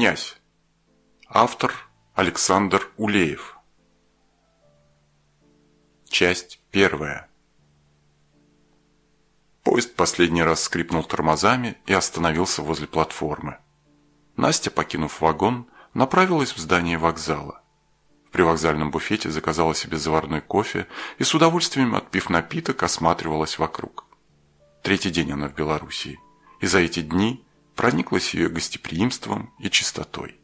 Князь. Автор Александр Улеев. Часть первая. Поезд последний раз скрипнул тормозами и остановился возле платформы. Настя, покинув вагон, направилась в здание вокзала. В привокзальном буфете заказала себе заварной кофе и с удовольствием, отпив напиток, осматривалась вокруг. Третий день она в Белоруссии, и за эти дни прониклась ее гостеприимством и чистотой.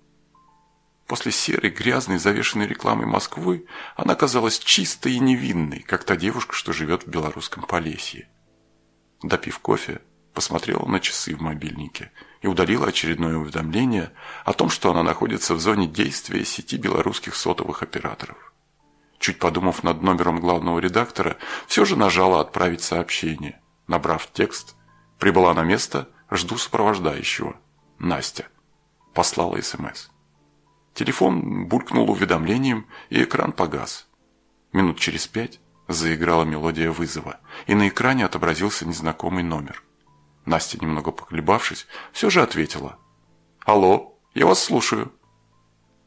После серой, грязной, завешенной рекламой Москвы она казалась чистой и невинной, как та девушка, что живет в белорусском Полесье. Допив кофе, посмотрела на часы в мобильнике и удалила очередное уведомление о том, что она находится в зоне действия сети белорусских сотовых операторов. Чуть подумав над номером главного редактора, все же нажала «Отправить сообщение». Набрав текст, прибыла на место – Жду сопровождающего. Настя. Послала СМС. Телефон булькнул уведомлением, и экран погас. Минут через пять заиграла мелодия вызова, и на экране отобразился незнакомый номер. Настя, немного поколебавшись, все же ответила. «Алло, я вас слушаю».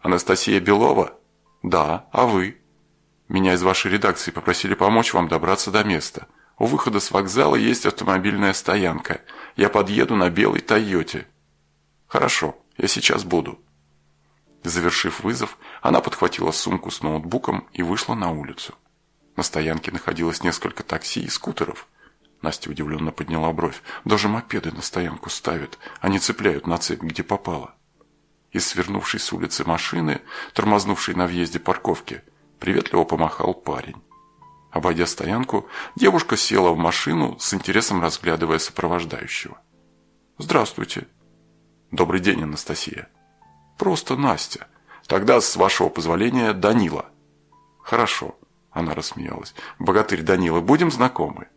«Анастасия Белова?» «Да, а вы?» «Меня из вашей редакции попросили помочь вам добраться до места. У выхода с вокзала есть автомобильная стоянка. Я подъеду на белой Тойоте. Хорошо, я сейчас буду. Завершив вызов, она подхватила сумку с ноутбуком и вышла на улицу. На стоянке находилось несколько такси и скутеров. Настя удивленно подняла бровь. Даже мопеды на стоянку ставят, а не цепляют на цепь, где попало. Из свернувшей с улицы машины, тормознувшей на въезде парковки, приветливо помахал парень. Обойдя стоянку, девушка села в машину, с интересом разглядывая сопровождающего. «Здравствуйте». «Добрый день, Анастасия». «Просто Настя. Тогда, с вашего позволения, Данила». «Хорошо», – она рассмеялась. «Богатырь Данила, будем знакомы».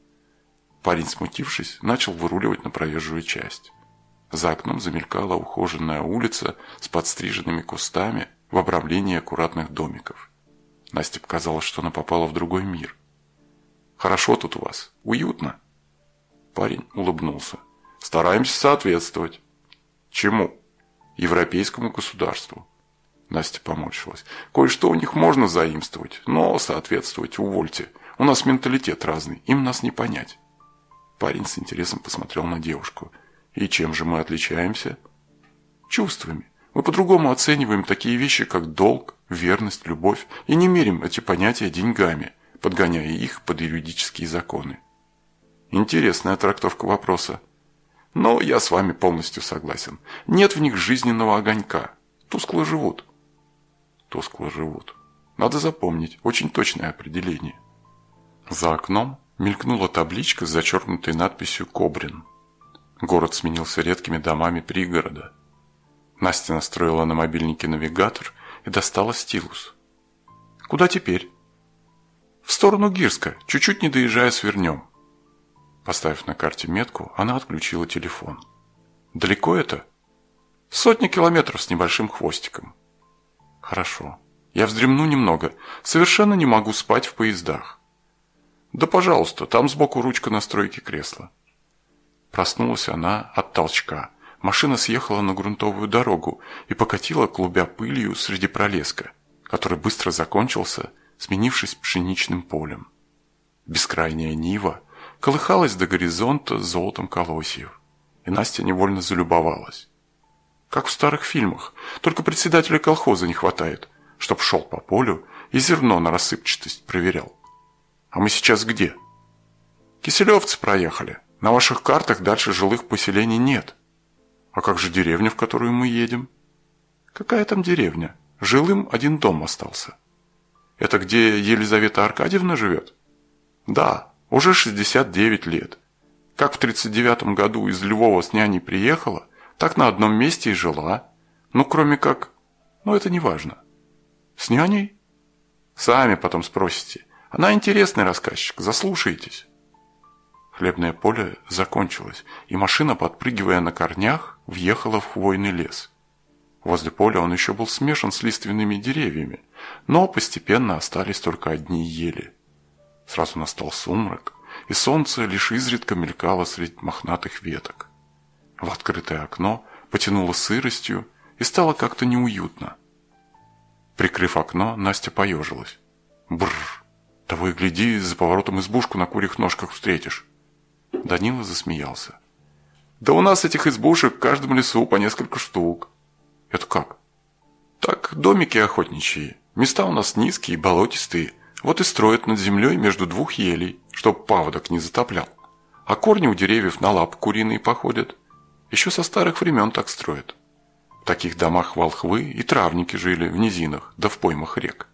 Парень, смутившись, начал выруливать на проезжую часть. За окном замелькала ухоженная улица с подстриженными кустами в обрамлении аккуратных домиков. Насте показалось, что она попала в другой мир – Хорошо тут у вас. Уютно?» Парень улыбнулся. «Стараемся соответствовать». «Чему?» «Европейскому государству». Настя поморщилась. «Кое-что у них можно заимствовать, но соответствовать увольте. У нас менталитет разный, им нас не понять». Парень с интересом посмотрел на девушку. «И чем же мы отличаемся?» «Чувствами. Мы по-другому оцениваем такие вещи, как долг, верность, любовь, и не мерим эти понятия деньгами подгоняя их под юридические законы. Интересная трактовка вопроса. Но я с вами полностью согласен. Нет в них жизненного огонька. Тускло живут. Тускло живут. Надо запомнить. Очень точное определение. За окном мелькнула табличка с зачеркнутой надписью «Кобрин». Город сменился редкими домами пригорода. Настя настроила на мобильнике навигатор и достала стилус. «Куда теперь?» В сторону Гирска, чуть-чуть не доезжая свернем. Поставив на карте метку, она отключила телефон. Далеко это? Сотни километров с небольшим хвостиком. Хорошо. Я вздремну немного. Совершенно не могу спать в поездах. Да пожалуйста, там сбоку ручка настройки кресла. Проснулась она от толчка. Машина съехала на грунтовую дорогу и покатила клубя пылью среди пролеска, который быстро закончился сменившись пшеничным полем. Бескрайняя нива колыхалась до горизонта золотом колосьев, и Настя невольно залюбовалась. Как в старых фильмах, только председателя колхоза не хватает, чтоб шел по полю и зерно на рассыпчатость проверял. А мы сейчас где? Киселевцы проехали. На ваших картах дальше жилых поселений нет. А как же деревня, в которую мы едем? Какая там деревня? Жилым один дом остался. Это где Елизавета Аркадьевна живет? Да, уже 69 лет. Как в 39 году из Львова с няней приехала, так на одном месте и жила. Ну, кроме как... Ну, это не важно. С няней? Сами потом спросите. Она интересный рассказчик, заслушайтесь. Хлебное поле закончилось, и машина, подпрыгивая на корнях, въехала в хвойный лес. Возле поля он еще был смешан с лиственными деревьями, но постепенно остались только одни ели. Сразу настал сумрак, и солнце лишь изредка мелькало среди мохнатых веток. В открытое окно потянуло сыростью, и стало как-то неуютно. Прикрыв окно, Настя поежилась. Бррр, того и гляди, за поворотом избушку на курьих ножках встретишь. Данила засмеялся. Да у нас этих избушек в каждом лесу по несколько штук. Это как? Так, домики охотничьи. Места у нас низкие, болотистые. Вот и строят над землей между двух елей, чтоб паводок не затоплял. А корни у деревьев на лап куриные походят. Еще со старых времен так строят. В таких домах волхвы и травники жили в низинах, да в поймах рек.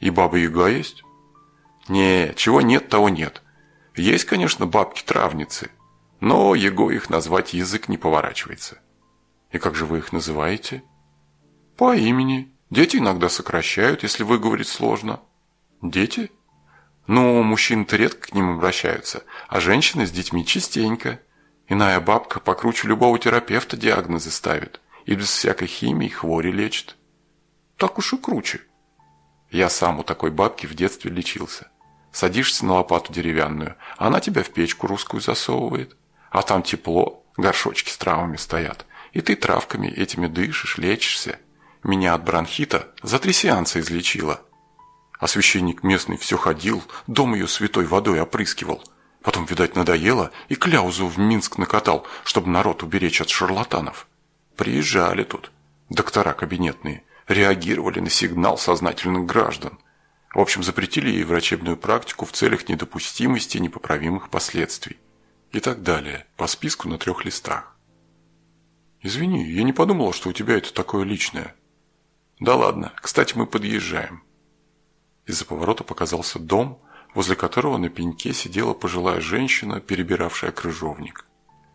И баба-яга есть? Не, чего нет, того нет. Есть, конечно, бабки-травницы, но его их назвать язык не поворачивается. И как же вы их называете? По имени. Дети иногда сокращают, если выговорить сложно. Дети? Ну, мужчины-то редко к ним обращаются, а женщины с детьми частенько. Иная бабка покруче любого терапевта диагнозы ставит и без всякой химии хвори лечит. Так уж и круче. Я сам у такой бабки в детстве лечился. Садишься на лопату деревянную, она тебя в печку русскую засовывает. А там тепло, горшочки с травами стоят. И ты травками этими дышишь, лечишься. Меня от бронхита за три сеанса излечила. А священник местный все ходил, дом ее святой водой опрыскивал. Потом, видать, надоело и кляузу в Минск накатал, чтобы народ уберечь от шарлатанов. Приезжали тут, доктора кабинетные, реагировали на сигнал сознательных граждан. В общем, запретили ей врачебную практику в целях недопустимости непоправимых последствий. И так далее, по списку на трех листах. Извини, я не подумала, что у тебя это такое личное. Да ладно, кстати, мы подъезжаем. Из-за поворота показался дом, возле которого на пеньке сидела пожилая женщина, перебиравшая крыжовник.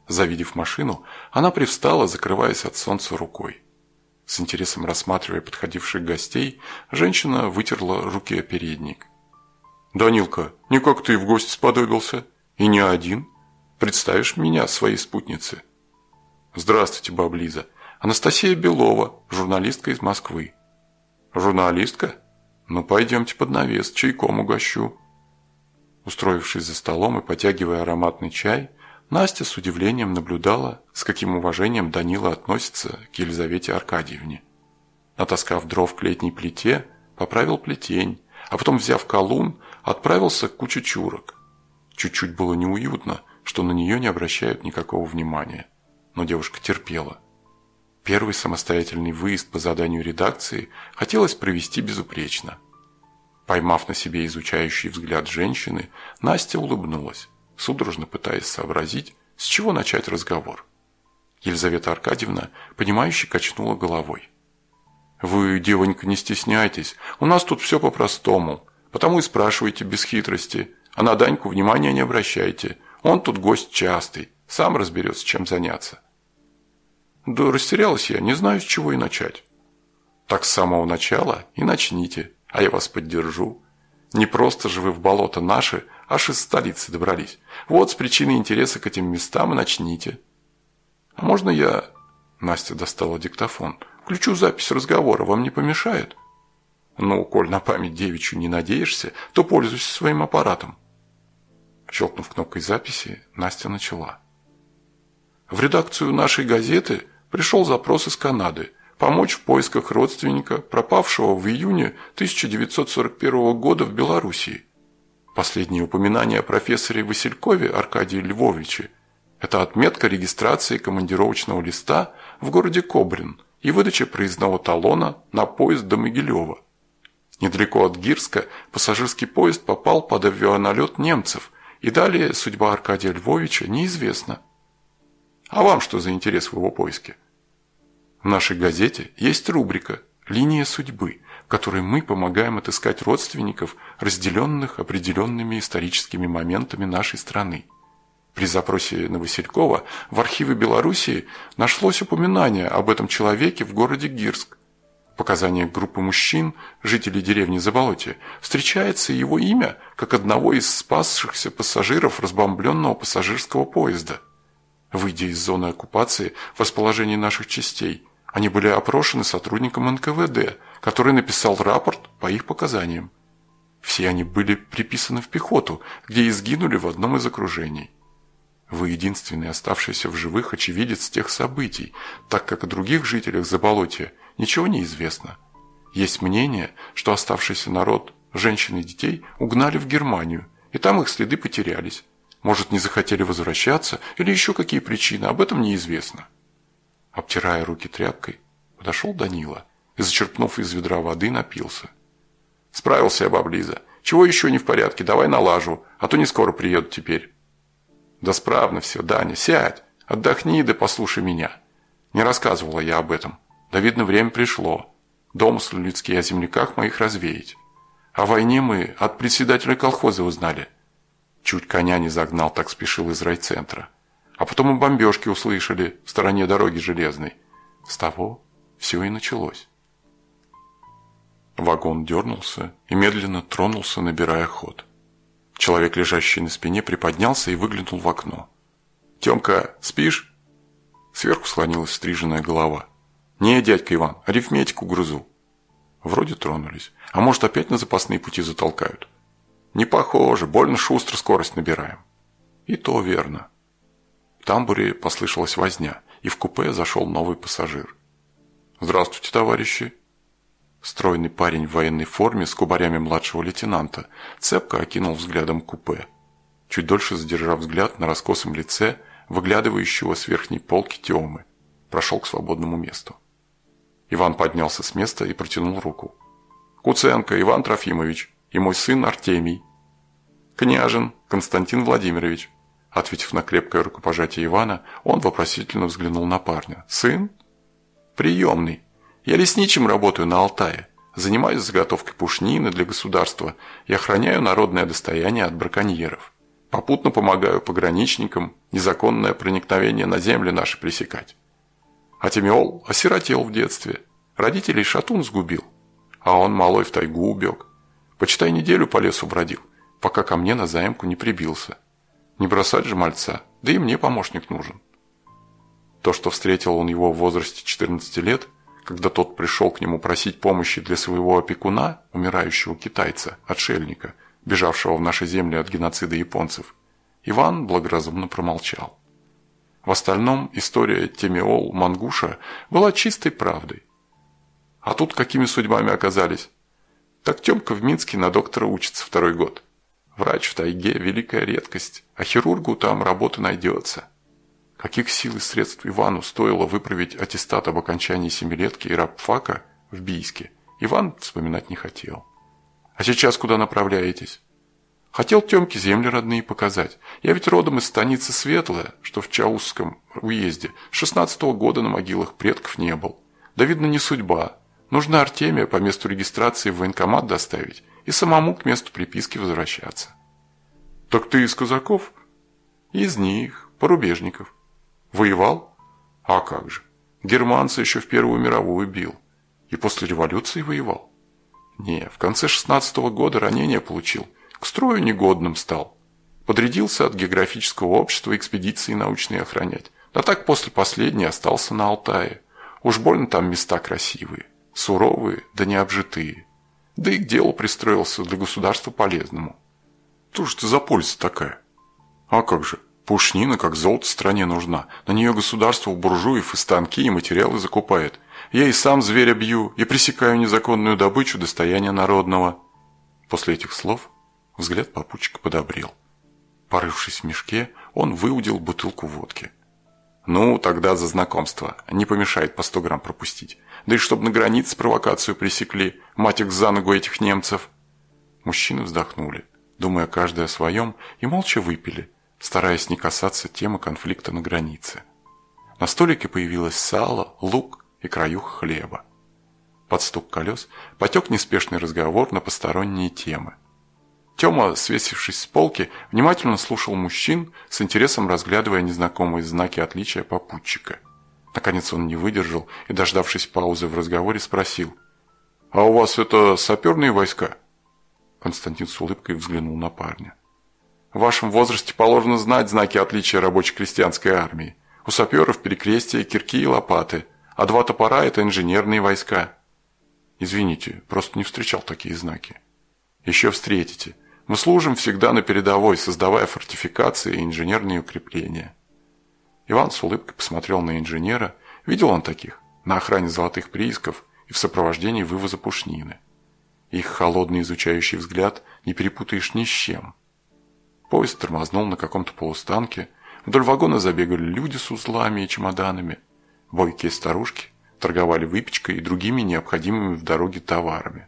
Завидев машину, она привстала, закрываясь от солнца рукой. С интересом рассматривая подходивших гостей, женщина вытерла руки о передник. «Данилка, никак ты в гости сподобился? И не один? Представишь меня своей спутнице?» «Здравствуйте, баба Лиза. Анастасия Белова, журналистка из Москвы». «Журналистка? Ну, пойдемте под навес, чайком угощу». Устроившись за столом и потягивая ароматный чай, Настя с удивлением наблюдала, с каким уважением Данила относится к Елизавете Аркадьевне. Натаскав дров к летней плите, поправил плетень, а потом, взяв колун, отправился к куче чурок. Чуть-чуть было неуютно, что на нее не обращают никакого внимания. Но девушка терпела. Первый самостоятельный выезд по заданию редакции хотелось провести безупречно. Поймав на себе изучающий взгляд женщины, Настя улыбнулась судорожно пытаясь сообразить, с чего начать разговор. Елизавета Аркадьевна, понимающе качнула головой. «Вы, девонька, не стесняйтесь, у нас тут все по-простому, потому и спрашивайте без хитрости, а на Даньку внимания не обращайте, он тут гость частый, сам разберется, чем заняться». «Да растерялась я, не знаю, с чего и начать». «Так с самого начала и начните, а я вас поддержу. Не просто же вы в болото наши аж из столицы добрались. Вот с причины интереса к этим местам и начните. А можно я... Настя достала диктофон. Включу запись разговора, вам не помешает? Ну, коль на память девичью не надеешься, то пользуйся своим аппаратом. Щелкнув кнопкой записи, Настя начала. В редакцию нашей газеты пришел запрос из Канады помочь в поисках родственника, пропавшего в июне 1941 года в Белоруссии. Последнее упоминание о профессоре Василькове Аркадии Львовиче – это отметка регистрации командировочного листа в городе Кобрин и выдача проездного талона на поезд до Могилева. Недалеко от Гирска пассажирский поезд попал под авианалет немцев, и далее судьба Аркадия Львовича неизвестна. А вам что за интерес в его поиске? В нашей газете есть рубрика «Линия судьбы», которой мы помогаем отыскать родственников, разделенных определенными историческими моментами нашей страны. При запросе на Василькова в архивы Белоруссии нашлось упоминание об этом человеке в городе Гирск. В показаниях группы мужчин, жителей деревни Заболотье, встречается его имя как одного из спасшихся пассажиров разбомбленного пассажирского поезда. Выйдя из зоны оккупации в расположении наших частей, они были опрошены сотрудником НКВД – который написал рапорт по их показаниям. Все они были приписаны в пехоту, где и сгинули в одном из окружений. Вы единственный оставшийся в живых очевидец тех событий, так как о других жителях Заболотья ничего не известно. Есть мнение, что оставшийся народ, женщин и детей, угнали в Германию, и там их следы потерялись. Может, не захотели возвращаться, или еще какие причины, об этом неизвестно. Обтирая руки тряпкой, подошел Данила и, зачерпнув из ведра воды, напился. «Справился я, баблиза. Чего еще не в порядке? Давай налажу, а то не скоро приеду теперь». «Да справно все, Даня, сядь, отдохни да послушай меня». Не рассказывала я об этом. Да, видно, время пришло. Домыслы людские о земляках моих развеять. О войне мы от председателя колхоза узнали. Чуть коня не загнал, так спешил из райцентра. А потом и бомбежки услышали в стороне дороги железной. С того все и началось. Вагон дернулся и медленно тронулся, набирая ход. Человек, лежащий на спине, приподнялся и выглянул в окно. «Темка, спишь?» Сверху склонилась стриженная голова. «Не, дядька Иван, арифметику грызу». Вроде тронулись. А может, опять на запасные пути затолкают? Не похоже, больно шустро скорость набираем. И то верно. В тамбуре послышалась возня, и в купе зашел новый пассажир. «Здравствуйте, товарищи!» Стройный парень в военной форме с кубарями младшего лейтенанта цепко окинул взглядом купе. Чуть дольше задержав взгляд на раскосом лице, выглядывающего с верхней полки Темы, прошел к свободному месту. Иван поднялся с места и протянул руку. «Куценко Иван Трофимович и мой сын Артемий». «Княжин Константин Владимирович», ответив на крепкое рукопожатие Ивана, он вопросительно взглянул на парня. «Сын?» «Приемный», я лесничим работаю на Алтае. Занимаюсь заготовкой пушнины для государства и охраняю народное достояние от браконьеров. Попутно помогаю пограничникам незаконное проникновение на земли наши пресекать. А Тимеол осиротел в детстве. Родителей шатун сгубил. А он малой в тайгу убег. Почитай неделю по лесу бродил, пока ко мне на заимку не прибился. Не бросать же мальца, да и мне помощник нужен. То, что встретил он его в возрасте 14 лет – когда тот пришел к нему просить помощи для своего опекуна, умирающего китайца, отшельника, бежавшего в наши земли от геноцида японцев, Иван благоразумно промолчал. В остальном история Темиол Мангуша была чистой правдой. А тут какими судьбами оказались? Так Темка в Минске на доктора учится второй год. Врач в тайге – великая редкость, а хирургу там работа найдется. Каких сил и средств Ивану стоило выправить аттестат об окончании семилетки и рабфака в Бийске, Иван вспоминать не хотел. «А сейчас куда направляетесь?» «Хотел Темке земли родные показать. Я ведь родом из станицы Светлая, что в Чаусском уезде. Шестнадцатого года на могилах предков не был. Да, видно, не судьба. Нужно Артемия по месту регистрации в военкомат доставить и самому к месту приписки возвращаться». «Так ты из казаков?» «Из них, порубежников». Воевал? А как же. Германца еще в Первую мировую бил. И после революции воевал. Не, в конце шестнадцатого года ранение получил. К строю негодным стал. Подрядился от географического общества экспедиции научные охранять. Да так после последней остался на Алтае. Уж больно там места красивые. Суровые, да необжитые. Да и к делу пристроился для государства полезному. Что ж ты за польза такая? А как же, Пушнина, как золото стране нужна. На нее государство у буржуев и станки, и материалы закупает. Я и сам зверя бью, и пресекаю незаконную добычу достояния народного». После этих слов взгляд попутчика подобрел. Порывшись в мешке, он выудил бутылку водки. «Ну, тогда за знакомство. Не помешает по сто грамм пропустить. Да и чтобы на границе провокацию пресекли, мать их за ногу этих немцев». Мужчины вздохнули, думая каждый о своем, и молча выпили – стараясь не касаться темы конфликта на границе. На столике появилось сало, лук и краюх хлеба. Под стук колес потек неспешный разговор на посторонние темы. Тёма, свесившись с полки, внимательно слушал мужчин, с интересом разглядывая незнакомые знаки отличия попутчика. Наконец он не выдержал и, дождавшись паузы в разговоре, спросил. «А у вас это саперные войска?» Константин с улыбкой взглянул на парня. В вашем возрасте положено знать знаки отличия рабоче-крестьянской армии. У саперов перекрестия, кирки и лопаты, а два топора – это инженерные войска. Извините, просто не встречал такие знаки. Еще встретите. Мы служим всегда на передовой, создавая фортификации и инженерные укрепления. Иван с улыбкой посмотрел на инженера. Видел он таких? На охране золотых приисков и в сопровождении вывоза пушнины. Их холодный изучающий взгляд не перепутаешь ни с чем. Поезд тормознул на каком-то полустанке. Вдоль вагона забегали люди с узлами и чемоданами. Бойкие старушки торговали выпечкой и другими необходимыми в дороге товарами.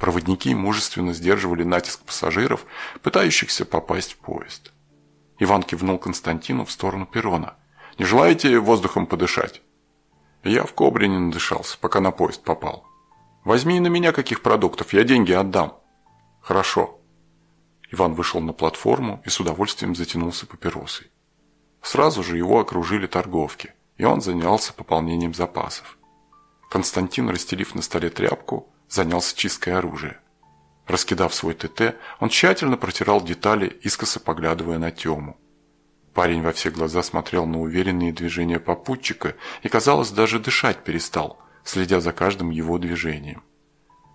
Проводники мужественно сдерживали натиск пассажиров, пытающихся попасть в поезд. Иван кивнул Константину в сторону перрона. «Не желаете воздухом подышать?» «Я в Кобре не надышался, пока на поезд попал. Возьми на меня каких продуктов, я деньги отдам». «Хорошо». Иван вышел на платформу и с удовольствием затянулся папиросой. Сразу же его окружили торговки, и он занялся пополнением запасов. Константин, расстелив на столе тряпку, занялся чисткой оружия. Раскидав свой ТТ, он тщательно протирал детали, искоса поглядывая на Тему. Парень во все глаза смотрел на уверенные движения попутчика и, казалось, даже дышать перестал, следя за каждым его движением.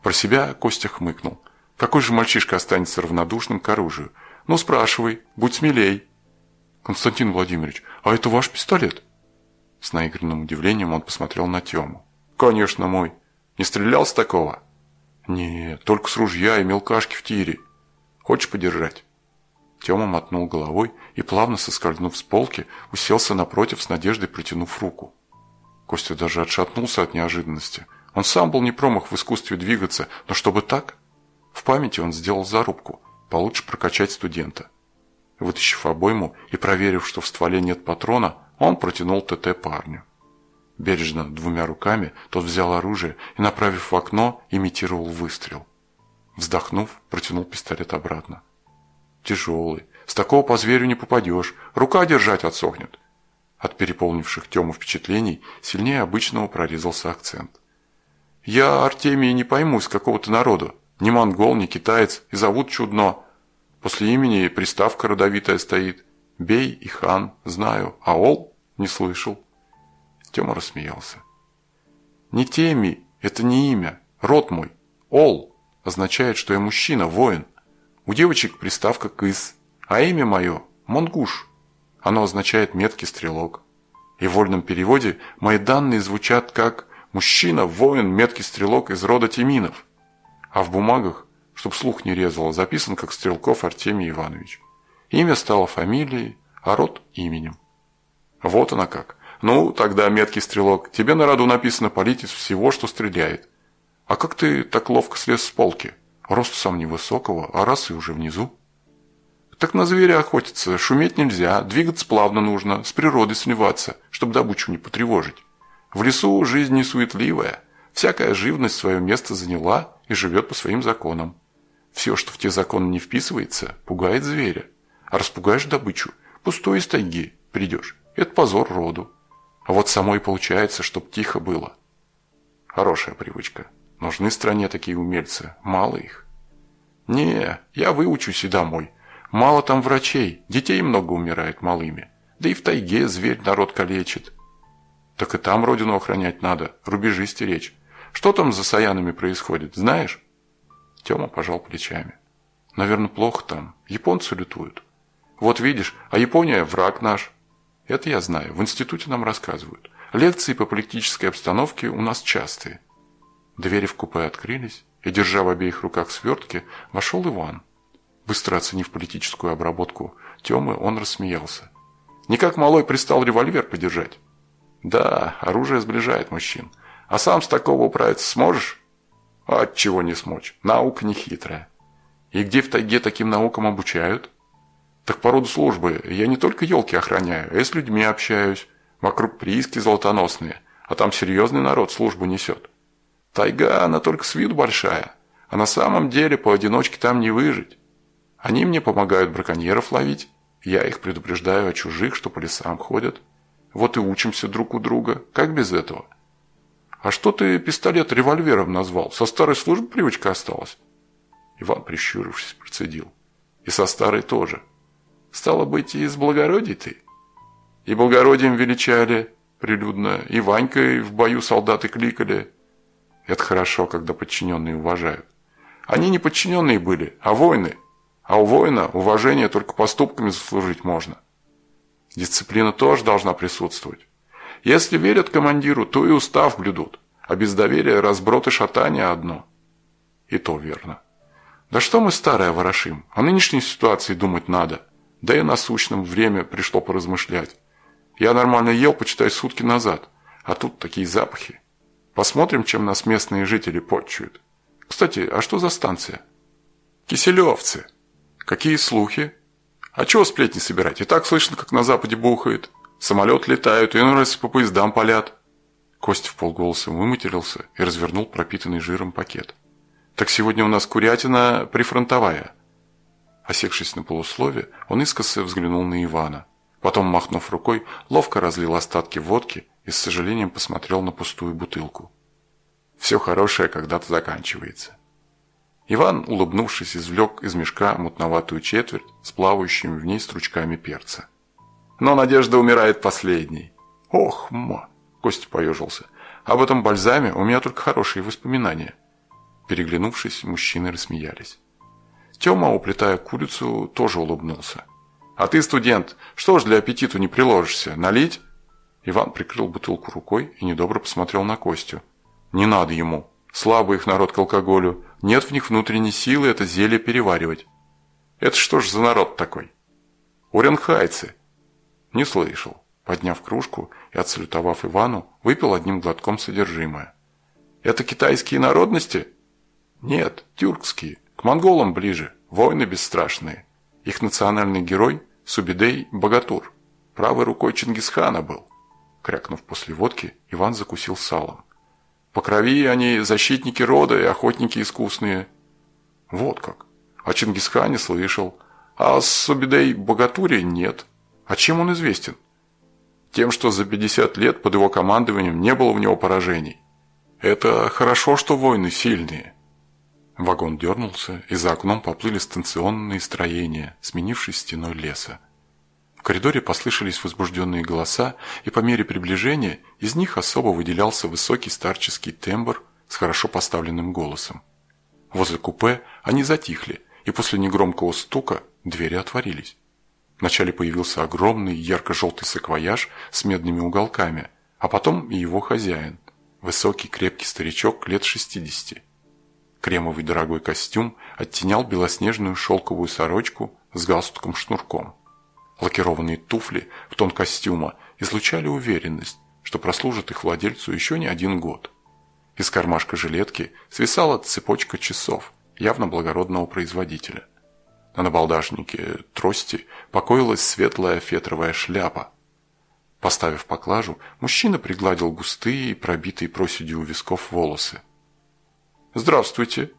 Про себя Костя хмыкнул. Какой же мальчишка останется равнодушным к оружию? Ну, спрашивай, будь смелей. Константин Владимирович, а это ваш пистолет? С наигранным удивлением он посмотрел на Тему. Конечно, мой. Не стрелял с такого? Нет, только с ружья и мелкашки в тире. Хочешь подержать? Тёма мотнул головой и, плавно соскользнув с полки, уселся напротив с надеждой протянув руку. Костя даже отшатнулся от неожиданности. Он сам был не промах в искусстве двигаться, но чтобы так? В памяти он сделал зарубку – получше прокачать студента. Вытащив обойму и проверив, что в стволе нет патрона, он протянул ТТ парню. Бережно, двумя руками, тот взял оружие и, направив в окно, имитировал выстрел. Вздохнув, протянул пистолет обратно. Тяжелый. С такого по зверю не попадешь. Рука держать отсохнет. От переполнивших Тему впечатлений сильнее обычного прорезался акцент. «Я, Артемий, не пойму, из какого-то народа. Ни монгол, ни китаец, и зовут чудно. После имени приставка родовитая стоит. Бей и хан, знаю, а ол не слышал». Тёма рассмеялся. «Не Теми, это не имя, род мой. Ол означает, что я мужчина, воин. У девочек приставка «кыс», а имя мое – Монгуш. Оно означает «меткий стрелок». И в вольном переводе мои данные звучат как «мужчина, воин, меткий стрелок из рода Тиминов». А в бумагах, чтоб слух не резало, записан как Стрелков Артемий Иванович. Имя стало фамилией, а род – именем. Вот она как. Ну, тогда, меткий стрелок, тебе на роду написано полить из всего, что стреляет. А как ты так ловко слез с полки? Рост сам невысокого, а раз и уже внизу. Так на зверя охотиться, шуметь нельзя, двигаться плавно нужно, с природой сливаться, чтобы добычу не потревожить. В лесу жизнь не суетливая, всякая живность свое место заняла и живет по своим законам. Все, что в те законы не вписывается, пугает зверя. А распугаешь добычу, пустой из тайги придешь. Это позор роду. А вот самой получается, чтоб тихо было. Хорошая привычка. Нужны стране такие умельцы. Мало их. Не, я выучусь и домой. Мало там врачей. Детей много умирает малыми. Да и в тайге зверь народ калечит. Так и там родину охранять надо, рубежи стеречь. Что там за саянами происходит, знаешь? Тёма пожал плечами. Наверное, плохо там. Японцы лютуют. Вот видишь, а Япония враг наш. Это я знаю, в институте нам рассказывают. Лекции по политической обстановке у нас частые. Двери в купе открылись, и, держа в обеих руках свертки, вошел Иван. Быстро оценив политическую обработку Темы, он рассмеялся. «Никак малой пристал револьвер подержать?» «Да, оружие сближает мужчин. А сам с такого управиться сможешь?» «От чего не смочь? Наука не хитрая». «И где в тайге таким наукам обучают?» Так по роду службы я не только елки охраняю, а и с людьми общаюсь. Вокруг прииски золотоносные, а там серьезный народ службу несет. Тайга, она только с виду большая, а на самом деле поодиночке там не выжить. Они мне помогают браконьеров ловить, я их предупреждаю о чужих, что по лесам ходят. Вот и учимся друг у друга, как без этого? А что ты пистолет револьвером назвал? Со старой службы привычка осталась? Иван, прищурившись, процедил. И со старой тоже. Стало быть, и из благородий ты. И благородием величали прилюдно, и Ванькой в бою солдаты кликали. Это хорошо, когда подчиненные уважают. Они не подчиненные были, а воины. А у воина уважение только поступками заслужить можно. Дисциплина тоже должна присутствовать. Если верят командиру, то и устав блюдут, а без доверия разброд и шатание одно. И то верно. Да что мы старое ворошим, о нынешней ситуации думать надо. Да и насущном время пришло поразмышлять. Я нормально ел, почитай, сутки назад, а тут такие запахи. Посмотрим, чем нас местные жители подчуют. Кстати, а что за станция? Киселевцы. Какие слухи? А чего сплетни собирать? И так слышно, как на западе бухает. Самолет летают, иной раз по поездам палят. Костя в полголоса выматерился и развернул пропитанный жиром пакет. «Так сегодня у нас курятина прифронтовая». Осекшись на полуслове, он искоса взглянул на Ивана. Потом, махнув рукой, ловко разлил остатки водки и с сожалением посмотрел на пустую бутылку. «Все хорошее когда-то заканчивается». Иван, улыбнувшись, извлек из мешка мутноватую четверть с плавающими в ней стручками перца. Но надежда умирает последней. Ох, ма! Костя поежился. Об этом бальзаме у меня только хорошие воспоминания. Переглянувшись, мужчины рассмеялись. Тёма, уплетая курицу, тоже улыбнулся. «А ты, студент, что ж для аппетиту не приложишься? Налить?» Иван прикрыл бутылку рукой и недобро посмотрел на Костю. «Не надо ему. Слабый их народ к алкоголю. Нет в них внутренней силы это зелье переваривать. Это что ж за народ такой?» «Уренхайцы. Не слышал. Подняв кружку и отсалютовав Ивану, выпил одним глотком содержимое. «Это китайские народности?» «Нет, тюркские. К монголам ближе. Войны бесстрашные. Их национальный герой – Субидей Богатур. Правой рукой Чингисхана был». Крякнув после водки, Иван закусил салом. «По крови они защитники рода и охотники искусные». «Вот как. О Чингисхане слышал. А о Субидей Богатуре нет». А чем он известен? Тем, что за 50 лет под его командованием не было в него поражений. Это хорошо, что войны сильные. Вагон дернулся, и за окном поплыли станционные строения, сменившись стеной леса. В коридоре послышались возбужденные голоса, и по мере приближения из них особо выделялся высокий старческий тембр с хорошо поставленным голосом. Возле купе они затихли, и после негромкого стука двери отворились. Вначале появился огромный ярко-желтый саквояж с медными уголками, а потом и его хозяин, высокий крепкий старичок лет 60. Кремовый дорогой костюм оттенял белоснежную шелковую сорочку с галстуком-шнурком. Лакированные туфли в тон костюма излучали уверенность, что прослужат их владельцу еще не один год. Из кармашка жилетки свисала цепочка часов, явно благородного производителя. На набалдашнике трости покоилась светлая фетровая шляпа. Поставив поклажу, мужчина пригладил густые, пробитые проседью у висков волосы. «Здравствуйте!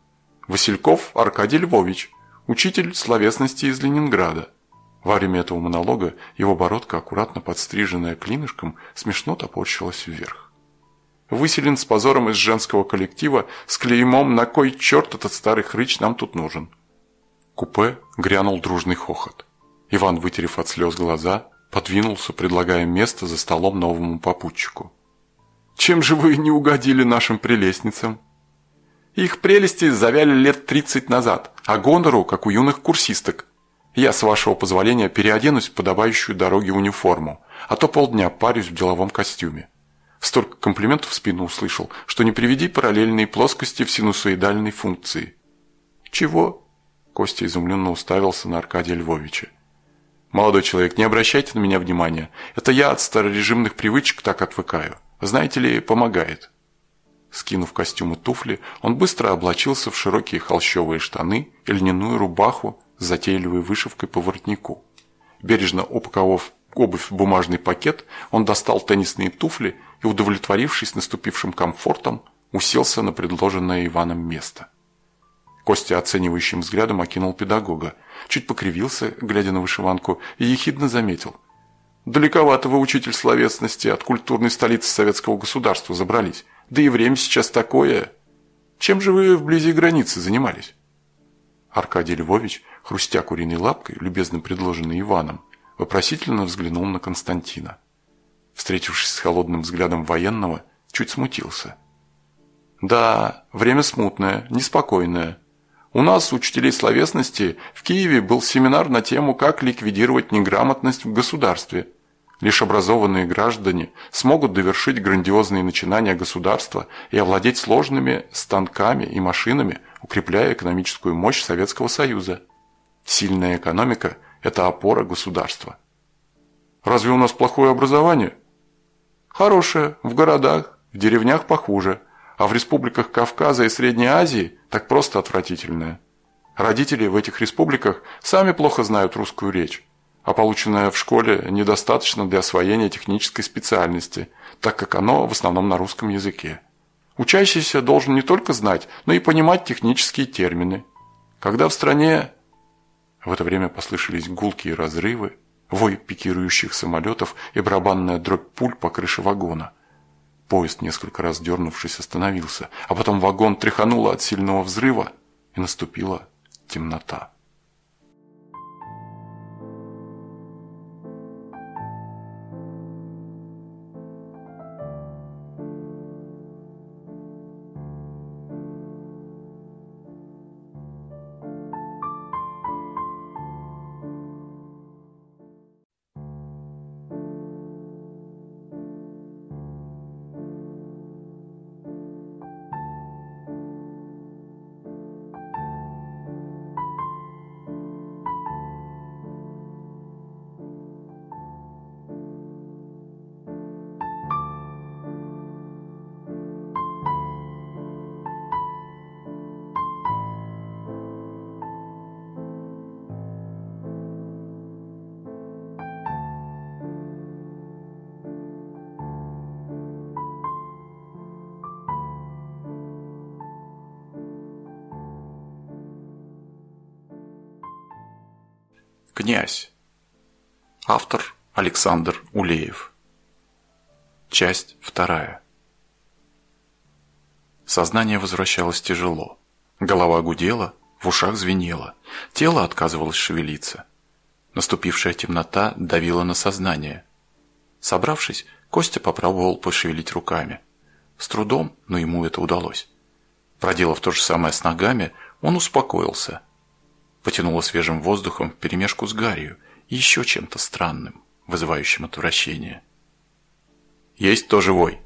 Васильков Аркадий Львович, учитель словесности из Ленинграда». Во время этого монолога его бородка, аккуратно подстриженная клинышком, смешно топорщилась вверх. «Выселен с позором из женского коллектива с клеймом «На кой черт этот старый хрыч нам тут нужен?» купе грянул дружный хохот. Иван, вытерев от слез глаза, подвинулся, предлагая место за столом новому попутчику. «Чем же вы не угодили нашим прелестницам?» «Их прелести завяли лет тридцать назад, а гонору, как у юных курсисток. Я, с вашего позволения, переоденусь в подобающую дороге униформу, а то полдня парюсь в деловом костюме». Столько комплиментов в спину услышал, что не приведи параллельные плоскости в синусоидальной функции. «Чего?» Костя изумленно уставился на Аркадия Львовича. «Молодой человек, не обращайте на меня внимания. Это я от старорежимных привычек так отвыкаю. Знаете ли, помогает». Скинув костюм и туфли, он быстро облачился в широкие холщовые штаны и льняную рубаху затейливой вышивкой по воротнику. Бережно упаковав обувь в бумажный пакет, он достал теннисные туфли и, удовлетворившись наступившим комфортом, уселся на предложенное Иваном место. Костя оценивающим взглядом окинул педагога, чуть покривился, глядя на вышиванку, и ехидно заметил. «Далековато вы, учитель словесности, от культурной столицы советского государства забрались. Да и время сейчас такое. Чем же вы вблизи границы занимались?» Аркадий Львович, хрустя куриной лапкой, любезно предложенной Иваном, вопросительно взглянул на Константина. Встретившись с холодным взглядом военного, чуть смутился. «Да, время смутное, неспокойное. У нас, учителей словесности, в Киеве был семинар на тему «Как ликвидировать неграмотность в государстве». Лишь образованные граждане смогут довершить грандиозные начинания государства и овладеть сложными станками и машинами, укрепляя экономическую мощь Советского Союза. Сильная экономика – это опора государства. Разве у нас плохое образование? Хорошее, в городах, в деревнях похуже, а в республиках Кавказа и Средней Азии так просто отвратительное. Родители в этих республиках сами плохо знают русскую речь а полученное в школе недостаточно для освоения технической специальности, так как оно в основном на русском языке. Учащийся должен не только знать, но и понимать технические термины. Когда в стране... В это время послышались гулкие разрывы, вой пикирующих самолетов и барабанная дробь пуль по крыше вагона. Поезд, несколько раз дернувшись, остановился, а потом вагон тряхануло от сильного взрыва, и наступила темнота. Александр Улеев. Часть вторая. Сознание возвращалось тяжело. Голова гудела, в ушах звенело, тело отказывалось шевелиться. Наступившая темнота давила на сознание. Собравшись, Костя попробовал пошевелить руками. С трудом, но ему это удалось. Проделав то же самое с ногами, он успокоился – Потянуло свежим воздухом перемешку с гарью и еще чем-то странным, вызывающим отвращение. «Есть кто живой?»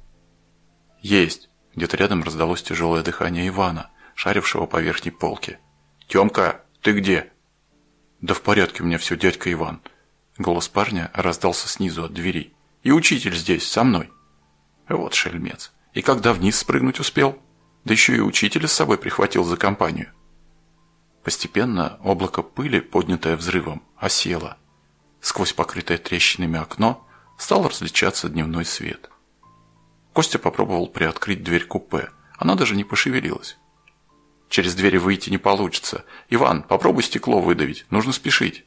«Есть!» Где-то рядом раздалось тяжелое дыхание Ивана, шарившего по верхней полке. «Темка, ты где?» «Да в порядке у меня все, дядька Иван». Голос парня раздался снизу от двери. «И учитель здесь, со мной». Вот шельмец. И когда вниз спрыгнуть успел? Да еще и учителя с собой прихватил за компанию. Постепенно облако пыли, поднятое взрывом, осело. Сквозь покрытое трещинами окно стал различаться дневной свет. Костя попробовал приоткрыть дверь купе. Она даже не пошевелилась. Через двери выйти не получится. Иван, попробуй стекло выдавить, нужно спешить.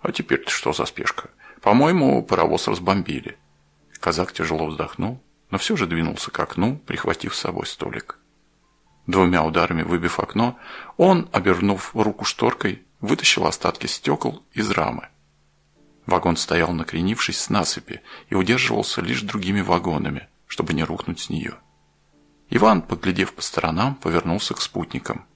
А теперь-то что за спешка? По-моему, паровоз разбомбили. Казак тяжело вздохнул, но все же двинулся к окну, прихватив с собой столик. Двумя ударами выбив окно, он, обернув руку шторкой, вытащил остатки стекол из рамы. Вагон стоял накренившись с насыпи и удерживался лишь другими вагонами, чтобы не рухнуть с нее. Иван, поглядев по сторонам, повернулся к спутникам.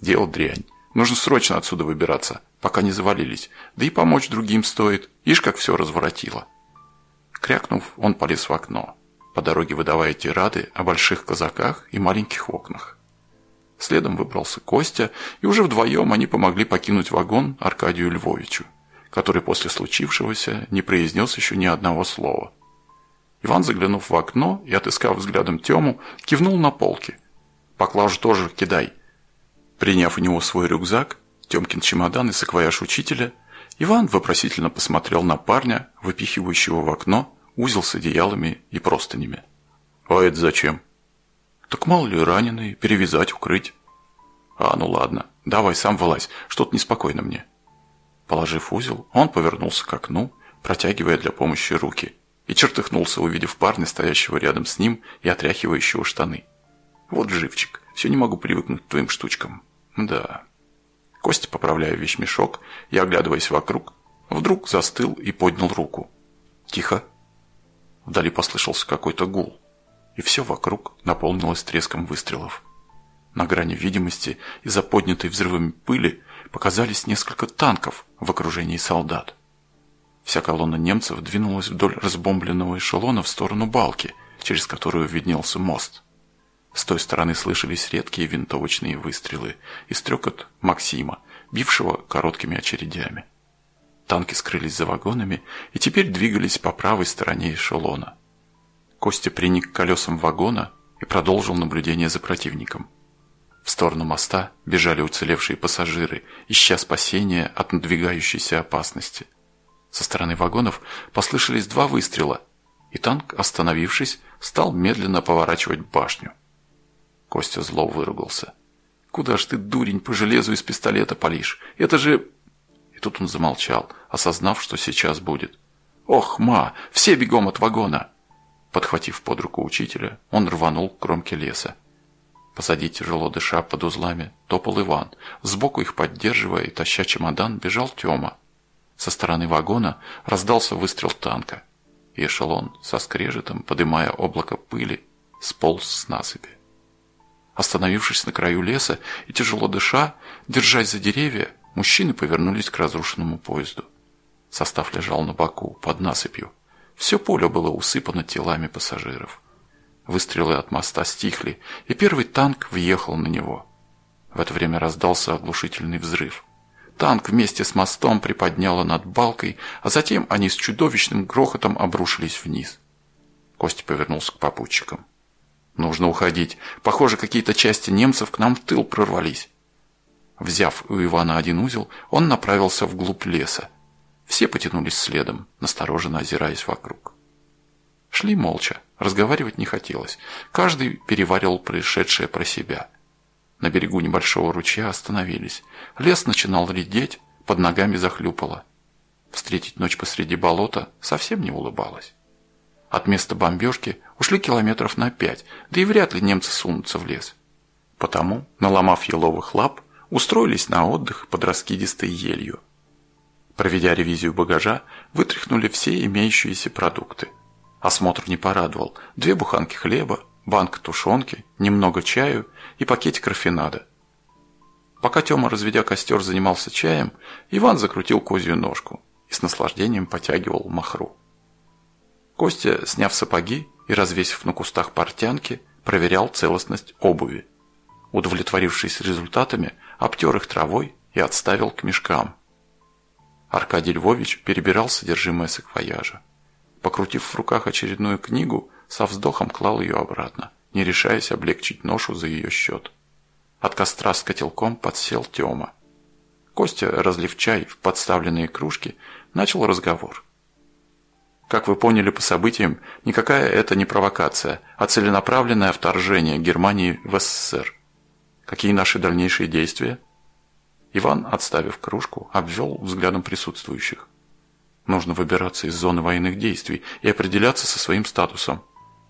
«Дело дрянь. Нужно срочно отсюда выбираться, пока не завалились. Да и помочь другим стоит. Ишь, как все разворотило». Крякнув, он полез в окно по дороге выдавая тирады о больших казаках и маленьких окнах. Следом выбрался Костя, и уже вдвоем они помогли покинуть вагон Аркадию Львовичу, который после случившегося не произнес еще ни одного слова. Иван, заглянув в окно и отыскав взглядом Тему, кивнул на полки. «Поклажу тоже кидай». Приняв у него свой рюкзак, Темкин чемодан и саквояж учителя, Иван вопросительно посмотрел на парня, выпихивающего в окно узел с одеялами и простынями. «А это зачем?» «Так мало ли раненый, перевязать, укрыть». «А, ну ладно, давай сам вылазь, что-то неспокойно мне». Положив узел, он повернулся к окну, протягивая для помощи руки, и чертыхнулся, увидев парня, стоящего рядом с ним и отряхивающего штаны. «Вот живчик, все не могу привыкнуть к твоим штучкам». «Да». Костя, поправляя вещмешок и оглядываясь вокруг, вдруг застыл и поднял руку. «Тихо», Вдали послышался какой-то гул, и все вокруг наполнилось треском выстрелов. На грани видимости из-за поднятой взрывами пыли показались несколько танков в окружении солдат. Вся колонна немцев двинулась вдоль разбомбленного эшелона в сторону балки, через которую виднелся мост. С той стороны слышались редкие винтовочные выстрелы и стрекот Максима, бившего короткими очередями. Танки скрылись за вагонами и теперь двигались по правой стороне эшелона. Костя приник к колесам вагона и продолжил наблюдение за противником. В сторону моста бежали уцелевшие пассажиры, ища спасения от надвигающейся опасности. Со стороны вагонов послышались два выстрела, и танк, остановившись, стал медленно поворачивать башню. Костя зло выругался. «Куда ж ты, дурень, по железу из пистолета палишь? Это же...» И тут он замолчал, осознав, что сейчас будет. «Ох, ма! Все бегом от вагона!» Подхватив под руку учителя, он рванул к кромке леса. Позади, тяжело дыша под узлами, топал Иван. Сбоку их поддерживая и таща чемодан, бежал Тёма. Со стороны вагона раздался выстрел танка. И эшелон со скрежетом, подымая облако пыли, сполз с насыпи. Остановившись на краю леса и тяжело дыша, держась за деревья, мужчины повернулись к разрушенному поезду. Состав лежал на боку, под насыпью. Все поле было усыпано телами пассажиров. Выстрелы от моста стихли, и первый танк въехал на него. В это время раздался оглушительный взрыв. Танк вместе с мостом приподняло над балкой, а затем они с чудовищным грохотом обрушились вниз. Костя повернулся к попутчикам. «Нужно уходить. Похоже, какие-то части немцев к нам в тыл прорвались». Взяв у Ивана один узел, он направился вглубь леса. Все потянулись следом, настороженно озираясь вокруг. Шли молча, разговаривать не хотелось. Каждый переваривал происшедшее про себя. На берегу небольшого ручья остановились. Лес начинал редеть, под ногами захлюпало. Встретить ночь посреди болота совсем не улыбалось. От места бомбежки ушли километров на пять, да и вряд ли немцы сунутся в лес. Потому, наломав еловых лап, устроились на отдых под раскидистой елью. Проведя ревизию багажа, вытряхнули все имеющиеся продукты – Осмотр не порадовал. Две буханки хлеба, банка тушенки, немного чаю и пакетик рафинада. Пока Тёма, разведя костер, занимался чаем, Иван закрутил козью ножку и с наслаждением потягивал махру. Костя, сняв сапоги и развесив на кустах портянки, проверял целостность обуви. Удовлетворившись результатами, обтер их травой и отставил к мешкам. Аркадий Львович перебирал содержимое саквояжа. Покрутив в руках очередную книгу, со вздохом клал ее обратно, не решаясь облегчить ношу за ее счет. От костра с котелком подсел Тёма. Костя, разлив чай в подставленные кружки, начал разговор. Как вы поняли по событиям, никакая это не провокация, а целенаправленное вторжение Германии в СССР. Какие наши дальнейшие действия? Иван, отставив кружку, обвел взглядом присутствующих. Нужно выбираться из зоны военных действий и определяться со своим статусом.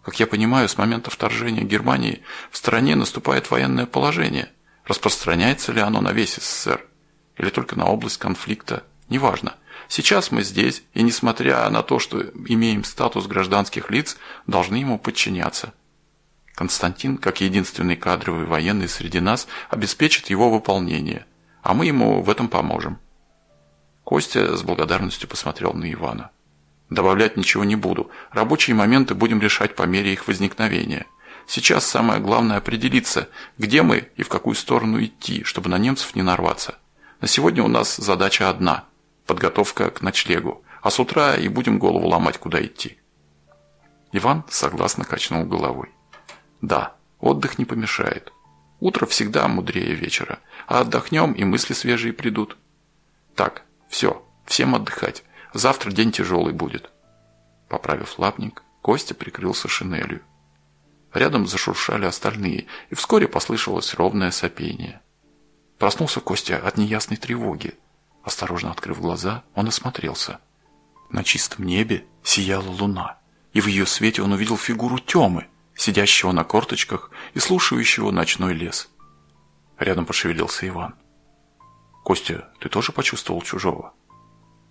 Как я понимаю, с момента вторжения Германии в стране наступает военное положение. Распространяется ли оно на весь СССР? Или только на область конфликта? Неважно. Сейчас мы здесь, и несмотря на то, что имеем статус гражданских лиц, должны ему подчиняться. Константин, как единственный кадровый военный среди нас, обеспечит его выполнение, а мы ему в этом поможем. Костя с благодарностью посмотрел на Ивана. Добавлять ничего не буду. Рабочие моменты будем решать по мере их возникновения. Сейчас самое главное определиться, где мы и в какую сторону идти, чтобы на немцев не нарваться. На сегодня у нас задача одна – подготовка к ночлегу, а с утра и будем голову ломать, куда идти. Иван согласно качнул головой. Да, отдых не помешает. Утро всегда мудрее вечера, а отдохнем и мысли свежие придут. Так, все, всем отдыхать. Завтра день тяжелый будет. Поправив лапник, Костя прикрылся шинелью. Рядом зашуршали остальные, и вскоре послышалось ровное сопение. Проснулся Костя от неясной тревоги. Осторожно открыв глаза, он осмотрелся. На чистом небе сияла луна, и в ее свете он увидел фигуру Темы, сидящего на корточках и слушающего ночной лес. Рядом пошевелился Иван. «Костя, ты тоже почувствовал чужого?»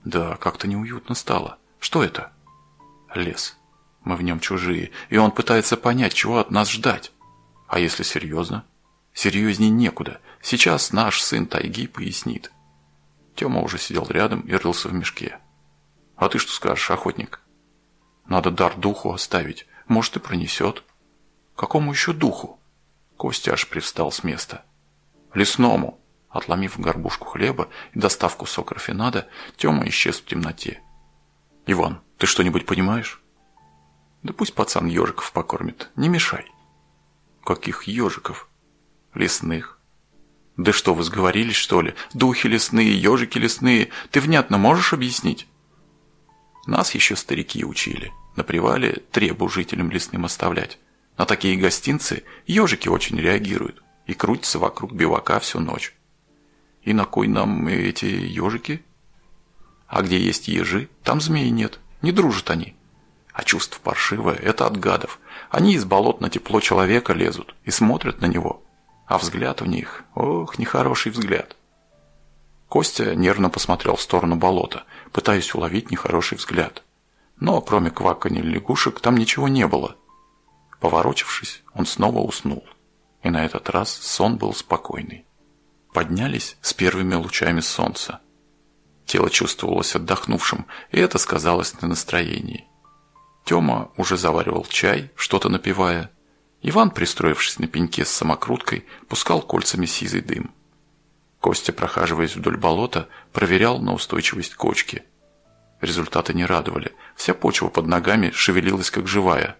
«Да, как-то неуютно стало. Что это?» «Лес. Мы в нем чужие, и он пытается понять, чего от нас ждать. А если серьезно?» Серьезней некуда. Сейчас наш сын тайги пояснит. Тёма уже сидел рядом и рылся в мешке. А ты что скажешь, охотник? Надо дар духу оставить. Может, и пронесет. Какому еще духу? Костя аж привстал с места. Лесному. Отломив горбушку хлеба и достав кусок рафинада, Тёма исчез в темноте. «Иван, ты что-нибудь понимаешь?» «Да пусть пацан ежиков покормит, не мешай». «Каких ежиков?» «Лесных». «Да что, вы сговорились, что ли? Духи лесные, ежики лесные. Ты внятно можешь объяснить?» Нас еще старики учили. На привале требу жителям лесным оставлять. На такие гостинцы ежики очень реагируют и крутятся вокруг бивака всю ночь. И на кой нам эти ежики? А где есть ежи, там змеи нет, не дружат они. А чувство паршивое – это от гадов. Они из болот на тепло человека лезут и смотрят на него. А взгляд у них, ох, нехороший взгляд. Костя нервно посмотрел в сторону болота, пытаясь уловить нехороший взгляд. Но кроме кваканья лягушек там ничего не было. Поворочившись, он снова уснул. И на этот раз сон был спокойный. Поднялись с первыми лучами солнца. Тело чувствовалось отдохнувшим, и это сказалось на настроении. Тёма уже заваривал чай, что-то напивая. Иван, пристроившись на пеньке с самокруткой, пускал кольцами сизый дым. Костя, прохаживаясь вдоль болота, проверял на устойчивость кочки. Результаты не радовали. Вся почва под ногами шевелилась как живая.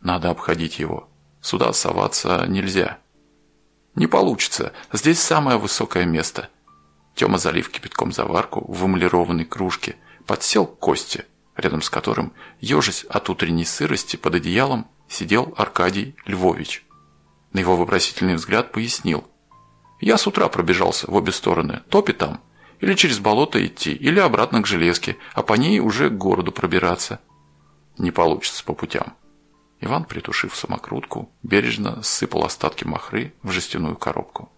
Надо обходить его. Сюда соваться нельзя. Не получится. Здесь самое высокое место. Тёма, залив кипятком заварку в эмалированной кружке, подсел к Косте, рядом с которым, ежась от утренней сырости под одеялом, сидел Аркадий Львович. На его вопросительный взгляд пояснил. Я с утра пробежался в обе стороны. Топи там. Или через болото идти, или обратно к железке, а по ней уже к городу пробираться. Не получится по путям. Иван, притушив самокрутку, бережно сыпал остатки махры в жестяную коробку.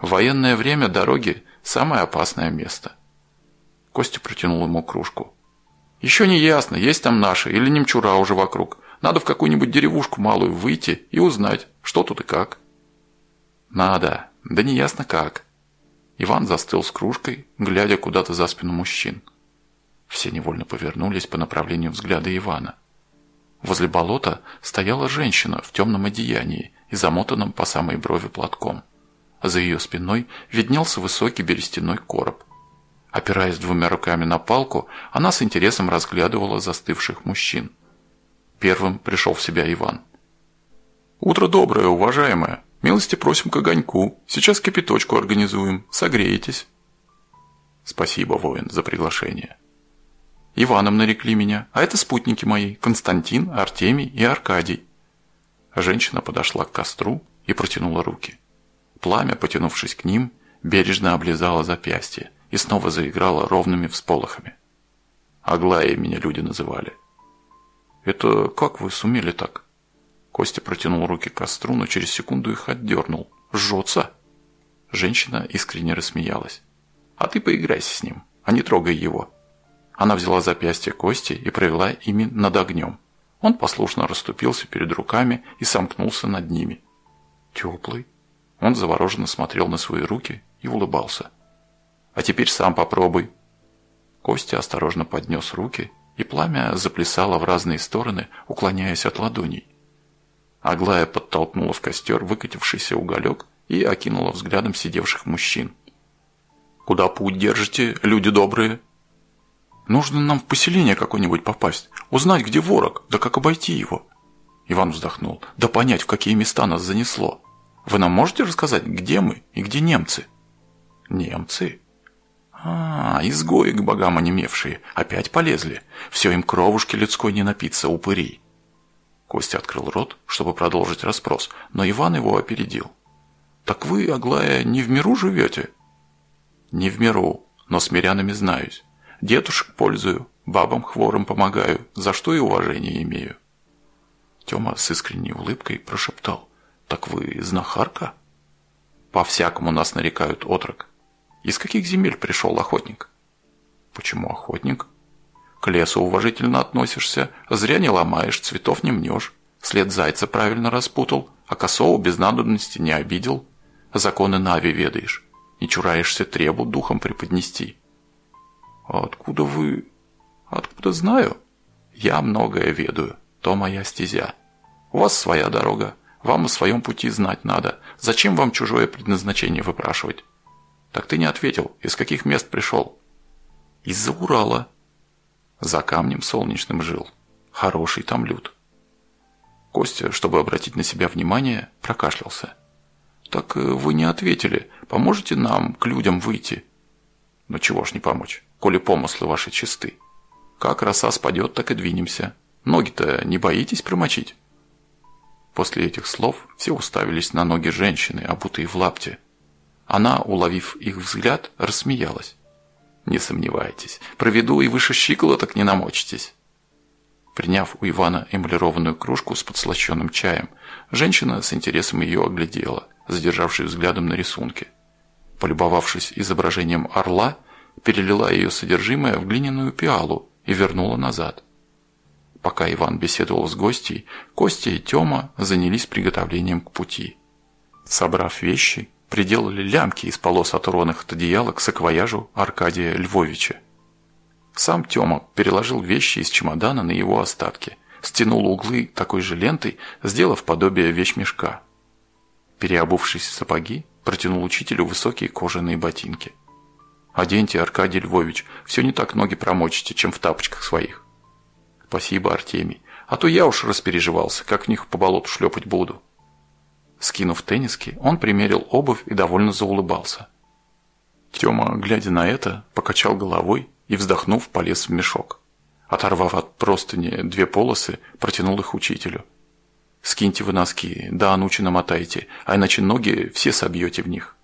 В военное время дороги – самое опасное место. Костя протянул ему кружку. «Еще не ясно, есть там наши или немчура уже вокруг. Надо в какую-нибудь деревушку малую выйти и узнать, что тут и как». «Надо», да не ясно как. Иван застыл с кружкой, глядя куда-то за спину мужчин. Все невольно повернулись по направлению взгляда Ивана. Возле болота стояла женщина в темном одеянии и замотанном по самой брови платком. За ее спиной виднелся высокий берестяной короб. Опираясь двумя руками на палку, она с интересом разглядывала застывших мужчин. Первым пришел в себя Иван. «Утро доброе, уважаемая!» Милости просим к огоньку. Сейчас кипяточку организуем. Согреетесь. Спасибо, воин, за приглашение. Иваном нарекли меня, а это спутники мои, Константин, Артемий и Аркадий. Женщина подошла к костру и протянула руки. Пламя, потянувшись к ним, бережно облизало запястье и снова заиграло ровными всполохами. Аглая меня люди называли. «Это как вы сумели так?» Костя протянул руки к костру, но через секунду их отдернул. «Жжется!» Женщина искренне рассмеялась. «А ты поиграйся с ним, а не трогай его». Она взяла запястье Кости и провела ими над огнем. Он послушно расступился перед руками и сомкнулся над ними. «Теплый?» Он завороженно смотрел на свои руки и улыбался. «А теперь сам попробуй». Костя осторожно поднес руки, и пламя заплясало в разные стороны, уклоняясь от ладоней. Аглая подтолкнула в костер выкатившийся уголек и окинула взглядом сидевших мужчин. «Куда путь держите, люди добрые?» «Нужно нам в поселение какое-нибудь попасть, узнать, где ворог, да как обойти его». Иван вздохнул. «Да понять, в какие места нас занесло. Вы нам можете рассказать, где мы и где немцы?» «Немцы?» «А, изгои к богам онемевшие, опять полезли. Все им кровушки людской не напиться, упырей. Костя открыл рот, чтобы продолжить расспрос, но Иван его опередил. «Так вы, Аглая, не в миру живете?» «Не в миру, но с мирянами знаюсь. Дедушек пользую, бабам хворым помогаю, за что и уважение имею». Тёма с искренней улыбкой прошептал. «Так вы знахарка?» «По-всякому нас нарекают отрок. Из каких земель пришел охотник?» «Почему охотник?» К лесу уважительно относишься, зря не ломаешь, цветов не мнешь. След зайца правильно распутал, а косого без надобности не обидел. Законы Нави ведаешь, не чураешься требу духом преподнести. А откуда вы... Откуда знаю? Я многое ведаю, то моя стезя. У вас своя дорога, вам о своем пути знать надо. Зачем вам чужое предназначение выпрашивать? Так ты не ответил, из каких мест пришел? Из-за Урала. За камнем солнечным жил. Хороший там люд. Костя, чтобы обратить на себя внимание, прокашлялся. «Так э, вы не ответили. Поможете нам к людям выйти?» «Ну чего ж не помочь, коли помыслы ваши чисты. Как роса спадет, так и двинемся. Ноги-то не боитесь промочить?» После этих слов все уставились на ноги женщины, обутые в лапте. Она, уловив их взгляд, рассмеялась. «Не сомневайтесь, проведу и выше щиколоток не намочитесь». Приняв у Ивана эмалированную кружку с подслащенным чаем, женщина с интересом ее оглядела, задержавшись взглядом на рисунке. Полюбовавшись изображением орла, перелила ее содержимое в глиняную пиалу и вернула назад. Пока Иван беседовал с гостьей, Костя и Тёма занялись приготовлением к пути. Собрав вещи, приделали лямки из полос оторванных от одеяла к саквояжу Аркадия Львовича. Сам Тёма переложил вещи из чемодана на его остатки, стянул углы такой же лентой, сделав подобие вещмешка. Переобувшись в сапоги, протянул учителю высокие кожаные ботинки. «Оденьте, Аркадий Львович, все не так ноги промочите, чем в тапочках своих». «Спасибо, Артемий, а то я уж распереживался, как в них по болоту шлепать буду». Скинув тенниски, он примерил обувь и довольно заулыбался. Тёма, глядя на это, покачал головой и, вздохнув, полез в мешок. Оторвав от простыни две полосы, протянул их учителю. «Скиньте вы носки, да анучи намотайте, а иначе ноги все собьете в них».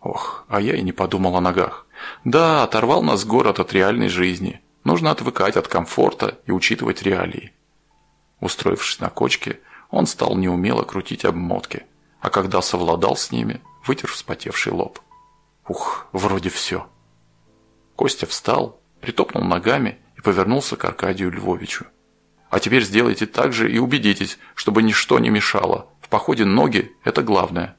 Ох, а я и не подумал о ногах. Да, оторвал нас город от реальной жизни. Нужно отвыкать от комфорта и учитывать реалии. Устроившись на кочке, он стал неумело крутить обмотки, а когда совладал с ними, вытер вспотевший лоб. Ух, вроде все. Костя встал, притопнул ногами и повернулся к Аркадию Львовичу. «А теперь сделайте так же и убедитесь, чтобы ничто не мешало. В походе ноги – это главное».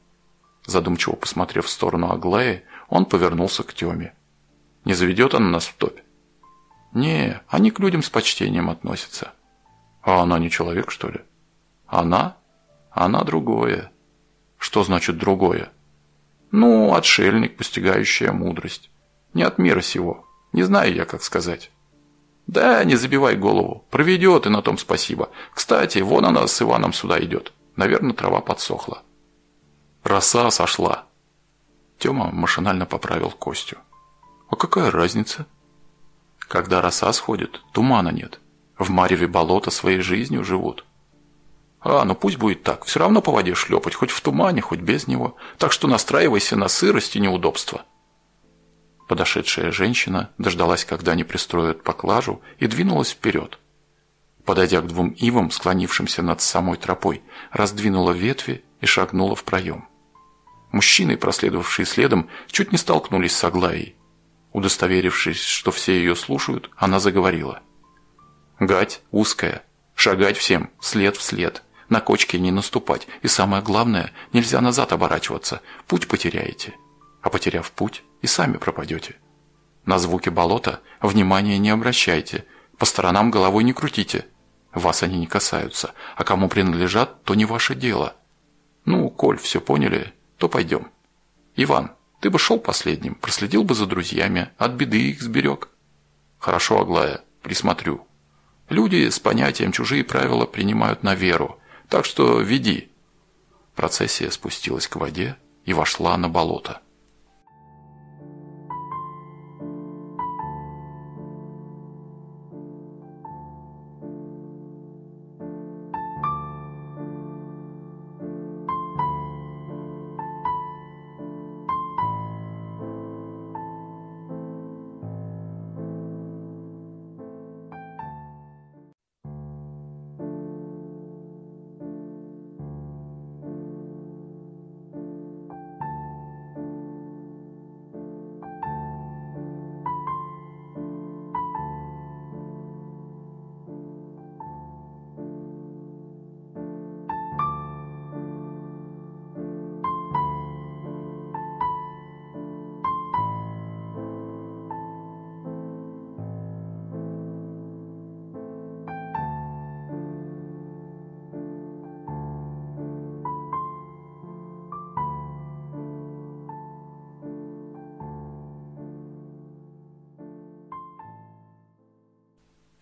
Задумчиво посмотрев в сторону Аглаи, он повернулся к Теме. «Не заведет она нас в топь?» «Не, они к людям с почтением относятся». «А она не человек, что ли?» «Она? Она другое». «Что значит другое?» «Ну, отшельник, постигающая мудрость. Не от мира сего. Не знаю я, как сказать. Да, не забивай голову. Проведет, и на том спасибо. Кстати, вон она с Иваном сюда идет. Наверное, трава подсохла. Роса сошла. Тёма машинально поправил Костю. А какая разница? Когда роса сходит, тумана нет. В Мареве болото своей жизнью живут. А, ну пусть будет так. Все равно по воде шлепать, хоть в тумане, хоть без него. Так что настраивайся на сырость и неудобства. Подошедшая женщина дождалась, когда они пристроят поклажу, и двинулась вперед. Подойдя к двум ивам, склонившимся над самой тропой, раздвинула ветви и шагнула в проем. Мужчины, проследовавшие следом, чуть не столкнулись с Аглаей. Удостоверившись, что все ее слушают, она заговорила. «Гать узкая, шагать всем, след в след, на кочке не наступать, и самое главное, нельзя назад оборачиваться, путь потеряете. А потеряв путь, и сами пропадете. На звуки болота внимания не обращайте, по сторонам головой не крутите. Вас они не касаются, а кому принадлежат, то не ваше дело. Ну, коль все поняли, то пойдем. Иван, ты бы шел последним, проследил бы за друзьями, от беды их сберег. Хорошо, Аглая, присмотрю. Люди с понятием чужие правила принимают на веру, так что веди. Процессия спустилась к воде и вошла на болото.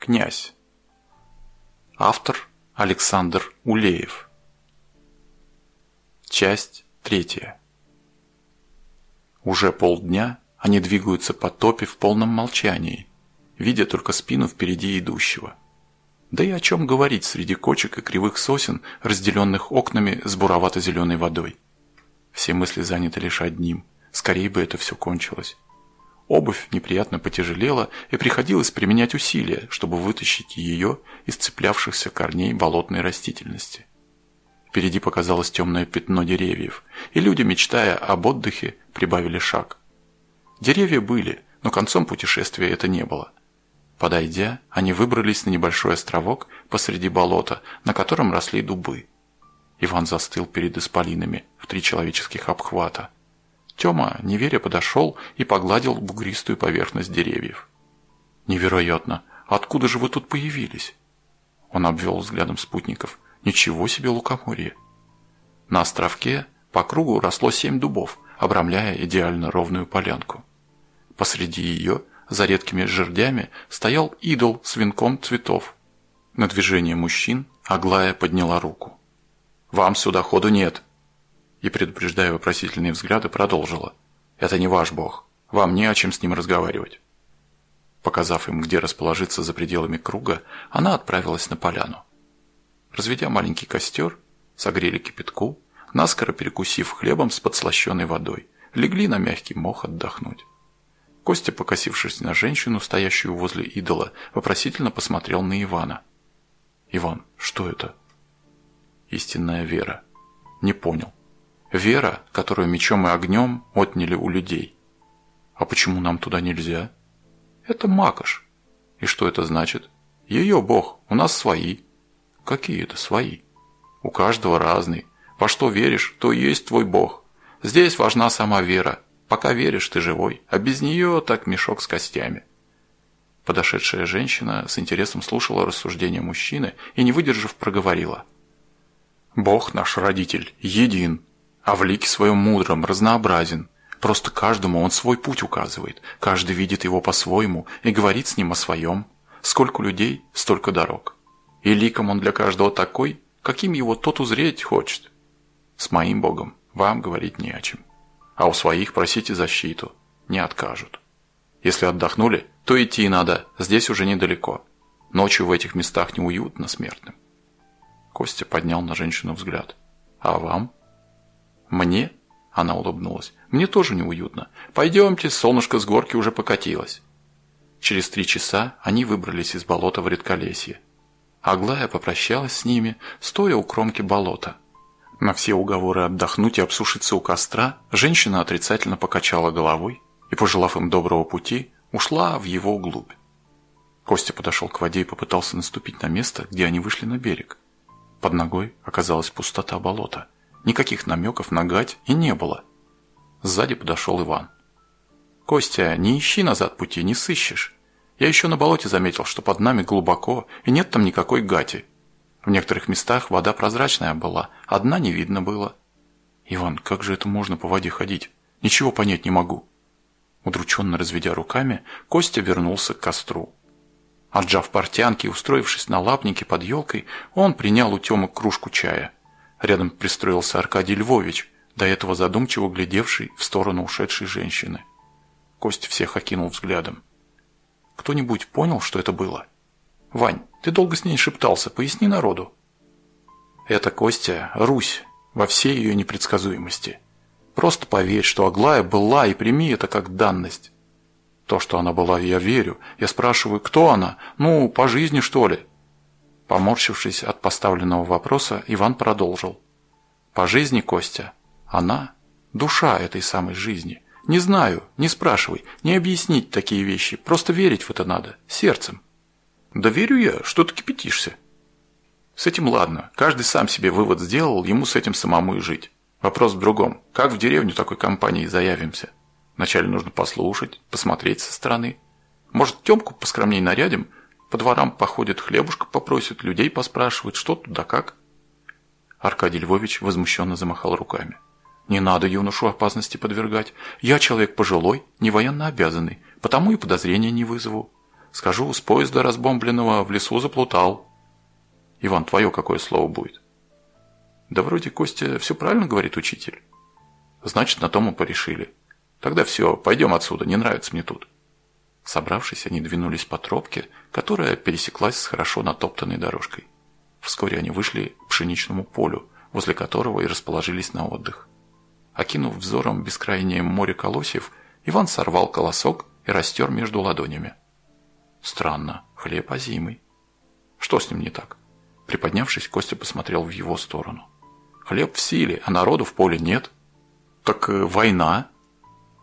Князь. Автор Александр Улеев. Часть третья. Уже полдня они двигаются по топе в полном молчании, видя только спину впереди идущего. Да и о чем говорить среди кочек и кривых сосен, разделенных окнами с буровато-зеленой водой. Все мысли заняты лишь одним. Скорее бы это все кончилось. Обувь неприятно потяжелела, и приходилось применять усилия, чтобы вытащить ее из цеплявшихся корней болотной растительности. Впереди показалось темное пятно деревьев, и люди, мечтая об отдыхе, прибавили шаг. Деревья были, но концом путешествия это не было. Подойдя, они выбрались на небольшой островок посреди болота, на котором росли дубы. Иван застыл перед исполинами в три человеческих обхвата – Тёма, неверя, подошел и погладил бугристую поверхность деревьев. «Невероятно! Откуда же вы тут появились?» Он обвел взглядом спутников. «Ничего себе лукоморье!» На островке по кругу росло семь дубов, обрамляя идеально ровную полянку. Посреди ее, за редкими жердями, стоял идол с венком цветов. На движение мужчин Аглая подняла руку. «Вам сюда ходу нет!» И, предупреждая вопросительные взгляды, продолжила. «Это не ваш бог. Вам не о чем с ним разговаривать». Показав им, где расположиться за пределами круга, она отправилась на поляну. Разведя маленький костер, согрели кипятку, наскоро перекусив хлебом с подслащенной водой, легли на мягкий мох отдохнуть. Костя, покосившись на женщину, стоящую возле идола, вопросительно посмотрел на Ивана. «Иван, что это?» «Истинная вера». «Не понял». Вера, которую мечом и огнем отняли у людей. А почему нам туда нельзя? Это Макаш. И что это значит? Ее бог, у нас свои. Какие это свои? У каждого разный. Во что веришь, то и есть твой бог. Здесь важна сама вера. Пока веришь, ты живой, а без нее так мешок с костями. Подошедшая женщина с интересом слушала рассуждения мужчины и, не выдержав, проговорила. «Бог наш родитель, един, а в лике своем мудром, разнообразен. Просто каждому он свой путь указывает, каждый видит его по-своему и говорит с ним о своем. Сколько людей, столько дорог. И ликом он для каждого такой, каким его тот узреть хочет. С моим Богом вам говорить не о чем. А у своих просите защиту, не откажут. Если отдохнули, то идти надо, здесь уже недалеко. Ночью в этих местах неуютно смертным. Костя поднял на женщину взгляд. А вам? «Мне?» – она улыбнулась. «Мне тоже неуютно. Пойдемте, солнышко с горки уже покатилось». Через три часа они выбрались из болота в редколесье. Аглая попрощалась с ними, стоя у кромки болота. На все уговоры отдохнуть и обсушиться у костра, женщина отрицательно покачала головой и, пожелав им доброго пути, ушла в его глубь. Костя подошел к воде и попытался наступить на место, где они вышли на берег. Под ногой оказалась пустота болота – Никаких намеков на гать и не было. Сзади подошел Иван. «Костя, не ищи назад пути, не сыщешь. Я еще на болоте заметил, что под нами глубоко, и нет там никакой гати. В некоторых местах вода прозрачная была, одна не видно было. Иван, как же это можно по воде ходить? Ничего понять не могу». Удрученно разведя руками, Костя вернулся к костру. Отжав портянки и устроившись на лапнике под елкой, он принял у Тёмы кружку чая – Рядом пристроился Аркадий Львович, до этого задумчиво глядевший в сторону ушедшей женщины. Кость всех окинул взглядом. Кто-нибудь понял, что это было? Вань, ты долго с ней шептался, поясни народу. Это, Костя, Русь, во всей ее непредсказуемости. Просто поверь, что Аглая была, и прими это как данность. То, что она была, я верю. Я спрашиваю, кто она? Ну, по жизни, что ли? Поморщившись от поставленного вопроса, Иван продолжил. «По жизни, Костя, она – душа этой самой жизни. Не знаю, не спрашивай, не объяснить такие вещи, просто верить в это надо, сердцем». «Да верю я, что ты кипятишься». С этим ладно, каждый сам себе вывод сделал, ему с этим самому и жить. Вопрос в другом. Как в деревню такой компании заявимся? Вначале нужно послушать, посмотреть со стороны. Может, Тёмку поскромней нарядим – по дворам походит, хлебушка попросит, людей поспрашивает, что тут да как. Аркадий Львович возмущенно замахал руками. Не надо юношу опасности подвергать. Я человек пожилой, не военно обязанный, потому и подозрения не вызову. Скажу, с поезда разбомбленного в лесу заплутал. Иван, твое какое слово будет? Да вроде Костя все правильно говорит учитель. Значит, на том мы порешили. Тогда все, пойдем отсюда, не нравится мне тут. Собравшись, они двинулись по тропке, которая пересеклась с хорошо натоптанной дорожкой. Вскоре они вышли к пшеничному полю, возле которого и расположились на отдых. Окинув взором бескрайнее море колосьев, Иван сорвал колосок и растер между ладонями. Странно, хлеб озимый. Что с ним не так? Приподнявшись, Костя посмотрел в его сторону. Хлеб в силе, а народу в поле нет. Так э, война.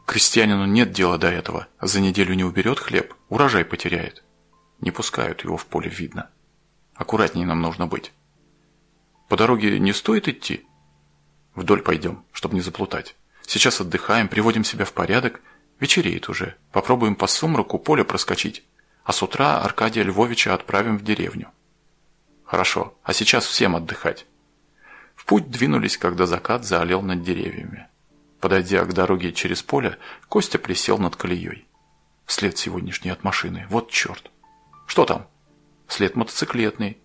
Крестьянину нет дела до этого. За неделю не уберет хлеб, урожай потеряет. Не пускают его в поле, видно. Аккуратнее нам нужно быть. По дороге не стоит идти? Вдоль пойдем, чтобы не заплутать. Сейчас отдыхаем, приводим себя в порядок. Вечереет уже. Попробуем по сумраку поле проскочить. А с утра Аркадия Львовича отправим в деревню. Хорошо, а сейчас всем отдыхать. В путь двинулись, когда закат заолел над деревьями. Подойдя к дороге через поле, Костя присел над колеей. След сегодняшний от машины. Вот черт. Что там? След мотоциклетный.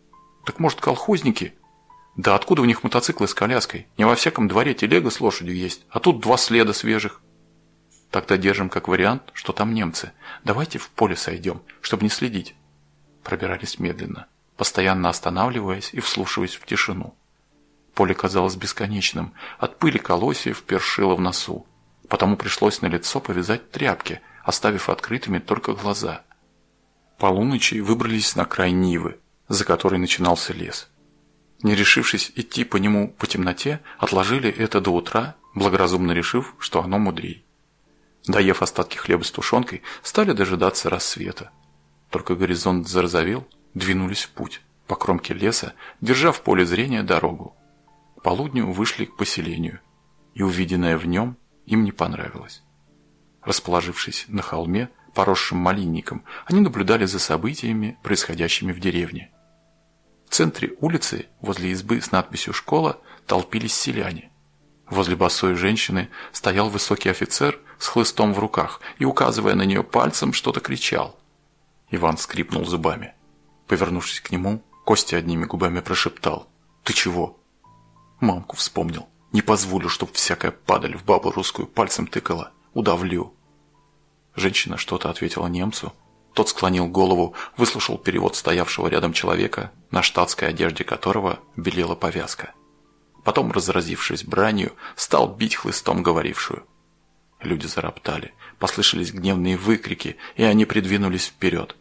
Так может колхозники? Да откуда у них мотоциклы с коляской? Не во всяком дворе телега с лошадью есть, а тут два следа свежих. Тогда держим как вариант, что там немцы. Давайте в поле сойдем, чтобы не следить. Пробирались медленно, постоянно останавливаясь и вслушиваясь в тишину. Поле казалось бесконечным, от пыли колосьев першило в носу. Потому пришлось на лицо повязать тряпки, оставив открытыми только глаза. Полуночи выбрались на край Нивы, за которой начинался лес. Не решившись идти по нему по темноте, отложили это до утра, благоразумно решив, что оно мудрей. Доев остатки хлеба с тушенкой, стали дожидаться рассвета. Только горизонт зарозовел, двинулись в путь, по кромке леса, держа в поле зрения дорогу. Полудню вышли к поселению, и увиденное в нем им не понравилось. Расположившись на холме, поросшим малинником, они наблюдали за событиями, происходящими в деревне. В центре улицы, возле избы с надписью «Школа», толпились селяне. Возле босой женщины стоял высокий офицер с хлыстом в руках и, указывая на нее пальцем, что-то кричал. Иван скрипнул зубами. Повернувшись к нему, Костя одними губами прошептал. «Ты чего?» Мамку вспомнил. «Не позволю, чтоб всякая падаль в бабу русскую пальцем тыкала. Удавлю». Женщина что-то ответила немцу, тот склонил голову, выслушал перевод стоявшего рядом человека, на штатской одежде которого белела повязка. Потом, разразившись бранью, стал бить хлыстом говорившую. Люди зароптали, послышались гневные выкрики, и они придвинулись вперед.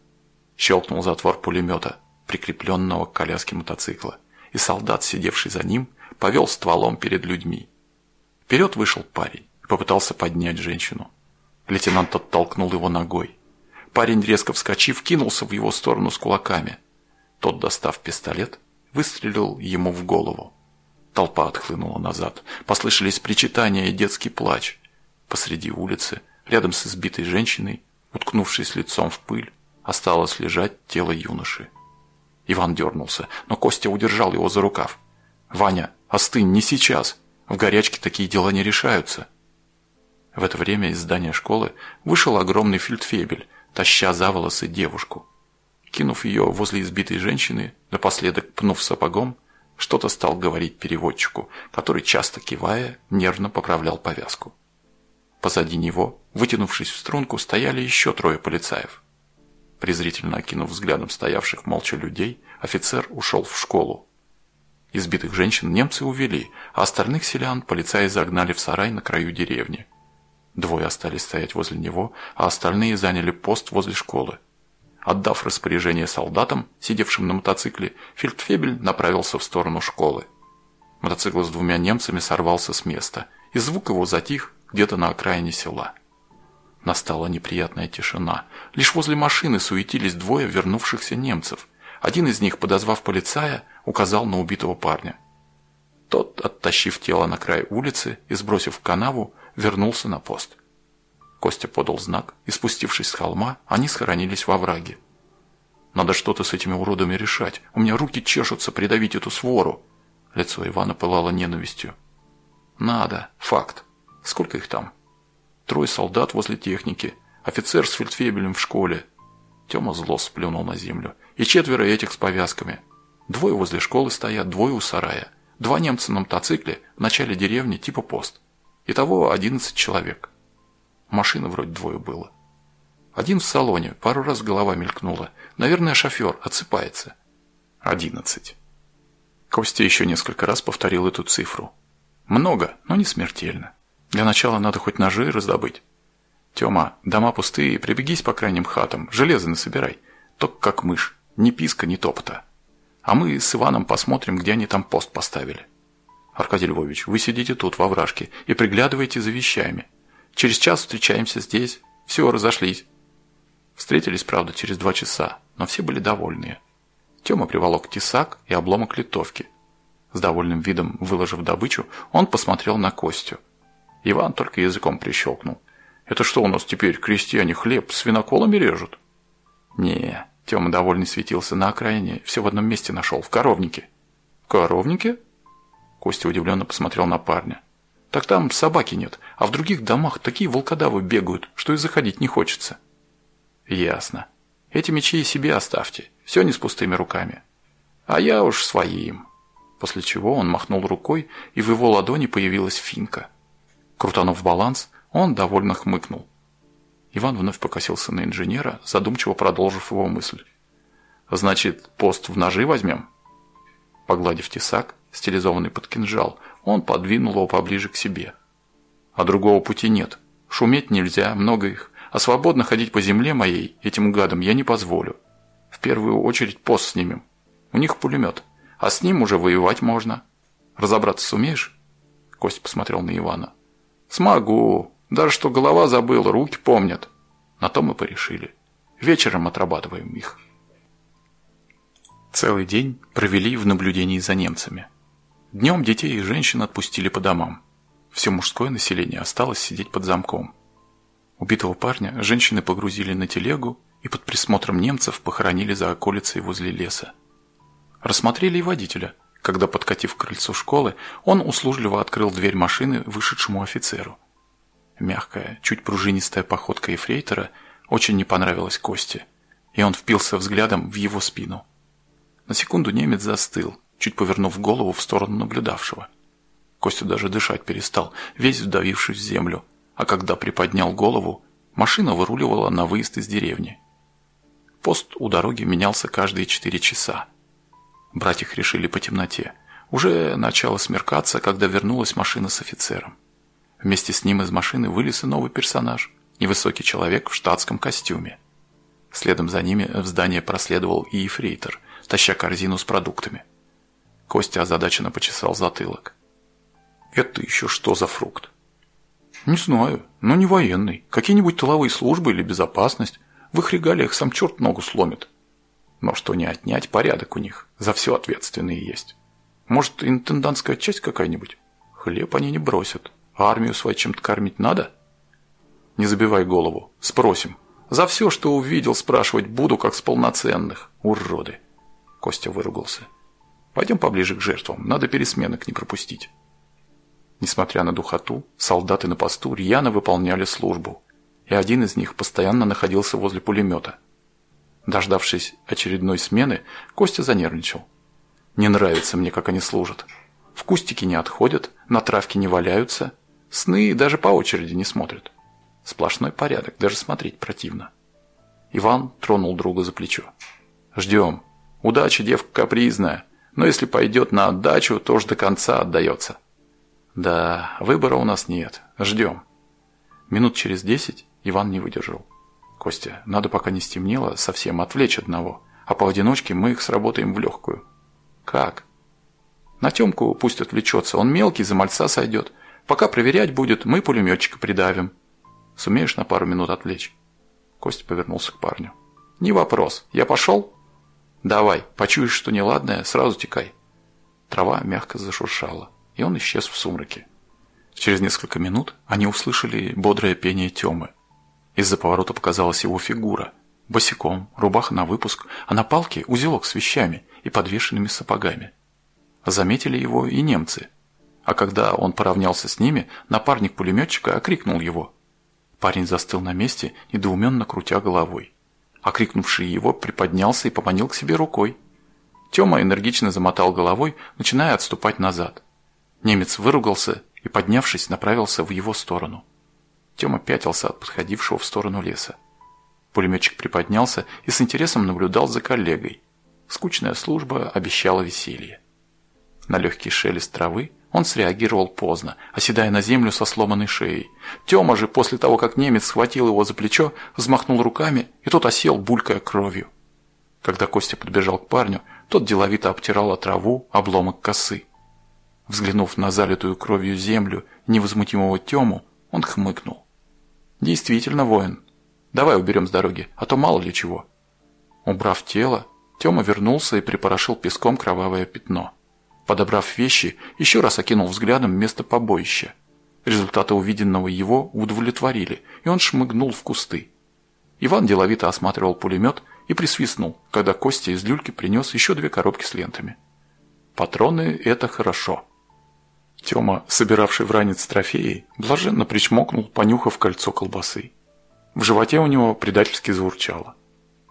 Щелкнул затвор пулемета, прикрепленного к коляске мотоцикла, и солдат, сидевший за ним, повел стволом перед людьми. Вперед вышел парень и попытался поднять женщину. Лейтенант оттолкнул его ногой. Парень, резко вскочив, кинулся в его сторону с кулаками. Тот, достав пистолет, выстрелил ему в голову. Толпа отхлынула назад. Послышались причитания и детский плач. Посреди улицы, рядом с избитой женщиной, уткнувшись лицом в пыль, осталось лежать тело юноши. Иван дернулся, но Костя удержал его за рукав. «Ваня, остынь, не сейчас! В горячке такие дела не решаются!» В это время из здания школы вышел огромный фельдфебель таща за волосы девушку. Кинув ее возле избитой женщины, напоследок пнув сапогом, что-то стал говорить переводчику, который, часто кивая, нервно поправлял повязку. Позади него, вытянувшись в струнку, стояли еще трое полицаев. Презрительно окинув взглядом стоявших молча людей, офицер ушел в школу. Избитых женщин немцы увели, а остальных селян полицаи загнали в сарай на краю деревни. Двое остались стоять возле него, а остальные заняли пост возле школы. Отдав распоряжение солдатам, сидевшим на мотоцикле, фельдфебель направился в сторону школы. Мотоцикл с двумя немцами сорвался с места, и звук его затих где-то на окраине села. Настала неприятная тишина. Лишь возле машины суетились двое вернувшихся немцев. Один из них, подозвав полицая, указал на убитого парня. Тот, оттащив тело на край улицы и сбросив в канаву, вернулся на пост. Костя подал знак, и спустившись с холма, они схоронились во враге. «Надо что-то с этими уродами решать. У меня руки чешутся придавить эту свору». Лицо Ивана пылало ненавистью. «Надо. Факт. Сколько их там?» «Трое солдат возле техники. Офицер с фельдфебелем в школе. Тёма зло сплюнул на землю. И четверо этих с повязками. Двое возле школы стоят, двое у сарая. Два немца на мотоцикле в начале деревни типа пост. Итого одиннадцать человек. Машины вроде двое было. Один в салоне, пару раз голова мелькнула. Наверное, шофер отсыпается. Одиннадцать. Костя еще несколько раз повторил эту цифру. Много, но не смертельно. Для начала надо хоть ножи раздобыть. Тёма, дома пустые, прибегись по крайним хатам, железо насобирай. Только как мышь, ни писка, ни топота. А мы с Иваном посмотрим, где они там пост поставили. Аркадий Львович, вы сидите тут, во вражке, и приглядываете за вещами. Через час встречаемся здесь. Все, разошлись. Встретились, правда, через два часа, но все были довольные. Тёма приволок тесак и обломок литовки. С довольным видом, выложив добычу, он посмотрел на Костю. Иван только языком прищелкнул. Это что у нас теперь, крестьяне хлеб с виноколами режут? Не, Тёма довольный светился на окраине, все в одном месте нашел, в коровнике. В коровнике? Костя удивленно посмотрел на парня. Так там собаки нет, а в других домах такие волкодавы бегают, что и заходить не хочется. Ясно. Эти мечи себе оставьте, все не с пустыми руками. А я уж своим. После чего он махнул рукой, и в его ладони появилась финка. Крутанув баланс, он довольно хмыкнул. Иван вновь покосился на инженера, задумчиво продолжив его мысль. «Значит, пост в ножи возьмем?» Погладив тесак, стилизованный под кинжал, он подвинул его поближе к себе. «А другого пути нет. Шуметь нельзя, много их. А свободно ходить по земле моей этим гадам я не позволю. В первую очередь пост снимем. У них пулемет, а с ним уже воевать можно. Разобраться сумеешь?» Кость посмотрел на Ивана. «Смогу. Даже что голова забыла, руки помнят. На то мы порешили. Вечером отрабатываем их. Целый день провели в наблюдении за немцами. Днем детей и женщин отпустили по домам. Все мужское население осталось сидеть под замком. Убитого парня женщины погрузили на телегу и под присмотром немцев похоронили за околицей возле леса. Рассмотрели и водителя, когда, подкатив к крыльцу школы, он услужливо открыл дверь машины вышедшему офицеру – Мягкая, чуть пружинистая походка эфрейтора очень не понравилась Косте, и он впился взглядом в его спину. На секунду немец застыл, чуть повернув голову в сторону наблюдавшего. Костя даже дышать перестал, весь вдавившись в землю, а когда приподнял голову, машина выруливала на выезд из деревни. Пост у дороги менялся каждые четыре часа. Брать их решили по темноте. Уже начало смеркаться, когда вернулась машина с офицером. Вместе с ним из машины вылез и новый персонаж – невысокий человек в штатском костюме. Следом за ними в здание проследовал и ефрейтор, таща корзину с продуктами. Костя озадаченно почесал затылок. «Это еще что за фрукт?» «Не знаю, но не военный. Какие-нибудь тыловые службы или безопасность. В их регалиях сам черт ногу сломит. Но что не отнять, порядок у них. За все ответственные есть. Может, интендантская часть какая-нибудь? Хлеб они не бросят». Армию свою чем-то кормить надо? Не забивай голову. Спросим. За все, что увидел, спрашивать буду, как с полноценных. Уроды. Костя выругался. Пойдем поближе к жертвам. Надо пересменок не пропустить. Несмотря на духоту, солдаты на посту рьяно выполняли службу, и один из них постоянно находился возле пулемета. Дождавшись очередной смены, Костя занервничал. «Не нравится мне, как они служат. В кустике не отходят, на травке не валяются, Сны даже по очереди не смотрят. Сплошной порядок, даже смотреть противно. Иван тронул друга за плечо. «Ждем. Удача девка капризная, но если пойдет на отдачу, то ж до конца отдается». «Да, выбора у нас нет. Ждем». Минут через десять Иван не выдержал. «Костя, надо пока не стемнело совсем отвлечь одного, а поодиночке мы их сработаем в легкую». «Как?» «На Темку пусть отвлечется, он мелкий, за мальца сойдет. Пока проверять будет, мы пулеметчика придавим. Сумеешь на пару минут отвлечь?» Костя повернулся к парню. «Не вопрос. Я пошел?» «Давай. Почуешь, что неладное, сразу текай». Трава мягко зашуршала, и он исчез в сумраке. Через несколько минут они услышали бодрое пение Темы. Из-за поворота показалась его фигура. Босиком, рубаха на выпуск, а на палке узелок с вещами и подвешенными сапогами. Заметили его и немцы – а когда он поравнялся с ними, напарник пулеметчика окрикнул его. Парень застыл на месте, недоуменно крутя головой. Окрикнувший его приподнялся и поманил к себе рукой. Тёма энергично замотал головой, начиная отступать назад. Немец выругался и, поднявшись, направился в его сторону. Тёма пятился от подходившего в сторону леса. Пулеметчик приподнялся и с интересом наблюдал за коллегой. Скучная служба обещала веселье. На легкий шелест травы он среагировал поздно, оседая на землю со сломанной шеей. Тёма же, после того, как немец схватил его за плечо, взмахнул руками, и тот осел, булькая кровью. Когда Костя подбежал к парню, тот деловито обтирал от траву обломок косы. Взглянув на залитую кровью землю невозмутимого Тему, он хмыкнул. «Действительно, воин. Давай уберем с дороги, а то мало ли чего». Убрав тело, Тёма вернулся и припорошил песком кровавое пятно. Подобрав вещи, еще раз окинул взглядом место побоища. Результаты увиденного его удовлетворили, и он шмыгнул в кусты. Иван деловито осматривал пулемет и присвистнул, когда Костя из люльки принес еще две коробки с лентами. Патроны – это хорошо. Тёма, собиравший в ранец трофеи, блаженно причмокнул, понюхав кольцо колбасы. В животе у него предательски заурчало.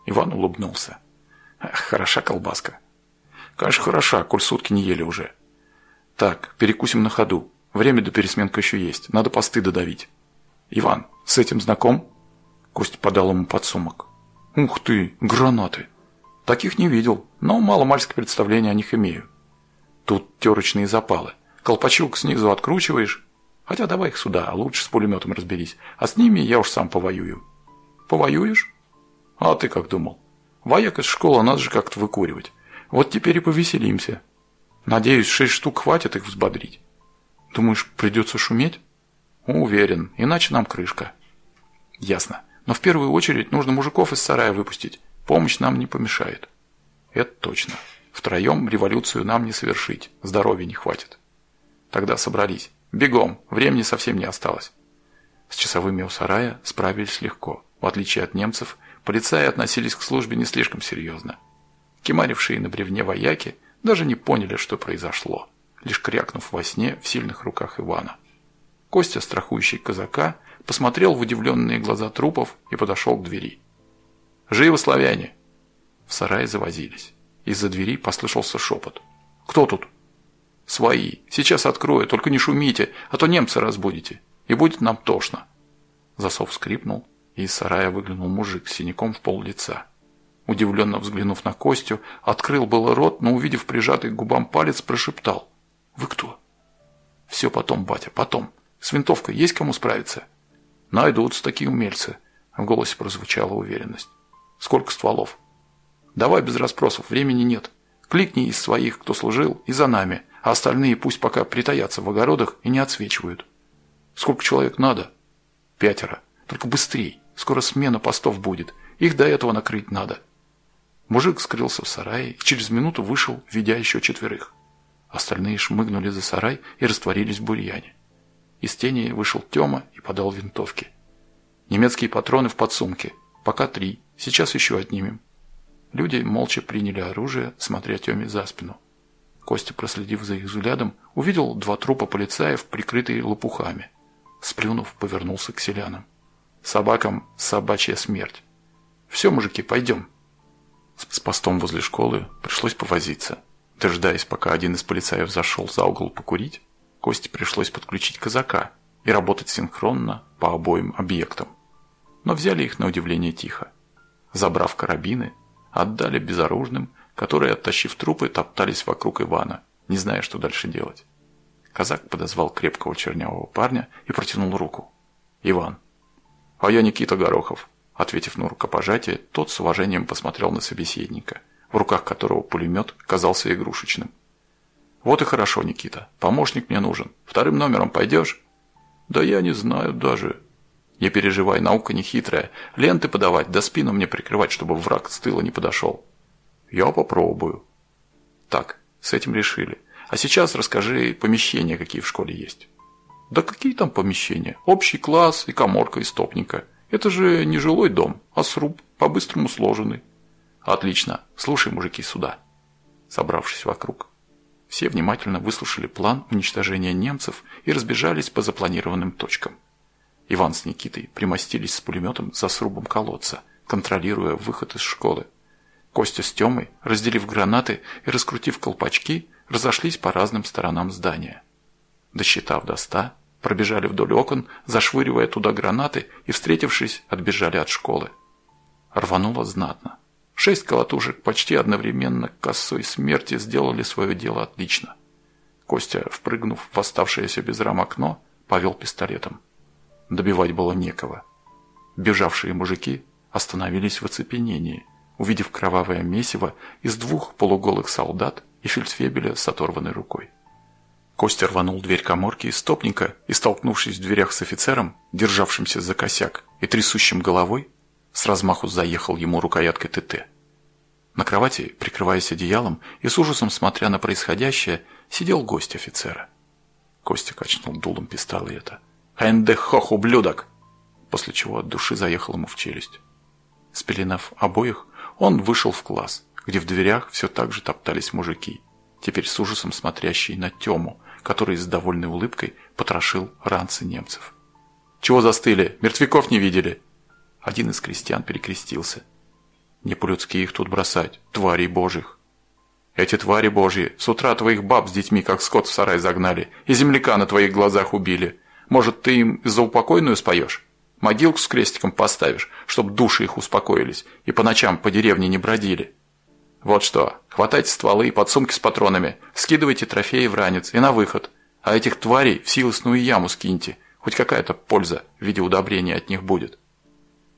Иван улыбнулся. Хороша колбаска. Конечно, хороша, коль сутки не ели уже. Так, перекусим на ходу. Время до пересменка еще есть. Надо посты додавить. Иван, с этим знаком? Кость подал ему подсумок. Ух ты, гранаты. Таких не видел, но мало-мальское представление о них имею. Тут терочные запалы. Колпачок снизу откручиваешь. Хотя давай их сюда, а лучше с пулеметом разберись. А с ними я уж сам повоюю. Повоюешь? А ты как думал? Вояк из школы надо же как-то выкуривать. Вот теперь и повеселимся. Надеюсь, шесть штук хватит их взбодрить. Думаешь, придется шуметь? Уверен, иначе нам крышка. Ясно. Но в первую очередь нужно мужиков из сарая выпустить. Помощь нам не помешает. Это точно. Втроем революцию нам не совершить. Здоровья не хватит. Тогда собрались. Бегом. Времени совсем не осталось. С часовыми у сарая справились легко. В отличие от немцев, полицаи относились к службе не слишком серьезно. Кемарившие на бревне вояки даже не поняли, что произошло, лишь крякнув во сне в сильных руках Ивана. Костя, страхующий казака, посмотрел в удивленные глаза трупов и подошел к двери. «Живы славяне!» В сарае завозились. Из-за двери послышался шепот. «Кто тут?» «Свои. Сейчас открою, только не шумите, а то немцы разбудите. И будет нам тошно». Засов скрипнул, и из сарая выглянул мужик с синяком в пол лица. Удивленно взглянув на Костю, открыл было рот, но, увидев прижатый к губам палец, прошептал. «Вы кто?» «Все потом, батя, потом. С винтовкой есть кому справиться?» «Найдутся такие умельцы», — в голосе прозвучала уверенность. «Сколько стволов?» «Давай без расспросов, времени нет. Кликни из своих, кто служил, и за нами, а остальные пусть пока притаятся в огородах и не отсвечивают». «Сколько человек надо?» «Пятеро. Только быстрей. Скоро смена постов будет. Их до этого накрыть надо». Мужик скрылся в сарае и через минуту вышел, ведя еще четверых. Остальные шмыгнули за сарай и растворились в бурьяне. Из тени вышел Тёма и подал винтовки. Немецкие патроны в подсумке. Пока три. Сейчас еще отнимем. Люди молча приняли оружие, смотря Тёме за спину. Костя, проследив за их взглядом, увидел два трупа полицаев, прикрытые лопухами. Сплюнув, повернулся к селянам. Собакам собачья смерть. Все, мужики, пойдем. С постом возле школы пришлось повозиться. Дожидаясь, пока один из полицаев зашел за угол покурить, Косте пришлось подключить казака и работать синхронно по обоим объектам. Но взяли их на удивление тихо. Забрав карабины, отдали безоружным, которые, оттащив трупы, топтались вокруг Ивана, не зная, что дальше делать. Казак подозвал крепкого чернявого парня и протянул руку. «Иван». «А я Никита Горохов. Ответив на рукопожатие, тот с уважением посмотрел на собеседника, в руках которого пулемет казался игрушечным. «Вот и хорошо, Никита. Помощник мне нужен. Вторым номером пойдешь?» «Да я не знаю даже». «Не переживай, наука не хитрая. Ленты подавать, да спину мне прикрывать, чтобы враг с тыла не подошел». «Я попробую». «Так, с этим решили. А сейчас расскажи помещения, какие в школе есть». «Да какие там помещения? Общий класс и коморка из топника». Это же не жилой дом, а сруб, по-быстрому сложенный. Отлично. Слушай, мужики, сюда. Собравшись вокруг, все внимательно выслушали план уничтожения немцев и разбежались по запланированным точкам. Иван с Никитой примостились с пулеметом за срубом колодца, контролируя выход из школы. Костя с Тёмой, разделив гранаты и раскрутив колпачки, разошлись по разным сторонам здания. Досчитав до ста, пробежали вдоль окон, зашвыривая туда гранаты и, встретившись, отбежали от школы. Рвануло знатно. Шесть колотушек почти одновременно косой смерти сделали свое дело отлично. Костя, впрыгнув в оставшееся без рам окно, повел пистолетом. Добивать было некого. Бежавшие мужики остановились в оцепенении, увидев кровавое месиво из двух полуголых солдат и фельдфебеля с оторванной рукой. Костя рванул дверь коморки из топника и, столкнувшись в дверях с офицером, державшимся за косяк и трясущим головой, с размаху заехал ему рукояткой ТТ. На кровати, прикрываясь одеялом и с ужасом смотря на происходящее, сидел гость офицера. Костя качнул дулом пистолета. «Энде хох, ублюдок!» После чего от души заехал ему в челюсть. Спеленав обоих, он вышел в класс, где в дверях все так же топтались мужики, теперь с ужасом смотрящие на Тему, который с довольной улыбкой потрошил ранцы немцев. «Чего застыли? Мертвяков не видели?» Один из крестьян перекрестился. «Не по-людски их тут бросать, тварей божьих!» «Эти твари божьи с утра твоих баб с детьми как скот в сарай загнали и земляка на твоих глазах убили. Может, ты им за упокойную споешь?» Могилку с крестиком поставишь, чтобы души их успокоились и по ночам по деревне не бродили. Вот что, хватайте стволы и подсумки с патронами, скидывайте трофеи в ранец и на выход. А этих тварей в силосную яму скиньте, хоть какая-то польза в виде удобрения от них будет.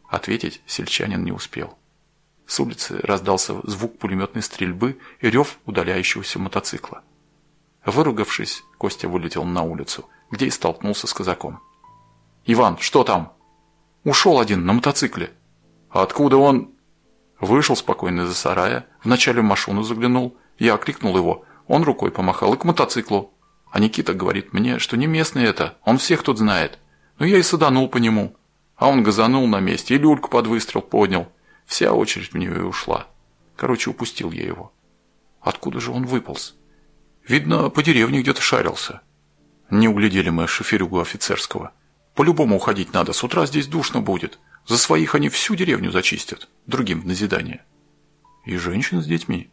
Ответить сельчанин не успел. С улицы раздался звук пулеметной стрельбы и рев удаляющегося мотоцикла. Выругавшись, Костя вылетел на улицу, где и столкнулся с казаком. «Иван, что там?» Ушел один на мотоцикле. А откуда он? Вышел спокойно из-за сарая, вначале в машину заглянул, я окликнул его, он рукой помахал и к мотоциклу. А Никита говорит мне, что не местный это, он всех тут знает. Ну я и саданул по нему. А он газанул на месте и люльку под выстрел поднял. Вся очередь в нее и ушла. Короче, упустил я его. Откуда же он выполз? Видно, по деревне где-то шарился. Не углядели мы шоферюгу офицерского. По-любому уходить надо, с утра здесь душно будет. За своих они всю деревню зачистят, другим в назидание. И женщин с детьми.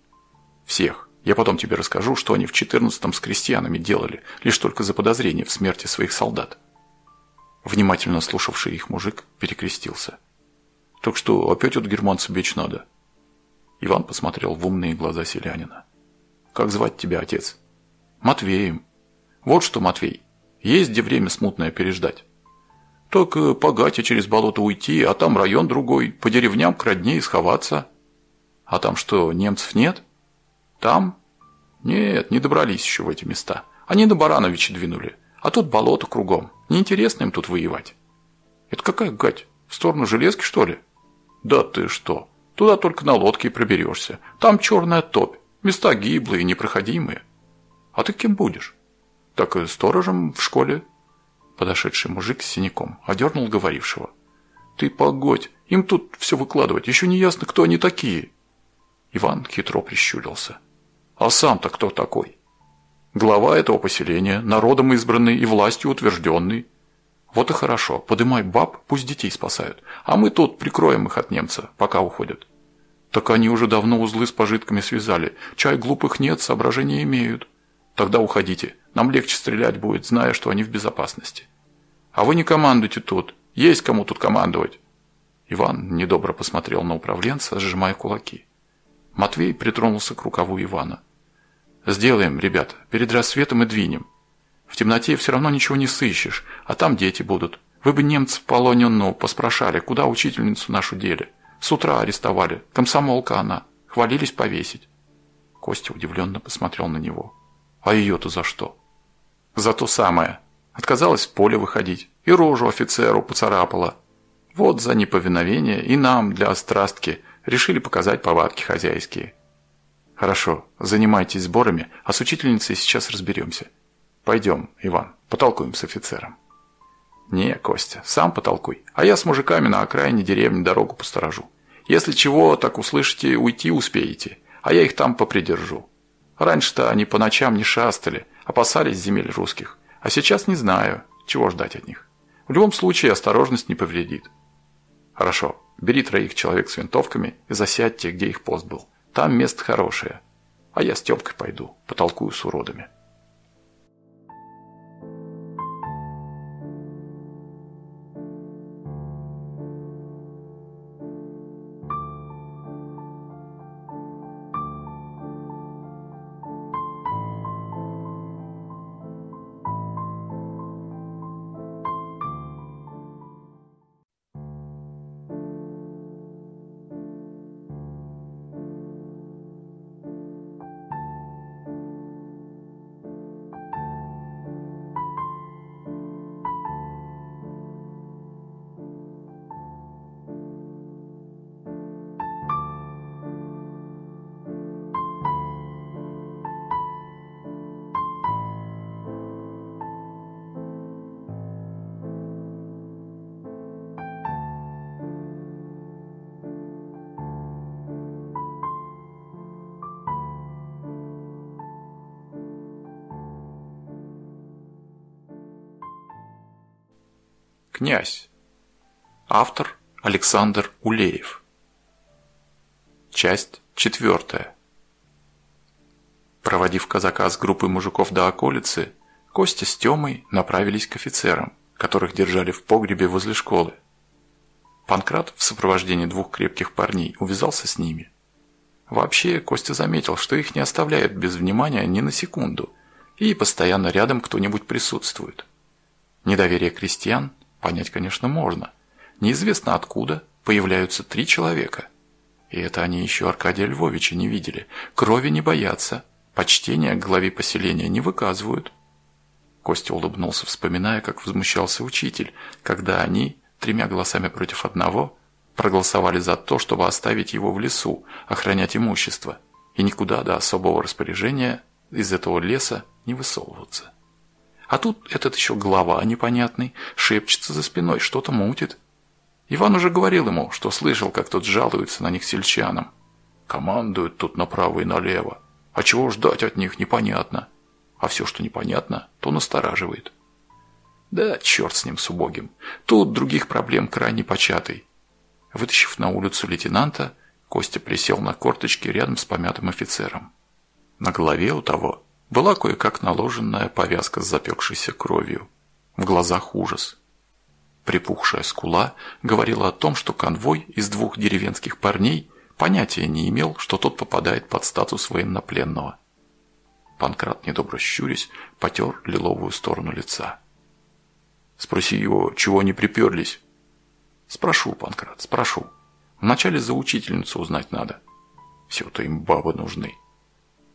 Всех. Я потом тебе расскажу, что они в четырнадцатом с крестьянами делали, лишь только за подозрение в смерти своих солдат. Внимательно слушавший их мужик перекрестился. Так что опять от германца бечь надо. Иван посмотрел в умные глаза селянина. Как звать тебя, отец? Матвеем. Вот что, Матвей, есть где время смутное переждать. Так э, по гате через болото уйти, а там район другой, по деревням к родне и сховаться. А там что, немцев нет? Там? Нет, не добрались еще в эти места. Они на Барановича двинули. А тут болото кругом. Неинтересно им тут воевать. Это какая гать? В сторону железки, что ли? Да ты что? Туда только на лодке и проберешься. Там черная топь. Места гиблые, непроходимые. А ты кем будешь? Так и сторожем в школе Подошедший мужик с синяком одернул говорившего. «Ты погодь, им тут все выкладывать, еще не ясно, кто они такие». Иван хитро прищурился. «А сам-то кто такой?» «Глава этого поселения, народом избранный и властью утвержденный». «Вот и хорошо, подымай баб, пусть детей спасают, а мы тут прикроем их от немца, пока уходят». «Так они уже давно узлы с пожитками связали. Чай глупых нет, соображения имеют». «Тогда уходите. Нам легче стрелять будет, зная, что они в безопасности». А вы не командуйте тут. Есть кому тут командовать. Иван недобро посмотрел на управленца, сжимая кулаки. Матвей притронулся к рукаву Ивана. «Сделаем, ребята, перед рассветом и двинем. В темноте все равно ничего не сыщешь, а там дети будут. Вы бы немцев полоненного поспрашали, куда учительницу нашу дели. С утра арестовали, комсомолка она, хвалились повесить». Костя удивленно посмотрел на него. «А ее-то за что?» «За то самое», Отказалась в поле выходить и рожу офицеру поцарапала. Вот за неповиновение и нам, для острастки, решили показать повадки хозяйские. Хорошо, занимайтесь сборами, а с учительницей сейчас разберемся. Пойдем, Иван, потолкуем с офицером. Не, Костя, сам потолкуй, а я с мужиками на окраине деревни дорогу посторожу. Если чего, так услышите, уйти успеете, а я их там попридержу. Раньше-то они по ночам не шастали, опасались земель русских. А сейчас не знаю, чего ждать от них. В любом случае, осторожность не повредит. Хорошо, Бери троих человек с винтовками и засядьте, где их пост был. Там место хорошее. А я с Тёмкой пойду, потолкую с уродами. Князь. Автор Александр Улеев. Часть четвертая. Проводив казака с группой мужиков до околицы, Костя с Тёмой направились к офицерам, которых держали в погребе возле школы. Панкрат в сопровождении двух крепких парней увязался с ними. Вообще, Костя заметил, что их не оставляют без внимания ни на секунду, и постоянно рядом кто-нибудь присутствует. Недоверие крестьян Понять, конечно, можно. Неизвестно откуда появляются три человека. И это они еще Аркадия Львовича не видели. Крови не боятся. Почтения к главе поселения не выказывают. Костя улыбнулся, вспоминая, как возмущался учитель, когда они, тремя голосами против одного, проголосовали за то, чтобы оставить его в лесу, охранять имущество, и никуда до особого распоряжения из этого леса не высовываться. А тут этот еще глава непонятный, шепчется за спиной, что-то мутит. Иван уже говорил ему, что слышал, как тот жалуется на них сельчанам. Командуют тут направо и налево. А чего ждать от них, непонятно. А все, что непонятно, то настораживает. Да, черт с ним, с убогим. Тут других проблем крайне початый. Вытащив на улицу лейтенанта, Костя присел на корточки рядом с помятым офицером. На голове у того была кое-как наложенная повязка с запекшейся кровью. В глазах ужас. Припухшая скула говорила о том, что конвой из двух деревенских парней понятия не имел, что тот попадает под статус военнопленного. Панкрат, недобро щурясь, потер лиловую сторону лица. «Спроси его, чего они приперлись?» «Спрошу, Панкрат, спрошу. Вначале за учительницу узнать надо. Всего-то им бабы нужны».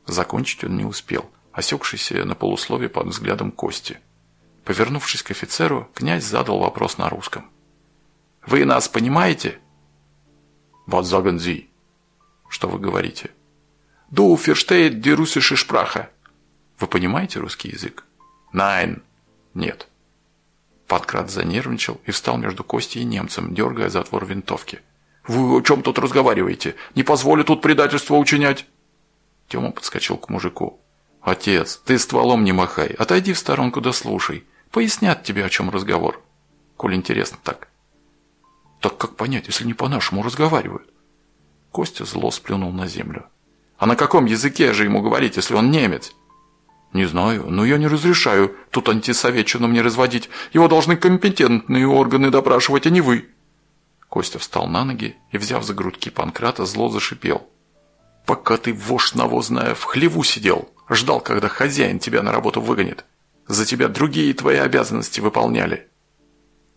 Закончить он не успел – осекшийся на полуслове под взглядом Кости. Повернувшись к офицеру, князь задал вопрос на русском. «Вы нас понимаете?» «Вот sagen Sie?» «Что вы говорите?» «Du versteht die russische Sprache». «Вы понимаете русский язык?» «Nein». «Нет». Подкрат занервничал и встал между Костей и немцем, дергая затвор винтовки. «Вы о чем тут разговариваете? Не позволю тут предательство учинять!» Тёма подскочил к мужику. «Отец, ты стволом не махай, отойди в сторонку да слушай. Пояснят тебе, о чем разговор. Коль интересно так». «Так как понять, если не по-нашему разговаривают?» Костя зло сплюнул на землю. «А на каком языке же ему говорить, если он немец?» «Не знаю, но я не разрешаю тут антисоветчину мне разводить. Его должны компетентные органы допрашивать, а не вы». Костя встал на ноги и, взяв за грудки Панкрата, зло зашипел. «Пока ты, вошь навозная, в хлеву сидел, Ждал, когда хозяин тебя на работу выгонит. За тебя другие твои обязанности выполняли.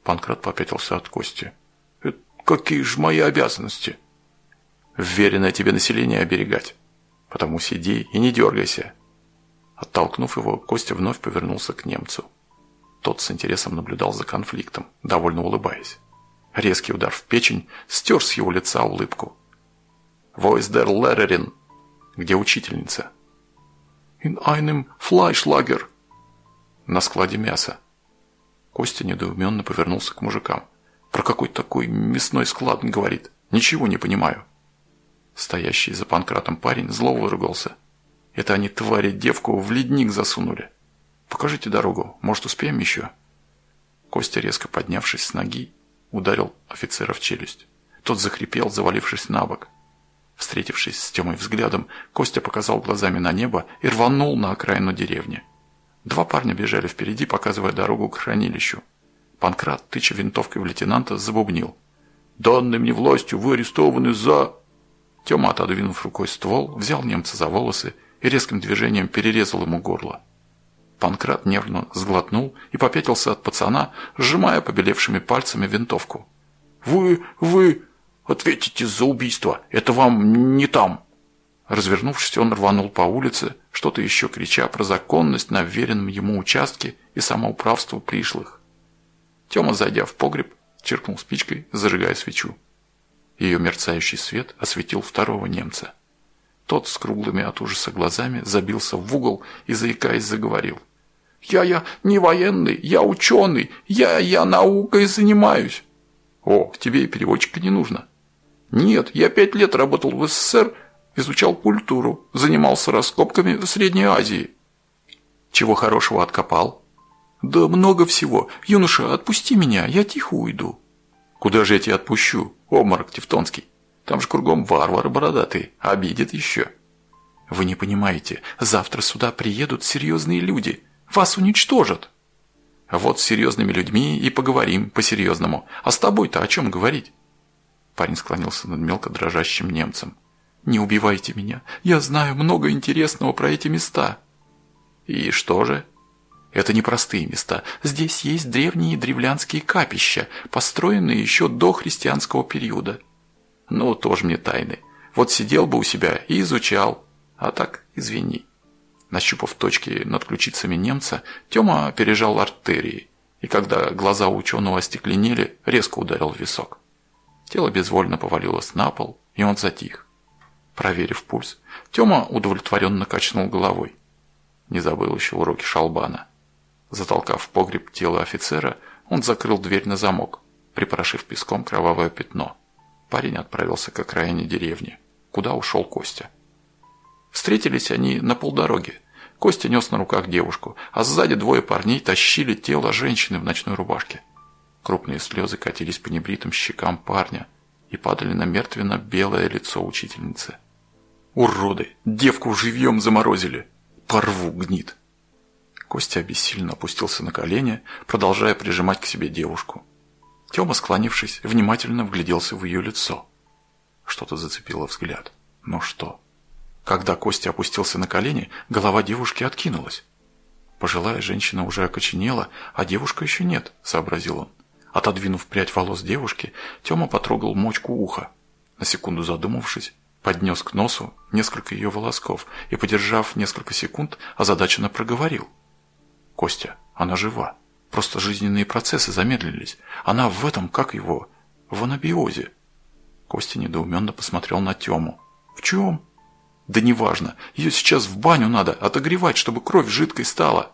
Панкрат попятился от Кости. Это какие же мои обязанности? Вверенное тебе население оберегать. Потому сиди и не дергайся. Оттолкнув его, Костя вновь повернулся к немцу. Тот с интересом наблюдал за конфликтом, довольно улыбаясь. Резкий удар в печень стер с его лица улыбку. «Войс дер Лерерин!» «Где учительница?» «In einem Fleischlager». «На складе мяса». Костя недоуменно повернулся к мужикам. «Про какой такой мясной склад?» – говорит. «Ничего не понимаю». Стоящий за Панкратом парень зло выругался. «Это они, твари, девку в ледник засунули. Покажите дорогу, может, успеем еще?» Костя, резко поднявшись с ноги, ударил офицера в челюсть. Тот захрипел, завалившись на бок. Встретившись с Тёмой взглядом, Костя показал глазами на небо и рванул на окраину деревни. Два парня бежали впереди, показывая дорогу к хранилищу. Панкрат, тыча винтовкой в лейтенанта, забубнил. «Данной мне властью вы арестованы за...» Тёма, отодвинув рукой ствол, взял немца за волосы и резким движением перерезал ему горло. Панкрат нервно сглотнул и попятился от пацана, сжимая побелевшими пальцами винтовку. «Вы... вы... ответите за убийство! Это вам не там!» Развернувшись, он рванул по улице, что-то еще крича про законность на веренном ему участке и самоуправство пришлых. Тёма, зайдя в погреб, чиркнул спичкой, зажигая свечу. Ее мерцающий свет осветил второго немца. Тот с круглыми от ужаса глазами забился в угол и, заикаясь, заговорил. «Я, я не военный, я ученый, я, я наукой занимаюсь». «О, тебе и переводчика не нужно». «Нет, я пять лет работал в СССР, изучал культуру, занимался раскопками в Средней Азии». «Чего хорошего откопал?» «Да много всего. Юноша, отпусти меня, я тихо уйду». «Куда же я тебя отпущу? Обморок тевтонский. Там же кругом варвары бородатые, обидят еще». «Вы не понимаете, завтра сюда приедут серьезные люди. Вас уничтожат». «Вот с серьезными людьми и поговорим по-серьезному. А с тобой-то о чем говорить?» Парень склонился над мелко дрожащим немцем. «Не убивайте меня. Я знаю много интересного про эти места». «И что же?» Это не простые места. Здесь есть древние древлянские капища, построенные еще до христианского периода. Ну, тоже мне тайны. Вот сидел бы у себя и изучал. А так, извини. Нащупав точки над ключицами немца, Тёма пережал артерии. И когда глаза ученого остекленели, резко ударил в висок. Тело безвольно повалилось на пол, и он затих. Проверив пульс, Тёма удовлетворенно качнул головой. Не забыл еще уроки шалбана. Затолкав в погреб тело офицера, он закрыл дверь на замок, припорошив песком кровавое пятно. Парень отправился к окраине деревни, куда ушел Костя. Встретились они на полдороге. Костя нес на руках девушку, а сзади двое парней тащили тело женщины в ночной рубашке. Крупные слезы катились по небритым щекам парня и падали на мертвенно-белое лицо учительницы. «Уроды! Девку живьем заморозили! Порву, гнит!» Костя обессиленно опустился на колени, продолжая прижимать к себе девушку. Тёма, склонившись, внимательно вгляделся в ее лицо. Что-то зацепило взгляд. Но что? Когда Костя опустился на колени, голова девушки откинулась. Пожилая женщина уже окоченела, а девушка еще нет, сообразил он. Отодвинув прядь волос девушки, Тёма потрогал мочку уха. На секунду задумавшись, поднес к носу несколько ее волосков и, подержав несколько секунд, озадаченно проговорил. Костя, она жива. Просто жизненные процессы замедлились. Она в этом, как его, в анабиозе. Костя недоуменно посмотрел на Тему. В чем? Да неважно. Ее сейчас в баню надо отогревать, чтобы кровь жидкой стала.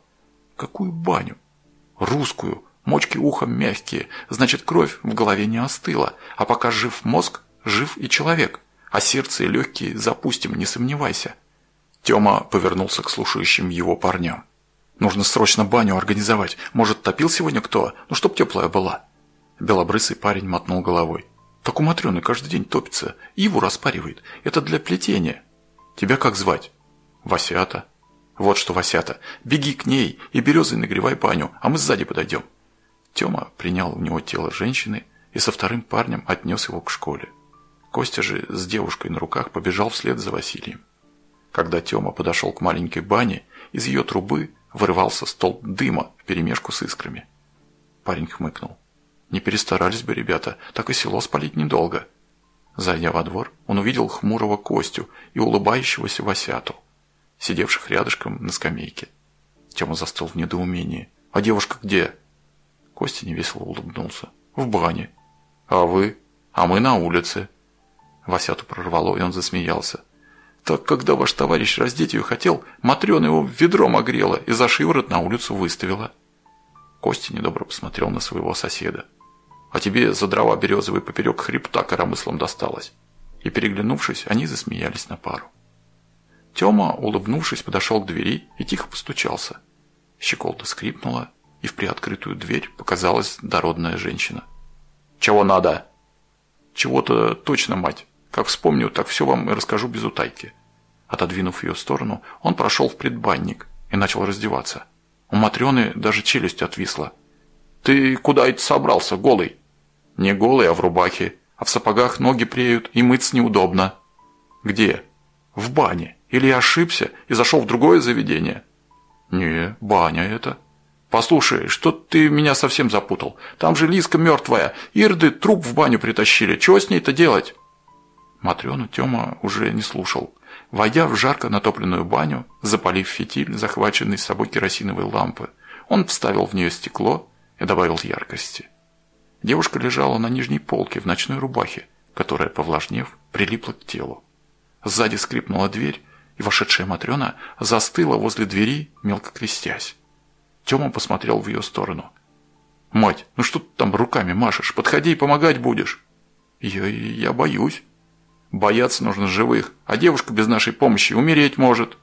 Какую баню? Русскую. Мочки ухом мягкие. Значит, кровь в голове не остыла. А пока жив мозг, жив и человек. А сердце и легкие запустим, не сомневайся. Тёма повернулся к слушающим его парням. Нужно срочно баню организовать. Может, топил сегодня кто? Ну, чтоб теплая была. Белобрысый парень мотнул головой. Так у Матрёны каждый день топится. Иву распаривает. Это для плетения. Тебя как звать? Васята. Вот что, Васята, беги к ней и березой нагревай баню, а мы сзади подойдем. Тёма принял у него тело женщины и со вторым парнем отнес его к школе. Костя же с девушкой на руках побежал вслед за Василием. Когда Тёма подошел к маленькой бане, из ее трубы вырывался столб дыма вперемешку с искрами. Парень хмыкнул. Не перестарались бы ребята, так и село спалить недолго. Зайдя во двор, он увидел хмурого Костю и улыбающегося Васяту, сидевших рядышком на скамейке. Тёма застыл в недоумении. «А девушка где?» Костя невесело улыбнулся. «В бане». «А вы?» «А мы на улице». Васяту прорвало, и он засмеялся. Так когда ваш товарищ раздеть ее хотел, Матрена его ведром огрела и за шиворот на улицу выставила. Костя недобро посмотрел на своего соседа. А тебе за дрова березовый поперек хребта коромыслом досталось. И переглянувшись, они засмеялись на пару. Тёма, улыбнувшись, подошел к двери и тихо постучался. Щеколда скрипнула, и в приоткрытую дверь показалась дородная женщина. «Чего надо?» Чего-то точно, мать. Как вспомню, так все вам и расскажу без утайки». Отодвинув ее сторону, он прошел в предбанник и начал раздеваться. У Матрены даже челюсть отвисла. «Ты куда это собрался, голый?» «Не голый, а в рубахе. А в сапогах ноги преют, и мыться неудобно». «Где?» «В бане. Или я ошибся и зашел в другое заведение?» «Не, баня это». «Послушай, что ты меня совсем запутал? Там же Лиска мертвая, Ирды труп в баню притащили. Чего с ней-то делать?» Матрёну Тёма уже не слушал. Войдя в жарко натопленную баню, запалив фитиль, захваченный с собой керосиновой лампы, он вставил в нее стекло и добавил яркости. Девушка лежала на нижней полке в ночной рубахе, которая, повлажнев, прилипла к телу. Сзади скрипнула дверь, и вошедшая Матрена застыла возле двери, мелко крестясь. Тёма посмотрел в ее сторону. «Мать, ну что ты там руками машешь? Подходи и помогать будешь!» «Я, я боюсь». «Бояться нужно живых, а девушка без нашей помощи умереть может».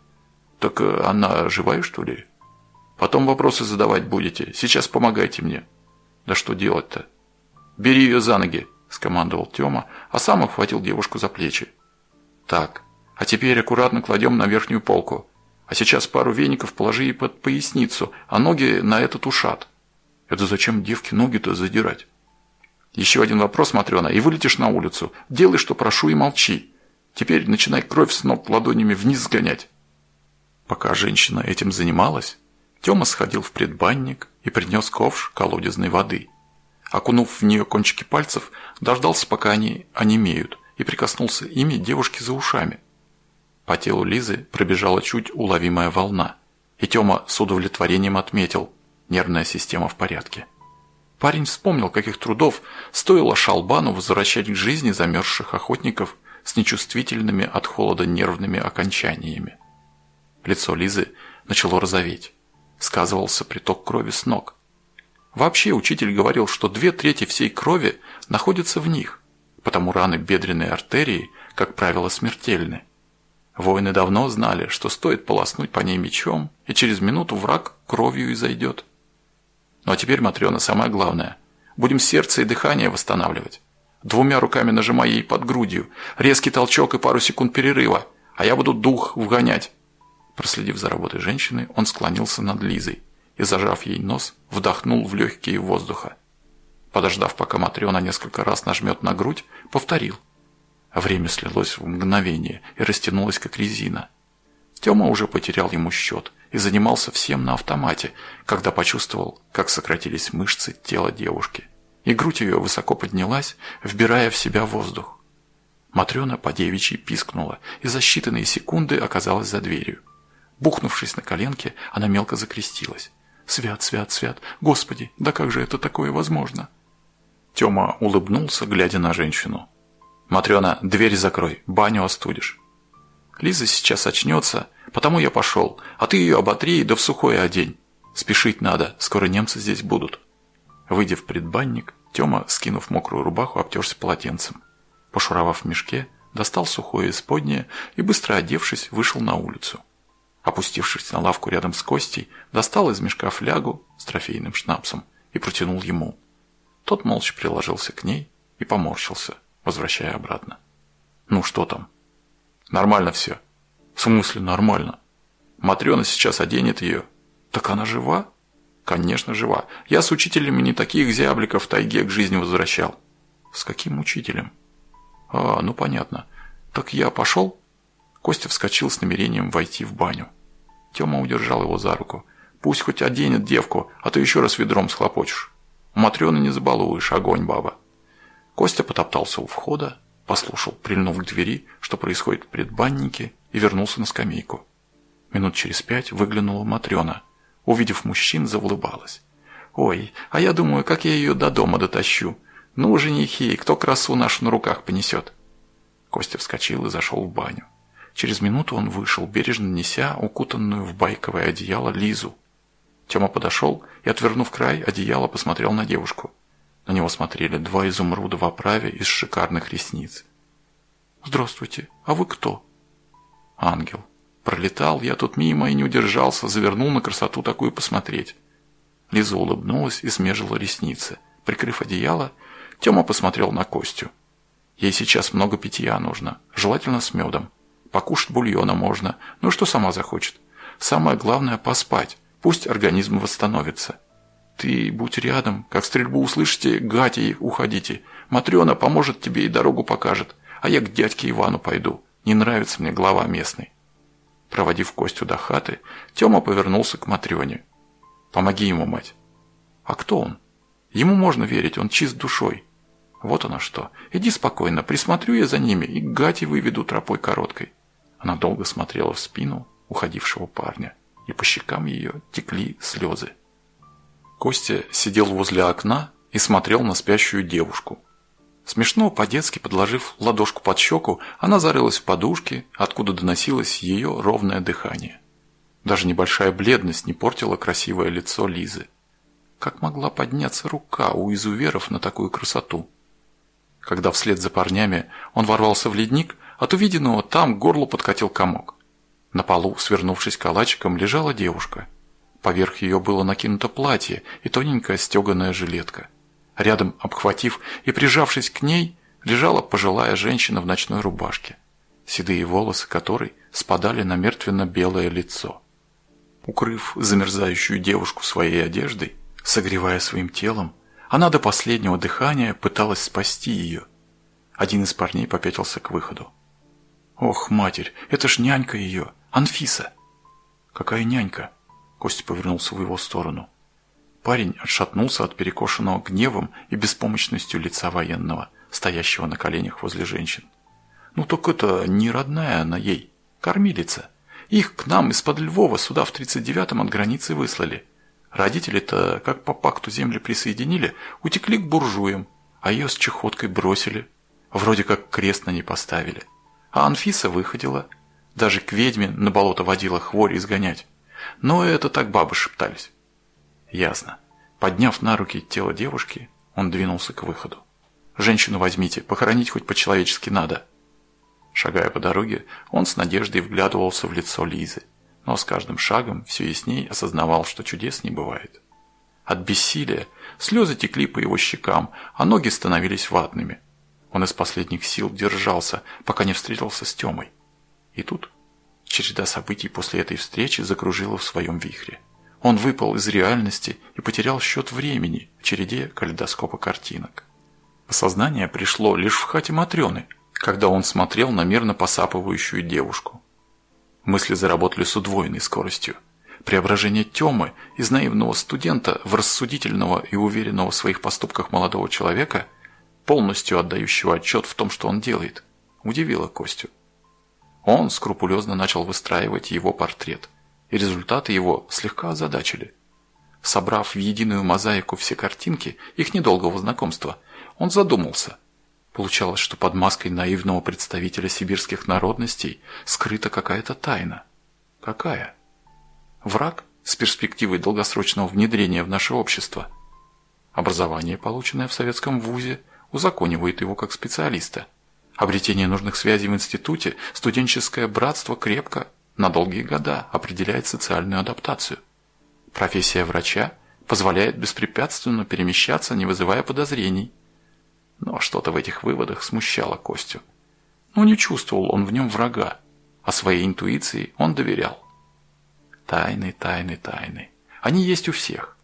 «Так э, она живая, что ли?» «Потом вопросы задавать будете. Сейчас помогайте мне». «Да что делать-то?» «Бери ее за ноги», – скомандовал Тёма, а сам охватил девушку за плечи. «Так, а теперь аккуратно кладем на верхнюю полку. А сейчас пару веников положи ей под поясницу, а ноги на этот ушат. Это зачем девке ноги-то задирать? Еще один вопрос, Матрена, и вылетишь на улицу. Делай, что прошу, и молчи. Теперь начинай кровь с ног ладонями вниз сгонять. Пока женщина этим занималась, Тёма сходил в предбанник и принес ковш колодезной воды. Окунув в нее кончики пальцев, дождался, пока они онемеют, и прикоснулся ими девушке за ушами – по телу Лизы пробежала чуть уловимая волна, и Тёма с удовлетворением отметил – нервная система в порядке. Парень вспомнил, каких трудов стоило Шалбану возвращать к жизни замерзших охотников с нечувствительными от холода нервными окончаниями. Лицо Лизы начало розоветь. Сказывался приток крови с ног. Вообще учитель говорил, что две трети всей крови находятся в них, потому раны бедренной артерии, как правило, смертельны. Воины давно знали, что стоит полоснуть по ней мечом, и через минуту враг кровью изойдет. Ну а теперь, Матрена, самое главное. Будем сердце и дыхание восстанавливать. Двумя руками нажимай ей под грудью, резкий толчок и пару секунд перерыва, а я буду дух вгонять. Проследив за работой женщины, он склонился над Лизой и, зажав ей нос, вдохнул в легкие воздуха. Подождав, пока Матрена несколько раз нажмет на грудь, повторил – а время слилось в мгновение и растянулось, как резина. Тёма уже потерял ему счет и занимался всем на автомате, когда почувствовал, как сократились мышцы тела девушки. И грудь ее высоко поднялась, вбирая в себя воздух. Матрена по девичьи пискнула и за считанные секунды оказалась за дверью. Бухнувшись на коленке, она мелко закрестилась. «Свят, свят, свят! Господи, да как же это такое возможно?» Тёма улыбнулся, глядя на женщину. «Матрена, дверь закрой, баню остудишь». Лиза сейчас очнется, потому я пошел, а ты ее оботри да в сухое одень. Спешить надо, скоро немцы здесь будут. Выйдя в предбанник, Тёма, скинув мокрую рубаху, обтерся полотенцем. Пошуровав в мешке, достал сухое исподнее и, быстро одевшись, вышел на улицу. Опустившись на лавку рядом с Костей, достал из мешка флягу с трофейным шнапсом и протянул ему. Тот молча приложился к ней и поморщился – возвращая обратно. «Ну что там?» «Нормально все». «В смысле нормально?» «Матрена сейчас оденет ее». «Так она жива?» «Конечно, жива. Я с учителями не таких зябликов в тайге к жизни возвращал». «С каким учителем?» «А, ну понятно. Так я пошел?» Костя вскочил с намерением войти в баню. Тёма удержал его за руку. «Пусть хоть оденет девку, а то еще раз ведром схлопочешь. У Матрёны не забалуешь, огонь, баба». Костя потоптался у входа, послушал, прильнув к двери, что происходит в предбаннике, и вернулся на скамейку. Минут через пять выглянула Матрена. Увидев мужчин, заулыбалась. «Ой, а я думаю, как я ее до дома дотащу. Ну, женихи, кто красу нашу на руках понесет?» Костя вскочил и зашел в баню. Через минуту он вышел, бережно неся укутанную в байковое одеяло Лизу. Тёма подошел и, отвернув край, одеяло посмотрел на девушку. На него смотрели два изумруда в оправе из шикарных ресниц. «Здравствуйте, а вы кто?» «Ангел. Пролетал я тут мимо и не удержался, завернул на красоту такую посмотреть». Лиза улыбнулась и смежила ресницы. Прикрыв одеяло, Тёма посмотрел на Костю. Ей сейчас много питья нужно, желательно с медом. Покушать бульона можно, ну что сама захочет. Самое главное – поспать, пусть организм восстановится. Ты будь рядом, как стрельбу услышите, гати уходите. Матрена поможет тебе и дорогу покажет, а я к дядьке Ивану пойду. Не нравится мне глава местный. Проводив Костю до хаты, Тёма повернулся к Матрёне. «Помоги ему, мать». «А кто он?» «Ему можно верить, он чист душой». «Вот оно что. Иди спокойно, присмотрю я за ними и гати выведу тропой короткой». Она долго смотрела в спину уходившего парня, и по щекам ее текли слезы. Костя сидел возле окна и смотрел на спящую девушку. Смешно, по-детски подложив ладошку под щеку, она зарылась в подушки, откуда доносилось ее ровное дыхание. Даже небольшая бледность не портила красивое лицо Лизы. Как могла подняться рука у изуверов на такую красоту? Когда вслед за парнями он ворвался в ледник, от увиденного там горло подкатил комок. На полу, свернувшись калачиком, лежала девушка. Поверх ее было накинуто платье и тоненькая стеганая жилетка. Рядом, обхватив и прижавшись к ней, лежала пожилая женщина в ночной рубашке, седые волосы которой спадали на мертвенно-белое лицо. Укрыв замерзающую девушку своей одеждой, согревая своим телом, она до последнего дыхания пыталась спасти ее. Один из парней попятился к выходу. «Ох, матерь, это ж нянька ее, Анфиса!» «Какая нянька?» Костя повернулся в его сторону. Парень отшатнулся от перекошенного гневом и беспомощностью лица военного, стоящего на коленях возле женщин. «Ну так это не родная она ей, кормилица. Их к нам из-под Львова сюда в 39-м от границы выслали. Родители-то, как по пакту земли присоединили, утекли к буржуям, а ее с чехоткой бросили. Вроде как крест на ней поставили. А Анфиса выходила. Даже к ведьме на болото водила хворь изгонять. Но это так бабы шептались. Ясно. Подняв на руки тело девушки, он двинулся к выходу. «Женщину возьмите, похоронить хоть по-человечески надо». Шагая по дороге, он с надеждой вглядывался в лицо Лизы, но с каждым шагом все ясней осознавал, что чудес не бывает. От бессилия слезы текли по его щекам, а ноги становились ватными. Он из последних сил держался, пока не встретился с Темой. И тут череда событий после этой встречи закружила в своем вихре. Он выпал из реальности и потерял счет времени в череде калейдоскопа картинок. Осознание пришло лишь в хате Матрены, когда он смотрел на мирно посапывающую девушку. Мысли заработали с удвоенной скоростью. Преображение Тёмы из наивного студента в рассудительного и уверенного в своих поступках молодого человека, полностью отдающего отчет в том, что он делает, удивило Костю. Он скрупулезно начал выстраивать его портрет – и результаты его слегка озадачили. Собрав в единую мозаику все картинки их недолгого знакомства, он задумался. Получалось, что под маской наивного представителя сибирских народностей скрыта какая-то тайна. Какая? Враг с перспективой долгосрочного внедрения в наше общество. Образование, полученное в советском вузе, узаконивает его как специалиста. Обретение нужных связей в институте, студенческое братство крепко на долгие года определяет социальную адаптацию. Профессия врача позволяет беспрепятственно перемещаться, не вызывая подозрений. Но что-то в этих выводах смущало Костю. Но не чувствовал он в нем врага, а своей интуиции он доверял. Тайны, тайны, тайны. Они есть у всех.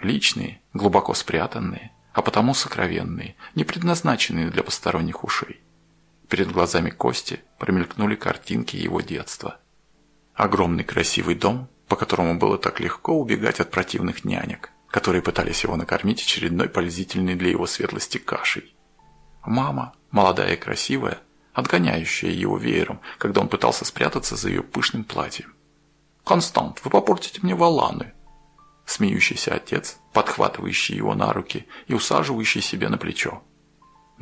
Личные, глубоко спрятанные, а потому сокровенные, не предназначенные для посторонних ушей. Перед глазами Кости промелькнули картинки его детства. Огромный красивый дом, по которому было так легко убегать от противных нянек, которые пытались его накормить очередной пользительной для его светлости кашей. Мама, молодая и красивая, отгоняющая его веером, когда он пытался спрятаться за ее пышным платьем. «Констант, вы попортите мне валаны!» Смеющийся отец, подхватывающий его на руки и усаживающий себе на плечо.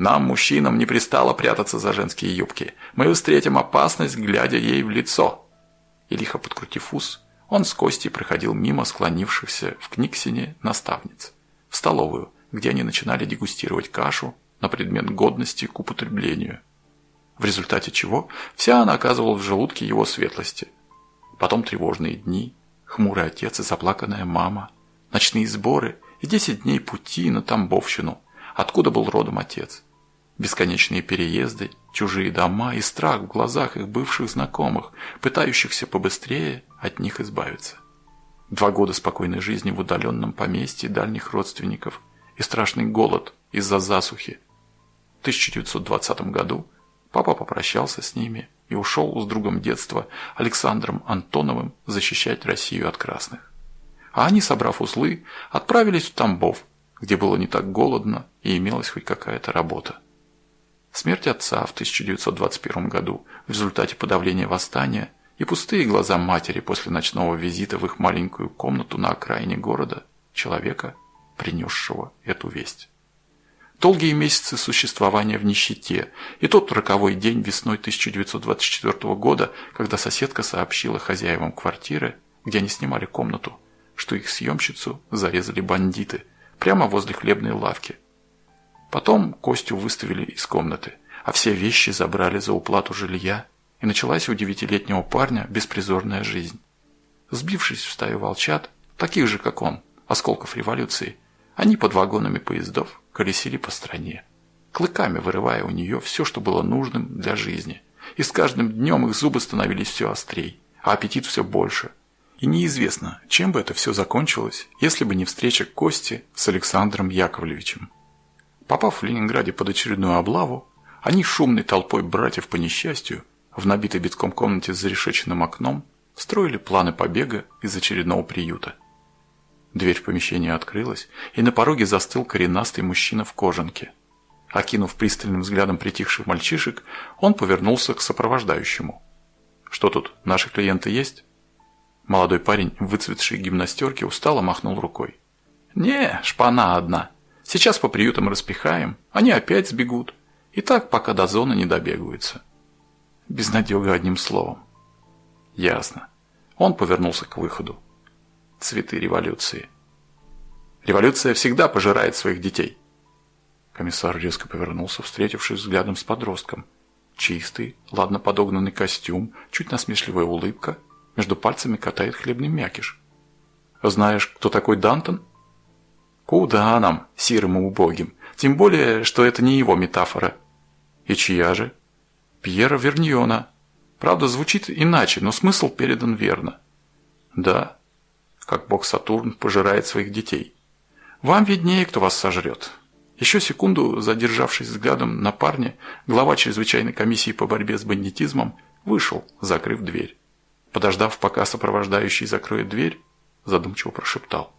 «Нам, мужчинам, не пристало прятаться за женские юбки. Мы встретим опасность, глядя ей в лицо!» и лихо подкрутив ус, он с Костей проходил мимо склонившихся в Книксине наставниц, в столовую, где они начинали дегустировать кашу на предмет годности к употреблению. В результате чего вся она оказывалась в желудке его светлости. Потом тревожные дни, хмурый отец и заплаканная мама, ночные сборы и десять дней пути на Тамбовщину, откуда был родом отец. Бесконечные переезды, чужие дома и страх в глазах их бывших знакомых, пытающихся побыстрее от них избавиться. Два года спокойной жизни в удаленном поместье дальних родственников и страшный голод из-за засухи. В 1920 году папа попрощался с ними и ушел с другом детства Александром Антоновым защищать Россию от красных. А они, собрав узлы, отправились в Тамбов, где было не так голодно и имелась хоть какая-то работа. Смерть отца в 1921 году в результате подавления восстания и пустые глаза матери после ночного визита в их маленькую комнату на окраине города человека, принесшего эту весть. Долгие месяцы существования в нищете и тот роковой день весной 1924 года, когда соседка сообщила хозяевам квартиры, где они снимали комнату, что их съемщицу зарезали бандиты прямо возле хлебной лавки – Потом Костю выставили из комнаты, а все вещи забрали за уплату жилья, и началась у девятилетнего парня беспризорная жизнь. Сбившись в стаю волчат, таких же, как он, осколков революции, они под вагонами поездов колесили по стране, клыками вырывая у нее все, что было нужным для жизни. И с каждым днем их зубы становились все острей, а аппетит все больше. И неизвестно, чем бы это все закончилось, если бы не встреча Кости с Александром Яковлевичем. Попав в Ленинграде под очередную облаву, они шумной толпой братьев по несчастью в набитой битком комнате с зарешеченным окном строили планы побега из очередного приюта. Дверь в помещение открылась, и на пороге застыл коренастый мужчина в кожанке. Окинув пристальным взглядом притихших мальчишек, он повернулся к сопровождающему. «Что тут, наши клиенты есть?» Молодой парень в выцветшей гимнастерке устало махнул рукой. «Не, шпана одна. Сейчас по приютам распихаем, они опять сбегут. И так, пока до зоны не добегаются. Безнадега одним словом. Ясно. Он повернулся к выходу. Цветы революции. Революция всегда пожирает своих детей. Комиссар резко повернулся, встретившись взглядом с подростком. Чистый, ладно подогнанный костюм, чуть насмешливая улыбка. Между пальцами катает хлебный мякиш. «Знаешь, кто такой Дантон?» Куда нам, сирым и убогим? Тем более, что это не его метафора. И чья же? Пьера Верньона. Правда, звучит иначе, но смысл передан верно. Да, как бог Сатурн пожирает своих детей. Вам виднее, кто вас сожрет. Еще секунду, задержавшись взглядом на парня, глава чрезвычайной комиссии по борьбе с бандитизмом вышел, закрыв дверь. Подождав, пока сопровождающий закроет дверь, задумчиво прошептал.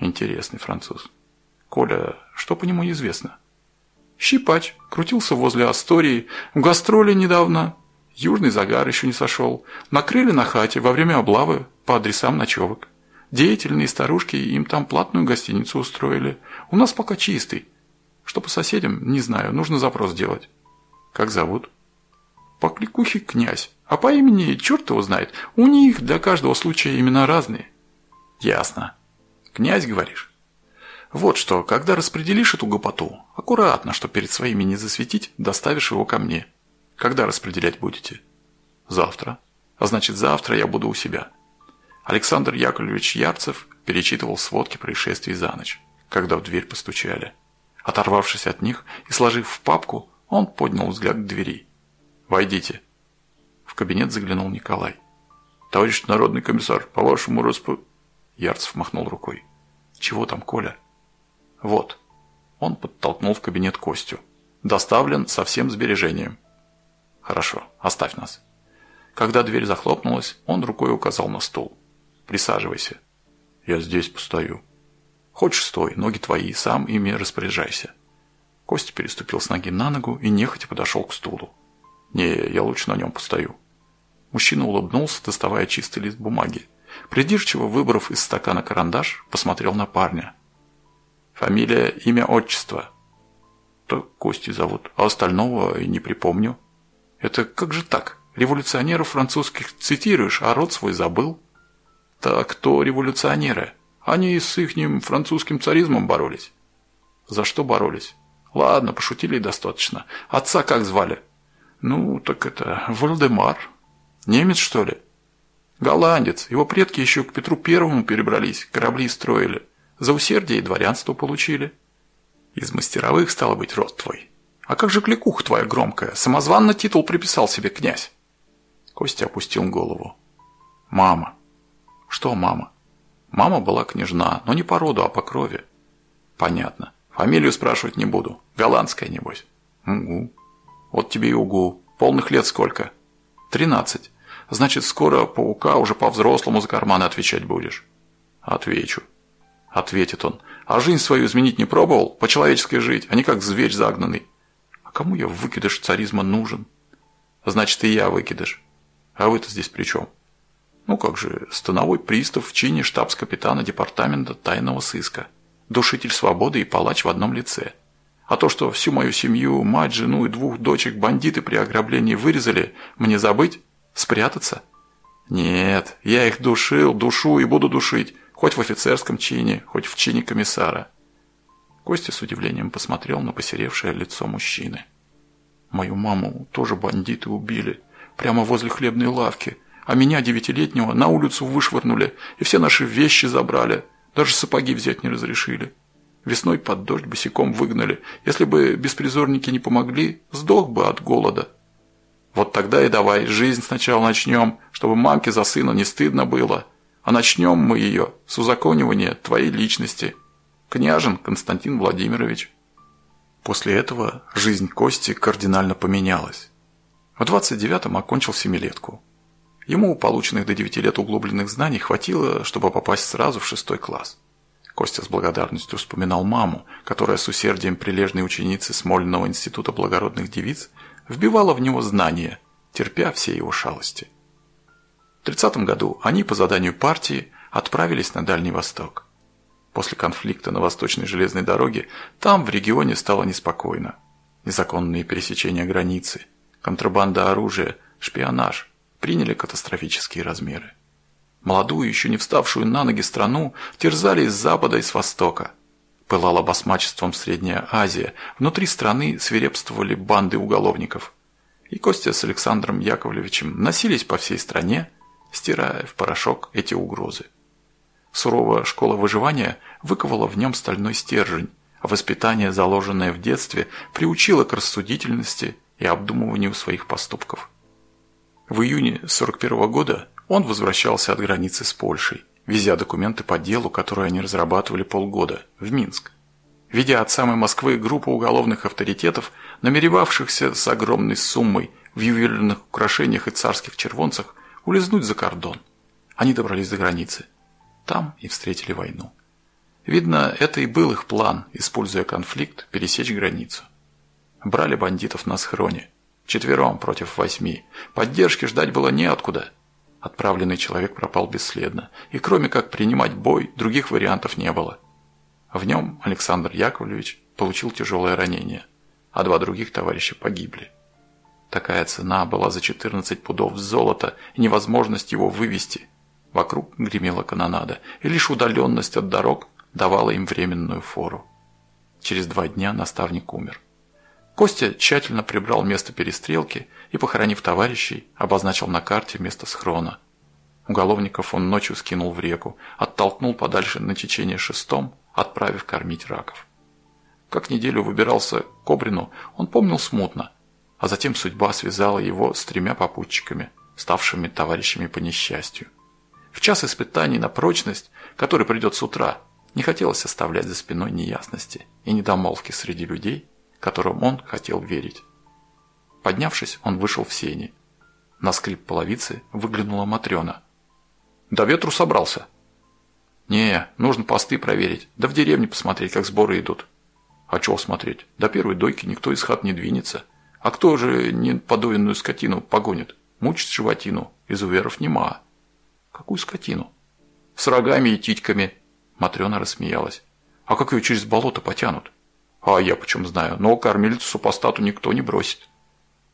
Интересный француз. Коля, что по нему известно? Щипач. Крутился возле Астории. В гастроли недавно. Южный загар еще не сошел. Накрыли на хате во время облавы по адресам ночевок. Деятельные старушки им там платную гостиницу устроили. У нас пока чистый. Что по соседям, не знаю, нужно запрос делать. Как зовут? По кликухе князь. А по имени черт его знает. У них для каждого случая имена разные. Ясно. «Князь, говоришь?» «Вот что, когда распределишь эту гопоту, аккуратно, что перед своими не засветить, доставишь его ко мне. Когда распределять будете?» «Завтра. А значит, завтра я буду у себя». Александр Яковлевич Ярцев перечитывал сводки происшествий за ночь, когда в дверь постучали. Оторвавшись от них и сложив в папку, он поднял взгляд к двери. «Войдите». В кабинет заглянул Николай. «Товарищ народный комиссар, по вашему распо...» Ярцев махнул рукой. «Чего там, Коля?» «Вот». Он подтолкнул в кабинет Костю. «Доставлен со всем сбережением». «Хорошо, оставь нас». Когда дверь захлопнулась, он рукой указал на стул. «Присаживайся». «Я здесь постою». «Хочешь, стой, ноги твои, сам ими распоряжайся». Костя переступил с ноги на ногу и нехотя подошел к стулу. «Не, я лучше на нем постою». Мужчина улыбнулся, доставая чистый лист бумаги. Придирчиво выбрав из стакана карандаш, посмотрел на парня. «Фамилия, имя, отчество?» «То Кости зовут, а остального и не припомню». «Это как же так? Революционеров французских цитируешь, а род свой забыл?» «Так кто революционеры? Они с ихним французским царизмом боролись». «За что боролись?» «Ладно, пошутили достаточно. Отца как звали?» «Ну, так это Вальдемар. Немец, что ли?» Голландец. Его предки еще к Петру Первому перебрались, корабли строили. За усердие и дворянство получили. Из мастеровых стало быть род твой. А как же кликуха твоя громкая? Самозванно титул приписал себе князь. Костя опустил голову. Мама. Что мама? Мама была княжна, но не по роду, а по крови. Понятно. Фамилию спрашивать не буду. Голландская, небось. Угу. Вот тебе и угу. Полных лет сколько? Тринадцать. Значит, скоро паука уже по-взрослому за карманы отвечать будешь. Отвечу. Ответит он. А жизнь свою изменить не пробовал? По-человечески жить, а не как зверь загнанный. А кому я выкидыш царизма нужен? Значит, и я выкидыш. А вы-то здесь при чем? Ну как же, становой пристав в чине штабс-капитана департамента тайного сыска. Душитель свободы и палач в одном лице. А то, что всю мою семью, мать, жену и двух дочек бандиты при ограблении вырезали, мне забыть? Спрятаться? Нет, я их душил, душу и буду душить, хоть в офицерском чине, хоть в чине комиссара. Костя с удивлением посмотрел на посеревшее лицо мужчины. Мою маму тоже бандиты убили, прямо возле хлебной лавки – а меня, девятилетнего, на улицу вышвырнули, и все наши вещи забрали, даже сапоги взять не разрешили. Весной под дождь босиком выгнали. Если бы беспризорники не помогли, сдох бы от голода. Вот тогда и давай, жизнь сначала начнем, чтобы мамке за сына не стыдно было. А начнем мы ее с узаконивания твоей личности. Княжин Константин Владимирович. После этого жизнь Кости кардинально поменялась. В 29-м окончил семилетку. Ему полученных до 9 лет углубленных знаний хватило, чтобы попасть сразу в шестой класс. Костя с благодарностью вспоминал маму, которая с усердием прилежной ученицы Смольного института благородных девиц вбивала в него знания, терпя все его шалости. В 30 году они по заданию партии отправились на Дальний Восток. После конфликта на Восточной железной дороге там в регионе стало неспокойно. Незаконные пересечения границы, контрабанда оружия, шпионаж – приняли катастрофические размеры. Молодую, еще не вставшую на ноги страну терзали с запада и с востока. Пылала басмачеством Средняя Азия, внутри страны свирепствовали банды уголовников. И Костя с Александром Яковлевичем носились по всей стране, стирая в порошок эти угрозы. Суровая школа выживания выковала в нем стальной стержень, а воспитание, заложенное в детстве, приучило к рассудительности и обдумыванию своих поступков. В июне 41 года он возвращался от границы с Польшей, везя документы по делу, которое они разрабатывали полгода, в Минск. Ведя от самой Москвы группу уголовных авторитетов, намеревавшихся с огромной суммой в ювелирных украшениях и царских червонцах улизнуть за кордон. Они добрались до границы. Там и встретили войну. Видно, это и был их план, используя конфликт, пересечь границу. Брали бандитов на схроне – Четвером против восьми. Поддержки ждать было неоткуда. Отправленный человек пропал бесследно, и кроме как принимать бой, других вариантов не было. В нем Александр Яковлевич получил тяжелое ранение, а два других товарища погибли. Такая цена была за 14 пудов золота и невозможность его вывести. Вокруг гремела канонада, и лишь удаленность от дорог давала им временную фору. Через два дня наставник умер. Костя тщательно прибрал место перестрелки и, похоронив товарищей, обозначил на карте место схрона. Уголовников он ночью скинул в реку, оттолкнул подальше на течение шестом, отправив кормить раков. Как неделю выбирался к Обрину, он помнил смутно, а затем судьба связала его с тремя попутчиками, ставшими товарищами по несчастью. В час испытаний на прочность, который придет с утра, не хотелось оставлять за спиной неясности и недомолвки среди людей, которым он хотел верить. Поднявшись, он вышел в сени. На скрип половицы выглянула Матрена. «До ветру собрался?» «Не, нужно посты проверить, да в деревне посмотреть, как сборы идут». «А чего смотреть? До первой дойки никто из хат не двинется. А кто же не подоенную скотину погонит? Мучит животину, из уверов нема». «Какую скотину?» «С рогами и титьками», – Матрена рассмеялась. «А как ее через болото потянут?» А я почем знаю, но кормильцу супостату никто не бросит.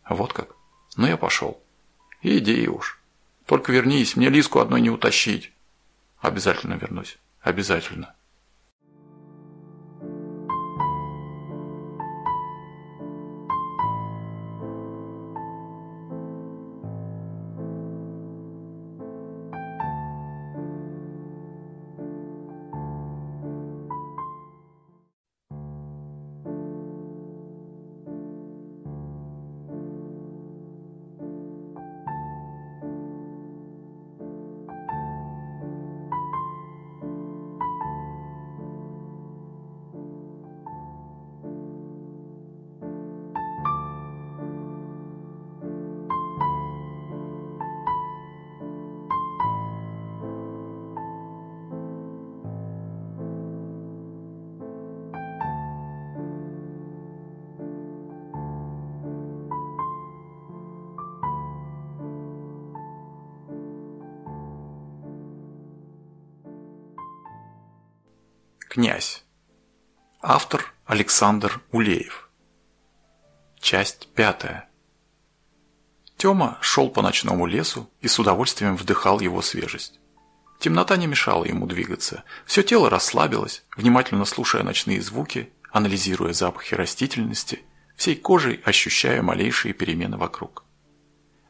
Вот как? Ну я пошел. Иди уж. Только вернись, мне Лиску одной не утащить. Обязательно вернусь. Обязательно. Александр Улеев. Часть пятая. Тёма шел по ночному лесу и с удовольствием вдыхал его свежесть. Темнота не мешала ему двигаться. Все тело расслабилось, внимательно слушая ночные звуки, анализируя запахи растительности, всей кожей ощущая малейшие перемены вокруг.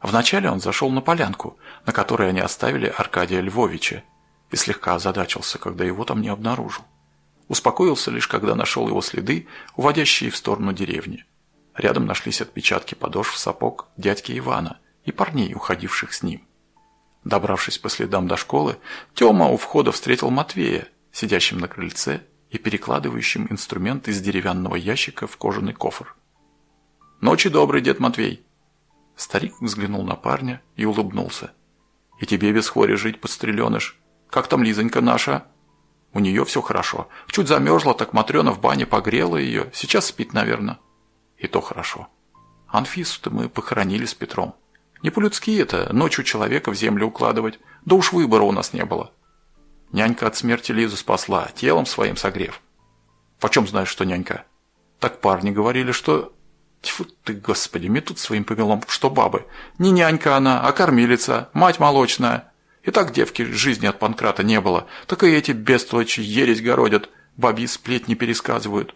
Вначале он зашел на полянку, на которой они оставили Аркадия Львовича, и слегка озадачился, когда его там не обнаружил. Успокоился лишь, когда нашел его следы, уводящие в сторону деревни. Рядом нашлись отпечатки подошв сапог дядьки Ивана и парней, уходивших с ним. Добравшись по следам до школы, Тёма у входа встретил Матвея, сидящим на крыльце и перекладывающим инструмент из деревянного ящика в кожаный кофр. «Ночи добрый, дед Матвей!» Старик взглянул на парня и улыбнулся. «И тебе без хвори жить, подстреленыш. Как там Лизонька наша?» У нее все хорошо. Чуть замерзла, так Матрена в бане погрела ее. Сейчас спит, наверное. И то хорошо. Анфису-то мы похоронили с Петром. Не по-людски это, ночью человека в землю укладывать. Да уж выбора у нас не было. Нянька от смерти Лизу спасла, телом своим согрев. Почем знаешь, что нянька? Так парни говорили, что... Тьфу ты, господи, метут своим помелом, что бабы. Не нянька она, а кормилица, мать молочная. И так девки жизни от Панкрата не было, так и эти бестолочи ересь городят, бабьи сплетни пересказывают.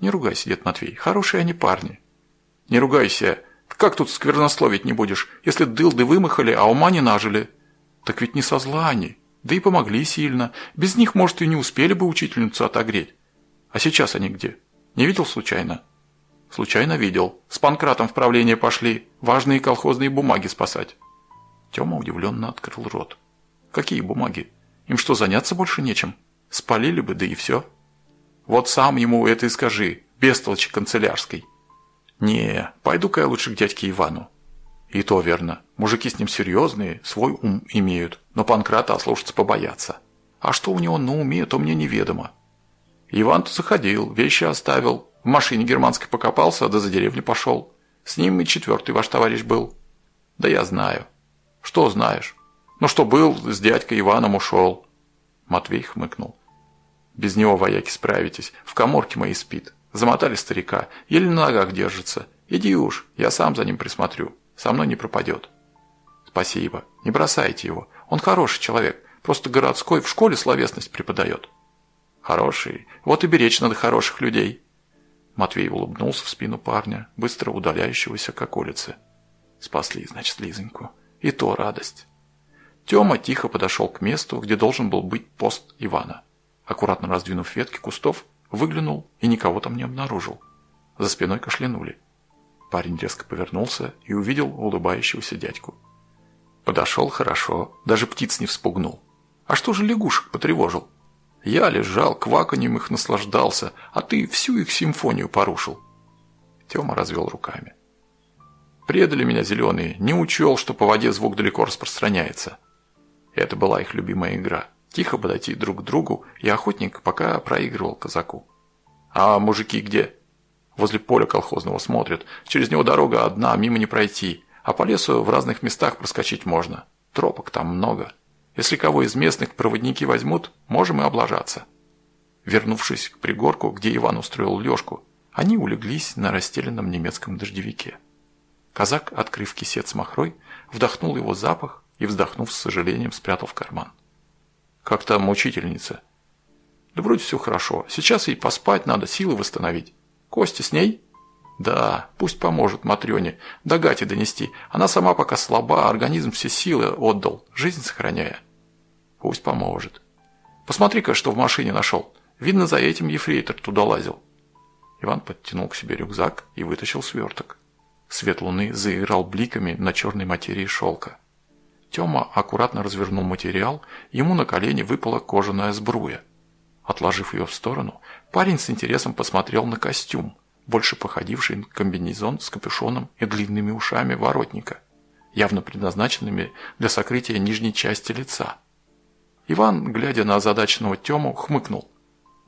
Не ругайся, дед Матвей, хорошие они парни. Не ругайся, как тут сквернословить не будешь, если дылды вымахали, а ума не нажили? Так ведь не со зла они, да и помогли сильно. Без них, может, и не успели бы учительницу отогреть. А сейчас они где? Не видел случайно? Случайно видел. С Панкратом в правление пошли, важные колхозные бумаги спасать. Тёма удивленно открыл рот. «Какие бумаги? Им что, заняться больше нечем? Спалили бы, да и все». «Вот сам ему это и скажи, бестолочи канцелярской». «Не, пойду-ка я лучше к дядьке Ивану». «И то верно. Мужики с ним серьезные, свой ум имеют, но Панкрата ослушаться побоятся. А что у него на уме, то мне неведомо». Иван-то заходил, вещи оставил, в машине германской покопался, да за деревню пошел. С ним и четвертый ваш товарищ был. Да я знаю. Что знаешь? Ну что был, с дядькой Иваном ушел. Матвей хмыкнул. Без него, вояки, справитесь. В коморке моей спит. Замотали старика. Еле на ногах держится. Иди уж, я сам за ним присмотрю. Со мной не пропадет. Спасибо. Не бросайте его. Он хороший человек. Просто городской в школе словесность преподает. Хороший. Вот и беречь надо хороших людей. Матвей улыбнулся в спину парня, быстро удаляющегося к околице. Спасли, значит, Лизоньку. И то радость. Тёма тихо подошел к месту, где должен был быть пост Ивана. Аккуратно раздвинув ветки кустов, выглянул и никого там не обнаружил. За спиной кашлянули. Парень резко повернулся и увидел улыбающегося дядьку. Подошел хорошо, даже птиц не вспугнул. А что же лягушек потревожил? Я лежал, кваканьем их наслаждался, а ты всю их симфонию порушил. Тёма развел руками. Предали меня зеленые, не учел, что по воде звук далеко распространяется. Это была их любимая игра. Тихо подойти друг к другу, и охотник пока проигрывал казаку. А мужики где? Возле поля колхозного смотрят. Через него дорога одна, мимо не пройти. А по лесу в разных местах проскочить можно. Тропок там много. Если кого из местных проводники возьмут, можем и облажаться. Вернувшись к пригорку, где Иван устроил лёжку, они улеглись на расстеленном немецком дождевике. Казак, открыв кисет с махрой, вдохнул его запах и, вздохнув с сожалением, спрятал в карман. «Как там учительница?» «Да вроде все хорошо. Сейчас ей поспать надо, силы восстановить. Костя с ней?» «Да, пусть поможет Матрёне. До Гати донести. Она сама пока слаба, организм все силы отдал, жизнь сохраняя». «Пусть поможет. Посмотри-ка, что в машине нашел. Видно, за этим ефрейтор туда лазил». Иван подтянул к себе рюкзак и вытащил сверток. Свет луны заиграл бликами на черной материи шелка. Тёма аккуратно развернул материал, ему на колени выпала кожаная сбруя. Отложив ее в сторону, парень с интересом посмотрел на костюм, больше походивший на комбинезон с капюшоном и длинными ушами воротника, явно предназначенными для сокрытия нижней части лица. Иван, глядя на озадаченного Тему, хмыкнул.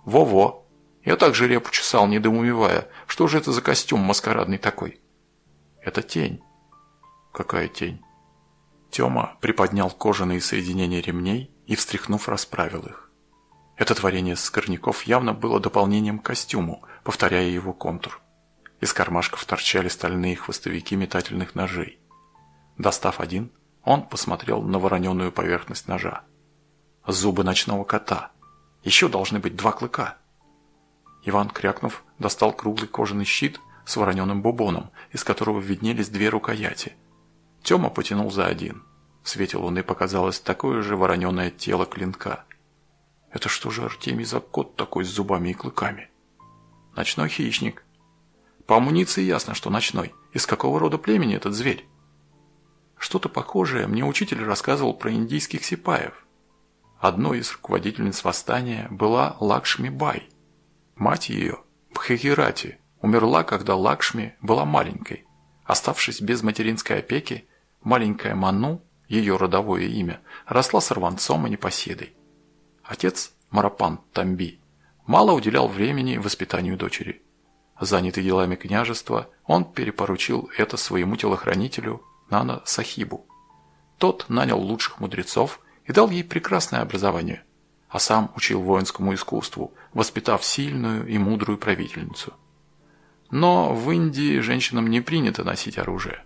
«Во-во! Я так же репу чесал, недоумевая, что же это за костюм маскарадный такой?» Это тень. Какая тень? Тёма приподнял кожаные соединения ремней и, встряхнув, расправил их. Это творение скорняков явно было дополнением к костюму, повторяя его контур. Из кармашков торчали стальные хвостовики метательных ножей. Достав один, он посмотрел на вороненую поверхность ножа. Зубы ночного кота. Еще должны быть два клыка. Иван, крякнув, достал круглый кожаный щит с вороненым бубоном, из которого виднелись две рукояти. Тёма потянул за один. В свете луны показалось такое же вороненое тело клинка. Это что же Артемий за кот такой с зубами и клыками? Ночной хищник. По амуниции ясно, что ночной. Из какого рода племени этот зверь? Что-то похожее мне учитель рассказывал про индийских сипаев. Одной из руководительниц восстания была Лакшми Бай. Мать ее, Бхагирати, умерла, когда Лакшми была маленькой. Оставшись без материнской опеки, маленькая Ману, ее родовое имя, росла сорванцом и непоседой. Отец, Марапан Тамби, мало уделял времени воспитанию дочери. Занятый делами княжества, он перепоручил это своему телохранителю Нана Сахибу. Тот нанял лучших мудрецов и дал ей прекрасное образование, а сам учил воинскому искусству, воспитав сильную и мудрую правительницу. Но в Индии женщинам не принято носить оружие.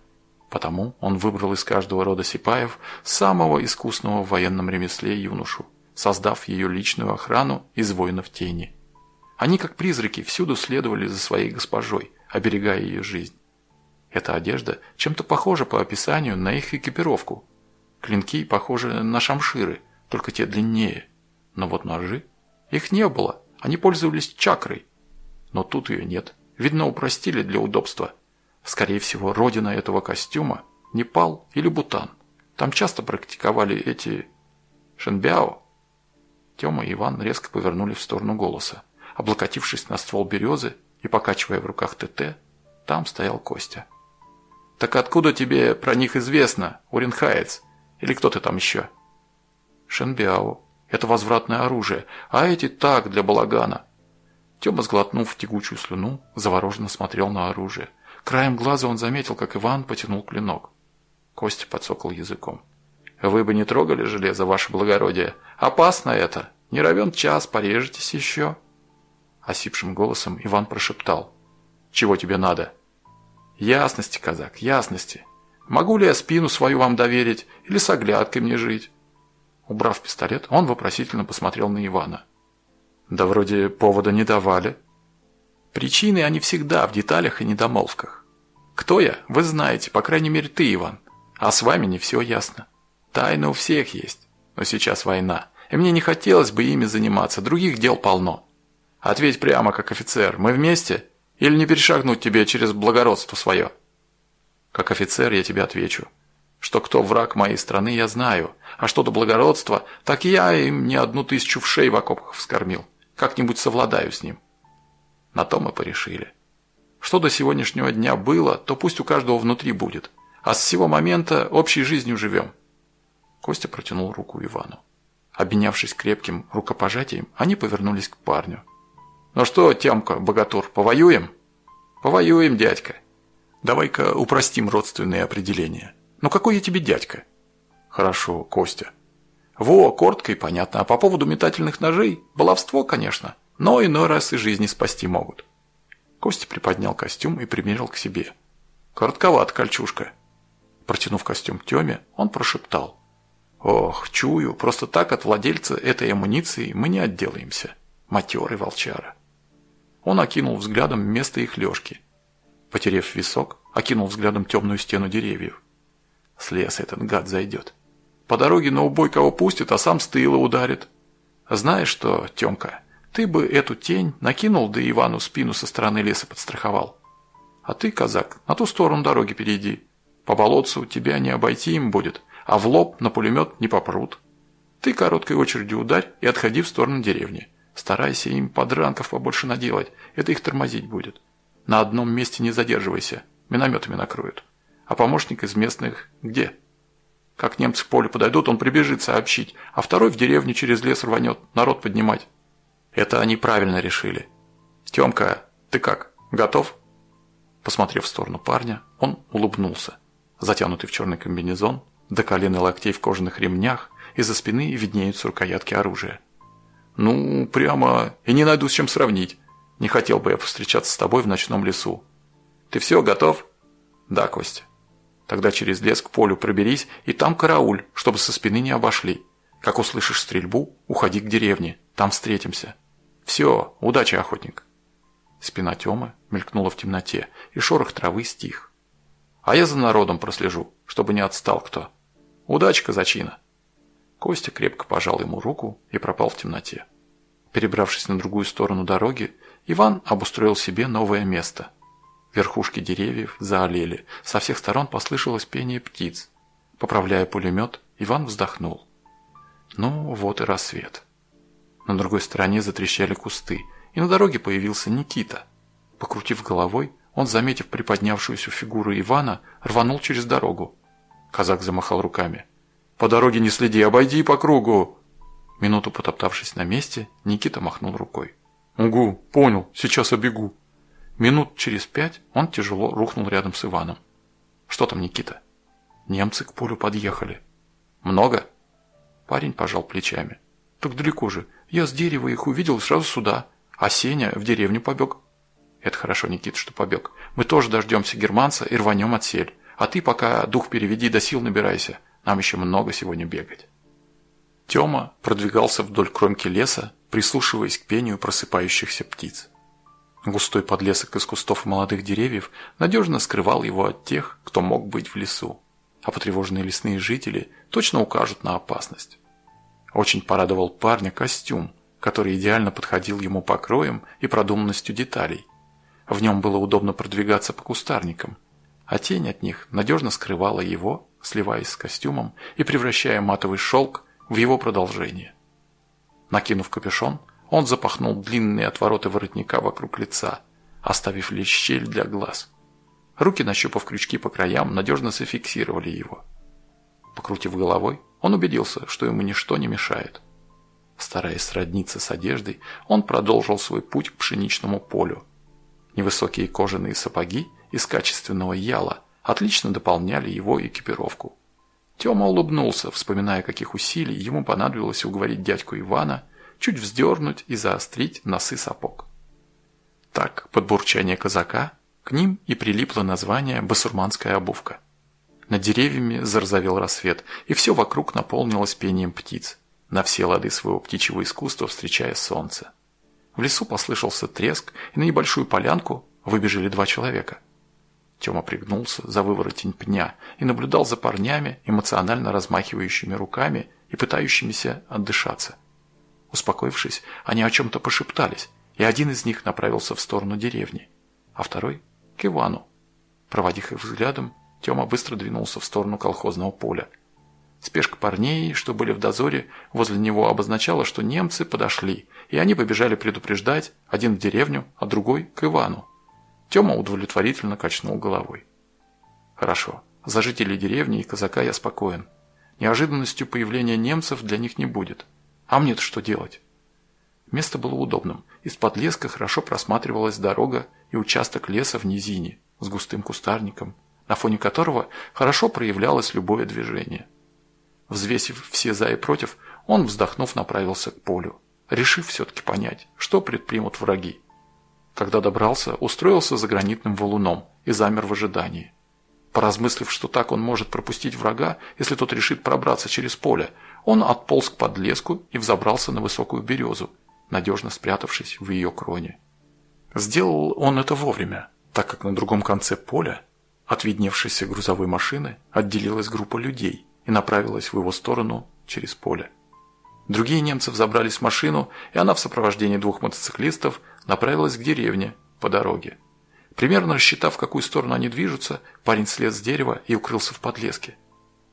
Потому он выбрал из каждого рода сипаев самого искусного в военном ремесле юношу – создав ее личную охрану из воинов тени. Они, как призраки, всюду следовали за своей госпожой, оберегая ее жизнь. Эта одежда чем-то похожа по описанию на их экипировку. Клинки похожи на шамширы, только те длиннее. Но вот ножи? Их не было, они пользовались чакрой. Но тут ее нет. Видно, упростили для удобства. Скорее всего, родина этого костюма – Непал или Бутан. Там часто практиковали эти... Шенбяо Тёма и Иван резко повернули в сторону голоса. Облокотившись на ствол березы и покачивая в руках ТТ, там стоял Костя. «Так откуда тебе про них известно, Уренхаец? Или кто ты там еще?» «Шенбяо. Это возвратное оружие, а эти так, для балагана». Тёма, сглотнув тягучую слюну, завороженно смотрел на оружие. Краем глаза он заметил, как Иван потянул клинок. Костя подсокал языком. Вы бы не трогали железо, ваше благородие. Опасно это. Не равен час, порежетесь еще. Осипшим голосом Иван прошептал. Чего тебе надо? Ясности, казак, ясности. Могу ли я спину свою вам доверить или с оглядкой мне жить? Убрав пистолет, он вопросительно посмотрел на Ивана. Да вроде повода не давали. Причины они всегда в деталях и недомолвках. Кто я, вы знаете, по крайней мере ты, Иван. А с вами не все ясно. Тайны у всех есть, но сейчас война, и мне не хотелось бы ими заниматься, других дел полно. Ответь прямо, как офицер, мы вместе? Или не перешагнуть тебе через благородство свое? Как офицер я тебе отвечу, что кто враг моей страны, я знаю, а что до благородства, так я им не одну тысячу вшей в окопах вскормил, как-нибудь совладаю с ним. На то мы порешили. Что до сегодняшнего дня было, то пусть у каждого внутри будет, а с сего момента общей жизнью живем. Костя протянул руку Ивану. Обменявшись крепким рукопожатием, они повернулись к парню. «Ну что, Тёмка, богатур, повоюем?» «Повоюем, дядька. Давай-ка упростим родственные определения. Ну какой я тебе дядька?» «Хорошо, Костя». «Во, коротко и понятно. А по поводу метательных ножей? Баловство, конечно. Но иной раз и жизни спасти могут». Костя приподнял костюм и примерил к себе. «Коротковат, кольчушка». Протянув костюм Тёме, он прошептал. Ох, чую, просто так от владельца этой амуниции мы не отделаемся. Матерый волчара. Он окинул взглядом место их лёжки. Потерев висок, окинул взглядом темную стену деревьев. С леса этот гад зайдет. По дороге на убой кого пустит, а сам с тыла ударит. Знаешь что, Темка, ты бы эту тень накинул, да Ивану спину со стороны леса подстраховал. А ты, казак, на ту сторону дороги перейди. По болотцу тебя не обойти им будет, а в лоб на пулемет не попрут. Ты короткой очередью ударь и отходи в сторону деревни. Старайся им подранков побольше наделать, это их тормозить будет. На одном месте не задерживайся, минометами накроют. А помощник из местных где? Как немцы к полю подойдут, он прибежит сообщить, а второй в деревню через лес рванет, народ поднимать. Это они правильно решили. Темка, ты как, готов? Посмотрев в сторону парня, он улыбнулся. Затянутый в черный комбинезон, до колен и локтей в кожаных ремнях, из-за спины виднеются рукоятки оружия. Ну, прямо и не найду с чем сравнить. Не хотел бы я встречаться с тобой в ночном лесу. Ты все, готов? Да, Костя. Тогда через лес к полю проберись, и там карауль, чтобы со спины не обошли. Как услышишь стрельбу, уходи к деревне, там встретимся. Все, удачи, охотник. Спина Тёмы мелькнула в темноте, и шорох травы стих. А я за народом прослежу, чтобы не отстал кто. Удачи, казачина. Костя крепко пожал ему руку и пропал в темноте. Перебравшись на другую сторону дороги, Иван обустроил себе новое место – Верхушки деревьев заолели, со всех сторон послышалось пение птиц. Поправляя пулемет, Иван вздохнул. Ну, вот и рассвет. На другой стороне затрещали кусты, и на дороге появился Никита. Покрутив головой, он, заметив приподнявшуюся фигуру Ивана, рванул через дорогу. Казак замахал руками. «По дороге не следи, обойди по кругу!» Минуту потоптавшись на месте, Никита махнул рукой. «Угу, понял, сейчас обегу». Минут через пять он тяжело рухнул рядом с Иваном. «Что там, Никита?» «Немцы к полю подъехали». «Много?» Парень пожал плечами. «Так далеко же. Я с дерева их увидел и сразу сюда. А Сеня в деревню побег». «Это хорошо, Никита, что побег. Мы тоже дождемся германца и рванем отсель. А ты пока дух переведи, до сил набирайся. Нам еще много сегодня бегать». Тёма продвигался вдоль кромки леса, прислушиваясь к пению просыпающихся птиц. Густой подлесок из кустов и молодых деревьев надежно скрывал его от тех, кто мог быть в лесу, а потревоженные лесные жители точно укажут на опасность. Очень порадовал парня костюм, который идеально подходил ему покроем и продуманностью деталей. В нем было удобно продвигаться по кустарникам, а тень от них надежно скрывала его, сливаясь с костюмом и превращая матовый шелк в его продолжение. Накинув капюшон, он запахнул длинные отвороты воротника вокруг лица, оставив лишь щель для глаз. Руки, нащупав крючки по краям, надежно зафиксировали его. Покрутив головой, он убедился, что ему ничто не мешает. Стараясь сродниться с одеждой, он продолжил свой путь к пшеничному полю. Невысокие кожаные сапоги из качественного яла отлично дополняли его экипировку. Тёма улыбнулся, вспоминая, каких усилий ему понадобилось уговорить дядьку Ивана чуть вздернуть и заострить носы сапог. Так, под бурчание казака, к ним и прилипло название «басурманская обувка». Над деревьями зарзавел рассвет, и все вокруг наполнилось пением птиц, на все лады своего птичьего искусства встречая солнце. В лесу послышался треск, и на небольшую полянку выбежали два человека. Тёма пригнулся за выворотень пня и наблюдал за парнями, эмоционально размахивающими руками и пытающимися отдышаться. Успокоившись, они о чем-то пошептались, и один из них направился в сторону деревни, а второй – к Ивану. Проводив их взглядом, Тёма быстро двинулся в сторону колхозного поля. Спешка парней, что были в дозоре, возле него обозначала, что немцы подошли, и они побежали предупреждать, один в деревню, а другой – к Ивану. Тёма удовлетворительно качнул головой. «Хорошо, за жителей деревни и казака я спокоен. Неожиданностью появления немцев для них не будет. А мне-то что делать? Место было удобным. Из-под леска хорошо просматривалась дорога и участок леса в низине с густым кустарником, на фоне которого хорошо проявлялось любое движение. Взвесив все за и против, он, вздохнув, направился к полю, решив все-таки понять, что предпримут враги. Когда добрался, устроился за гранитным валуном и замер в ожидании. Поразмыслив, что так он может пропустить врага, если тот решит пробраться через поле, он отполз к подлеску и взобрался на высокую березу, надежно спрятавшись в ее кроне. Сделал он это вовремя, так как на другом конце поля от видневшейся грузовой машины отделилась группа людей и направилась в его сторону через поле. Другие немцы взобрались в машину, и она в сопровождении двух мотоциклистов направилась к деревне по дороге. Примерно рассчитав, в какую сторону они движутся, парень слез с дерева и укрылся в подлеске.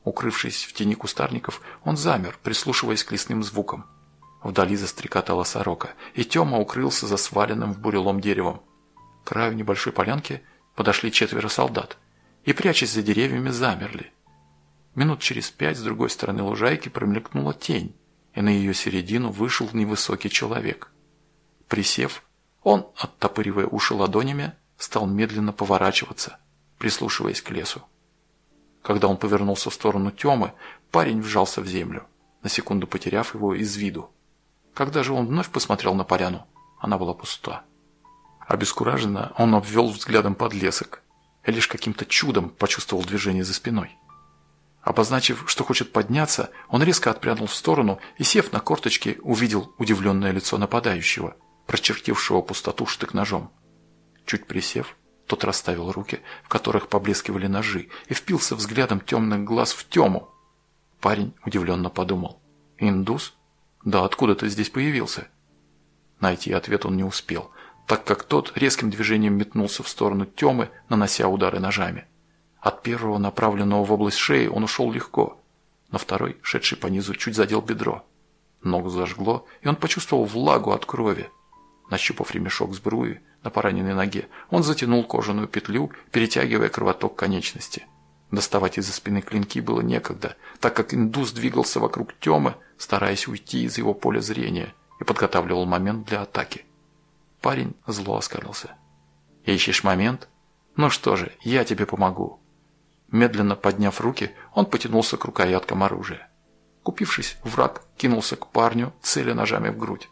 Укрывшись в тени кустарников, он замер, прислушиваясь к лесным звукам. Вдали застрекотала сорока, и Тёма укрылся за сваленным в бурелом деревом. К краю небольшой полянки подошли четверо солдат и, прячась за деревьями, замерли. Минут через пять с другой стороны лужайки промелькнула тень, и на ее середину вышел невысокий человек. Присев, он, оттопыривая уши ладонями, стал медленно поворачиваться, прислушиваясь к лесу. Когда он повернулся в сторону Темы, парень вжался в землю, на секунду потеряв его из виду. Когда же он вновь посмотрел на поляну, она была пуста. Обескураженно он обвел взглядом подлесок и лишь каким-то чудом почувствовал движение за спиной. Обозначив, что хочет подняться, он резко отпрянул в сторону и, сев на корточки, увидел удивленное лицо нападающего, прочертившего пустоту штык-ножом. Чуть присев, тот расставил руки, в которых поблескивали ножи, и впился взглядом темных глаз в тему. Парень удивленно подумал. «Индус? Да откуда ты здесь появился?» Найти ответ он не успел, так как тот резким движением метнулся в сторону Темы, нанося удары ножами. От первого, направленного в область шеи, он ушел легко. На второй, шедший по низу, чуть задел бедро. Ногу зажгло, и он почувствовал влагу от крови. Нащупав ремешок с бруи на пораненной ноге, он затянул кожаную петлю, перетягивая кровоток конечности. Доставать из-за спины клинки было некогда, так как индус двигался вокруг Темы, стараясь уйти из его поля зрения, и подготавливал момент для атаки. Парень зло оскалился. «Ищешь момент? Ну что же, я тебе помогу». Медленно подняв руки, он потянулся к рукояткам оружия. Купившись, враг кинулся к парню, целя ножами в грудь.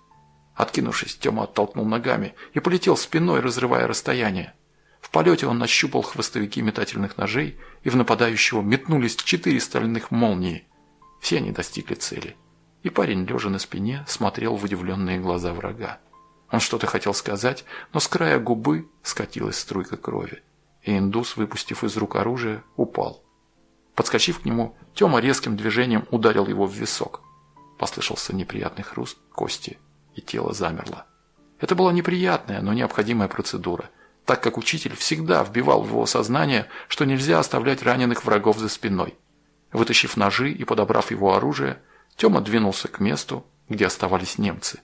Откинувшись, Тёма оттолкнул ногами и полетел спиной, разрывая расстояние. В полете он нащупал хвостовики метательных ножей, и в нападающего метнулись четыре стальных молнии. Все они достигли цели. И парень, лежа на спине, смотрел в удивленные глаза врага. Он что-то хотел сказать, но с края губы скатилась струйка крови и индус, выпустив из рук оружие, упал. Подскочив к нему, Тёма резким движением ударил его в висок. Послышался неприятный хруст кости, и тело замерло. Это была неприятная, но необходимая процедура, так как учитель всегда вбивал в его сознание, что нельзя оставлять раненых врагов за спиной. Вытащив ножи и подобрав его оружие, Тёма двинулся к месту, где оставались немцы.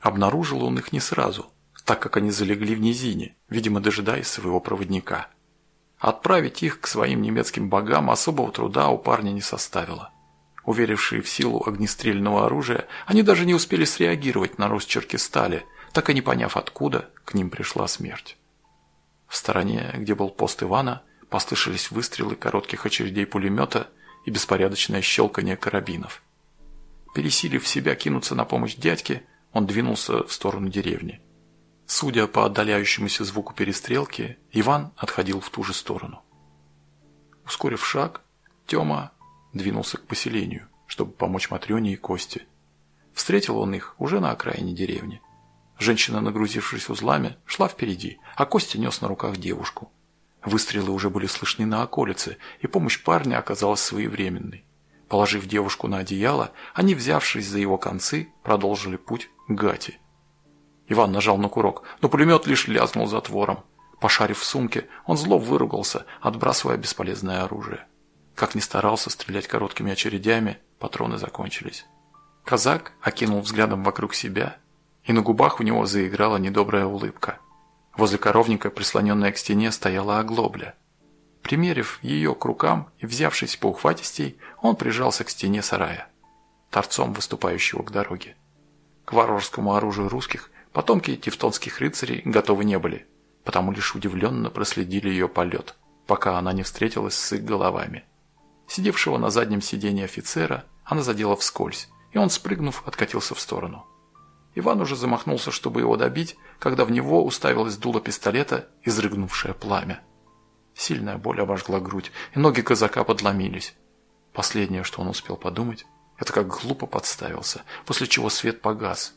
Обнаружил он их не сразу – так как они залегли в низине, видимо, дожидаясь своего проводника. Отправить их к своим немецким богам особого труда у парня не составило. Уверившие в силу огнестрельного оружия, они даже не успели среагировать на росчерки стали, так и не поняв откуда к ним пришла смерть. В стороне, где был пост Ивана, послышались выстрелы коротких очередей пулемета и беспорядочное щелканье карабинов. Пересилив себя кинуться на помощь дядьке, он двинулся в сторону деревни. Судя по отдаляющемуся звуку перестрелки, Иван отходил в ту же сторону. Ускорив шаг, Тёма двинулся к поселению, чтобы помочь Матрёне и Косте. Встретил он их уже на окраине деревни. Женщина, нагрузившись узлами, шла впереди, а Костя нес на руках девушку. Выстрелы уже были слышны на околице, и помощь парня оказалась своевременной. Положив девушку на одеяло, они, взявшись за его концы, продолжили путь к Гате. Иван нажал на курок, но пулемет лишь лязнул затвором. Пошарив в сумке, он зло выругался, отбрасывая бесполезное оружие. Как ни старался стрелять короткими очередями, патроны закончились. Казак окинул взглядом вокруг себя, и на губах у него заиграла недобрая улыбка. Возле коровника, прислоненная к стене, стояла оглобля. Примерив ее к рукам и взявшись по ухватистей, он прижался к стене сарая, торцом выступающего к дороге. К варварскому оружию русских Потомки тевтонских рыцарей готовы не были, потому лишь удивленно проследили ее полет, пока она не встретилась с их головами. Сидевшего на заднем сиденье офицера она задела вскользь, и он, спрыгнув, откатился в сторону. Иван уже замахнулся, чтобы его добить, когда в него уставилось дуло пистолета, изрыгнувшее пламя. Сильная боль обожгла грудь, и ноги казака подломились. Последнее, что он успел подумать, это как глупо подставился, после чего свет погас,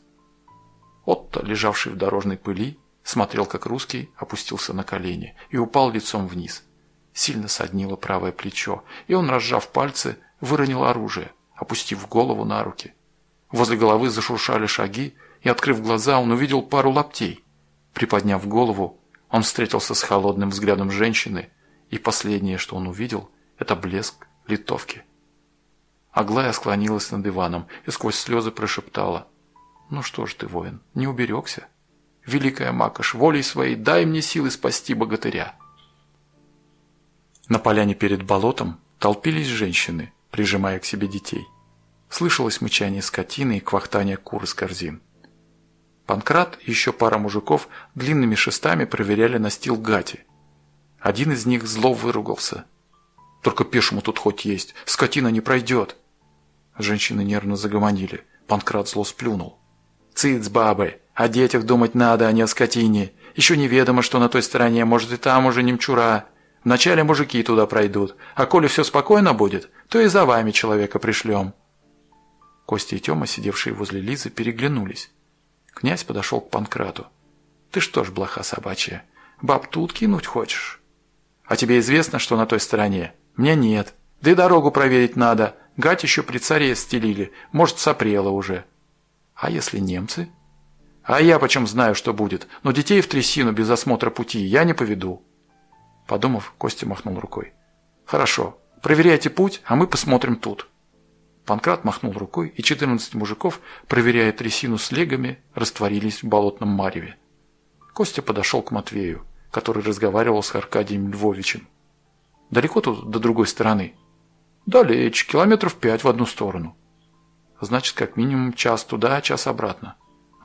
Отто, лежавший в дорожной пыли, смотрел, как русский опустился на колени и упал лицом вниз. Сильно соднило правое плечо, и он, разжав пальцы, выронил оружие, опустив голову на руки. Возле головы зашуршали шаги, и, открыв глаза, он увидел пару лаптей. Приподняв голову, он встретился с холодным взглядом женщины, и последнее, что он увидел, это блеск литовки. Аглая склонилась над диваном и сквозь слезы прошептала – ну что ж ты, воин, не уберегся? Великая Макаш, волей своей дай мне силы спасти богатыря. На поляне перед болотом толпились женщины, прижимая к себе детей. Слышалось мычание скотины и квахтание кур из корзин. Панкрат и еще пара мужиков длинными шестами проверяли настил гати. Один из них зло выругался. «Только пешему тут хоть есть, скотина не пройдет!» Женщины нервно загомонили. Панкрат зло сплюнул. Цыц, бабы, о детях думать надо, а не о скотине. Еще неведомо, что на той стороне, может и там уже немчура. Вначале мужики туда пройдут, а коли все спокойно будет, то и за вами человека пришлем». Костя и Тёма, сидевшие возле Лизы, переглянулись. Князь подошел к Панкрату. «Ты что ж, блоха собачья, баб тут кинуть хочешь? А тебе известно, что на той стороне? Мне нет. Да и дорогу проверить надо. Гать еще при царе стелили, может, сопрела уже. А если немцы?» «А я почем знаю, что будет, но детей в трясину без осмотра пути я не поведу». Подумав, Костя махнул рукой. «Хорошо, проверяйте путь, а мы посмотрим тут». Панкрат махнул рукой, и 14 мужиков, проверяя трясину с легами, растворились в болотном мареве. Костя подошел к Матвею, который разговаривал с Аркадием Львовичем. «Далеко тут до другой стороны?» «Далече, километров пять в одну сторону». «Значит, как минимум час туда, час обратно».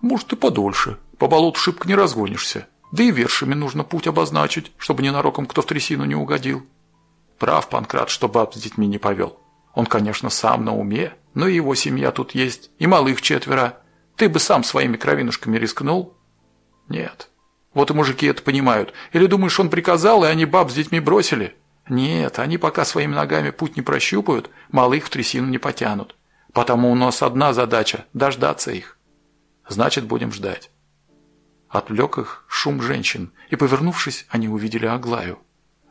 «Может, и подольше. По болоту шибко не разгонишься. Да и вершами нужно путь обозначить, чтобы ненароком кто в трясину не угодил». «Прав, Панкрат, что баб с детьми не повел». Он, конечно, сам на уме, но и его семья тут есть, и малых четверо. Ты бы сам своими кровинушками рискнул? Нет. Вот и мужики это понимают. Или думаешь, он приказал, и они баб с детьми бросили? Нет, они пока своими ногами путь не прощупают, малых в трясину не потянут. Потому у нас одна задача – дождаться их. Значит, будем ждать. Отвлек их шум женщин, и, повернувшись, они увидели Аглаю.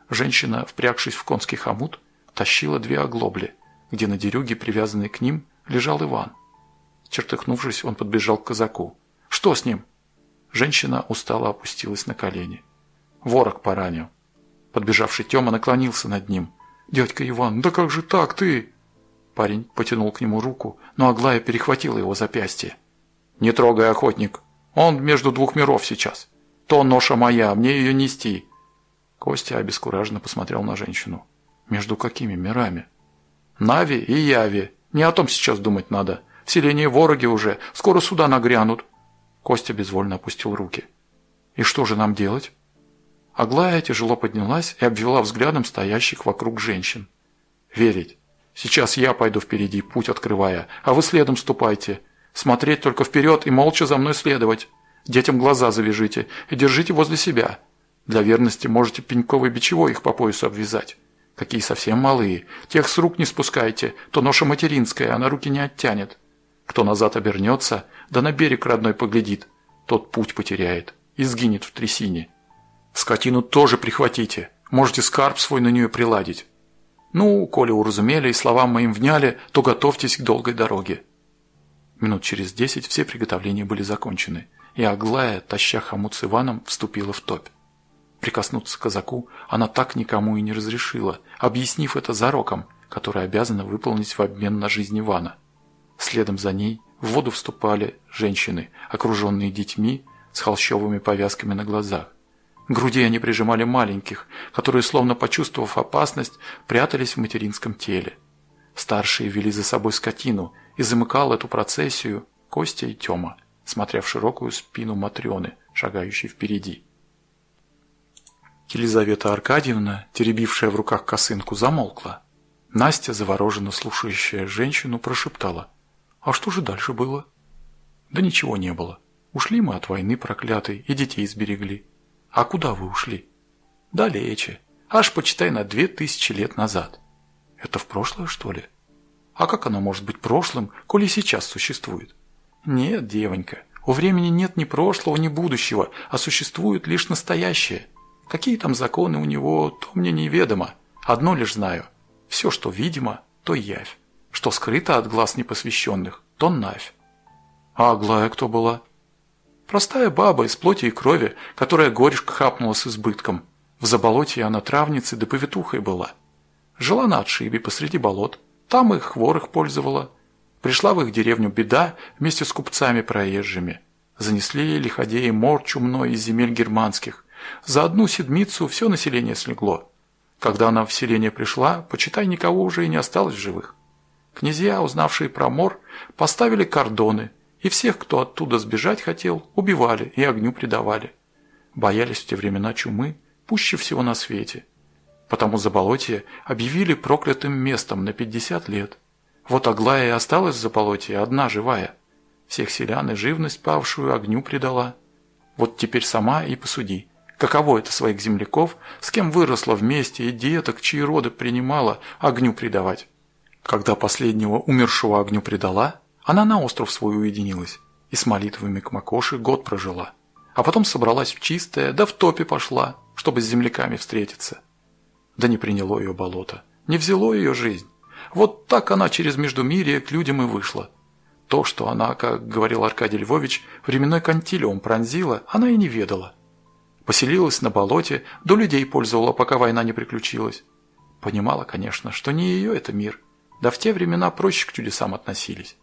Женщина, впрягшись в конский хомут, тащила две оглобли – где на дерюге, привязанный к ним, лежал Иван. Чертыхнувшись, он подбежал к казаку. «Что с ним?» Женщина устало опустилась на колени. «Ворог поранил». Подбежавший Тёма наклонился над ним. «Дядька Иван, да как же так ты?» Парень потянул к нему руку, но Аглая перехватила его запястье. «Не трогай, охотник. Он между двух миров сейчас. То ноша моя, мне ее нести». Костя обескураженно посмотрел на женщину. «Между какими мирами?» Нави и Яви. Не о том сейчас думать надо. В селении вороги уже. Скоро сюда нагрянут. Костя безвольно опустил руки. И что же нам делать? Аглая тяжело поднялась и обвела взглядом стоящих вокруг женщин. Верить. Сейчас я пойду впереди, путь открывая, а вы следом ступайте. Смотреть только вперед и молча за мной следовать. Детям глаза завяжите и держите возле себя. Для верности можете пеньковой бичевой их по поясу обвязать. Какие совсем малые. Тех с рук не спускайте, то ноша материнская, она руки не оттянет. Кто назад обернется, да на берег родной поглядит, тот путь потеряет и сгинет в трясине. Скотину тоже прихватите, можете скарб свой на нее приладить. Ну, коли уразумели и словам моим вняли, то готовьтесь к долгой дороге. Минут через десять все приготовления были закончены, и Аглая, таща хомут с Иваном, вступила в топь. Прикоснуться к казаку она так никому и не разрешила, объяснив это зароком, который обязана выполнить в обмен на жизнь Ивана. Следом за ней в воду вступали женщины, окруженные детьми с холщовыми повязками на глазах. Груди они прижимали маленьких, которые, словно почувствовав опасность, прятались в материнском теле. Старшие вели за собой скотину, и замыкал эту процессию Костя и Тёма, смотря в широкую спину Матрёны, шагающей впереди. Елизавета Аркадьевна, теребившая в руках косынку, замолкла. Настя, завороженно слушающая женщину, прошептала. «А что же дальше было?» «Да ничего не было. Ушли мы от войны проклятой и детей сберегли. А куда вы ушли?» «Далече. Аж, почитай, на две тысячи лет назад». «Это в прошлое, что ли?» «А как оно может быть прошлым, коли сейчас существует?» «Нет, девонька, у времени нет ни прошлого, ни будущего, а существует лишь настоящее». Какие там законы у него, то мне неведомо. Одно лишь знаю. Все, что видимо, то явь. Что скрыто от глаз непосвященных, то навь. А Аглая кто была? Простая баба из плоти и крови, которая горишко хапнула с избытком. В заболоте она травницей да повитухой была. Жила на отшибе посреди болот. Там их хворых пользовала. Пришла в их деревню беда вместе с купцами проезжими. Занесли лиходеи мор чумной из земель германских. За одну седмицу все население слегло. Когда она в селение пришла, почитай, никого уже и не осталось живых. Князья, узнавшие про мор, поставили кордоны, и всех, кто оттуда сбежать хотел, убивали и огню предавали. Боялись в те времена чумы пуще всего на свете. Потому Заболотье объявили проклятым местом на 50 лет. Вот Аглая и осталась в Заболотье, одна живая. всех селян и живность павшую огню предала. Вот теперь сама и посуди, каково это своих земляков, с кем выросла вместе и деток, чьи роды принимала, огню предавать. Когда последнего умершего огню предала, она на остров свой уединилась и с молитвами к Макоши год прожила. А потом собралась в чистое, да в топе пошла, чтобы с земляками встретиться. Да не приняло ее болото, не взяло ее жизнь. Вот так она через Междумирие к людям и вышла. То, что она, как говорил Аркадий Львович, временной кантилиум пронзила, она и не ведала. Поселилась на болоте, до людей пользовала, пока война не приключилась. Понимала, конечно, что не ее это мир, да в те времена проще к чудесам относились.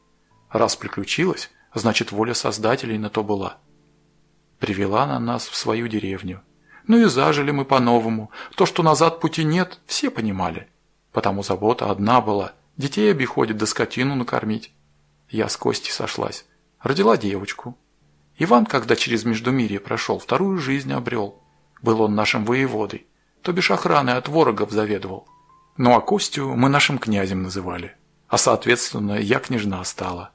Раз приключилась, значит воля создателей на то была. Привела она нас в свою деревню. Ну и зажили мы по-новому. То, что назад пути нет, все понимали. Потому забота одна была – детей обиходит да скотину накормить. Я с Костей сошлась. Родила девочку. Иван, когда через Междумирье прошел, вторую жизнь обрел. Был он нашим воеводой, то бишь охраны от ворогов заведовал. Ну а Костю мы нашим князем называли. А соответственно, я княжна стала.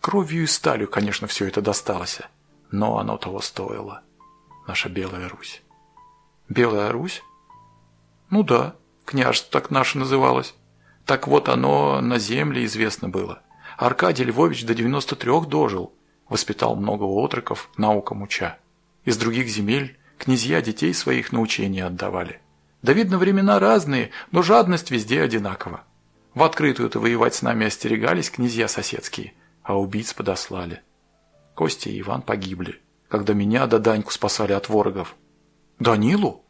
Кровью и сталью, конечно, все это досталось. Но оно того стоило. Наша Белая Русь. Белая Русь? Ну да, княжество так наше называлось. Так вот оно на земле известно было. Аркадий Львович до 93 дожил, воспитал много отроков, наукам уча. Из других земель князья детей своих на учение отдавали. Да видно, времена разные, но жадность везде одинакова. В открытую-то воевать с нами остерегались князья соседские, а убийц подослали. Костя и Иван погибли, когда меня да Даньку спасали от ворогов. Данилу?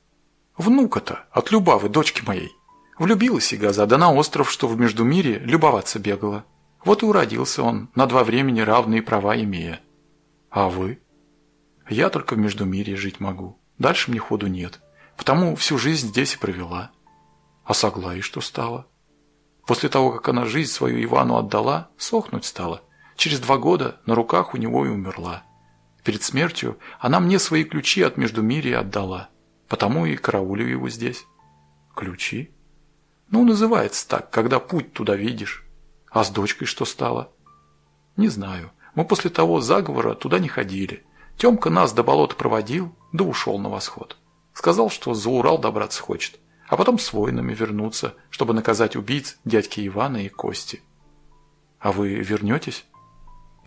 Внука-то, от Любавы, дочки моей. Влюбилась и газа, да на остров, что в Междумире, любоваться бегала. Вот и уродился он, на два времени равные права имея. А вы? Я только в Междумирье жить могу. Дальше мне ходу нет. Потому всю жизнь здесь и провела. А с Аглаей что стало? После того, как она жизнь свою Ивану отдала, сохнуть стала. Через два года на руках у него и умерла. Перед смертью она мне свои ключи от Междумирья отдала. Потому и караулю его здесь. Ключи? Ну, называется так, когда путь туда видишь. А с дочкой что стало? Не знаю. Мы после того заговора туда не ходили. Темка нас до болота проводил, да ушел на восход. Сказал, что за Урал добраться хочет, а потом с воинами вернуться, чтобы наказать убийц дядьки Ивана и Кости. А вы вернетесь?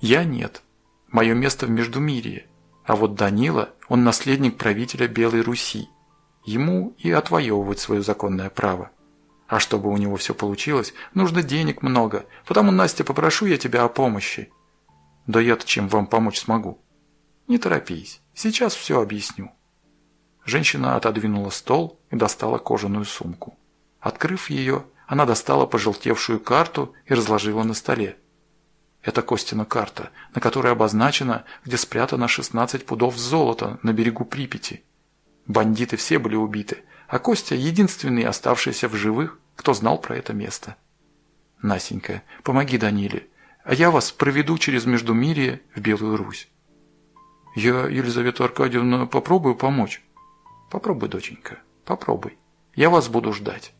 Я нет. Мое место в Междумирье. А вот Данила, он наследник правителя Белой Руси. Ему и отвоевывать свое законное право. А чтобы у него все получилось, нужно денег много, потому, Настя, попрошу я тебя о помощи. Да я-то чем вам помочь смогу? Не торопись, сейчас все объясню. Женщина отодвинула стол и достала кожаную сумку. Открыв ее, она достала пожелтевшую карту и разложила на столе. Это Костина карта, на которой обозначено, где спрятано 16 пудов золота на берегу Припяти. Бандиты все были убиты, а Костя единственный оставшийся в живых кто знал про это место. Насенька, помоги Даниле, а я вас проведу через Междумирье в Белую Русь. Я, Елизавета Аркадьевна, попробую помочь. Попробуй, доченька, попробуй. Я вас буду ждать.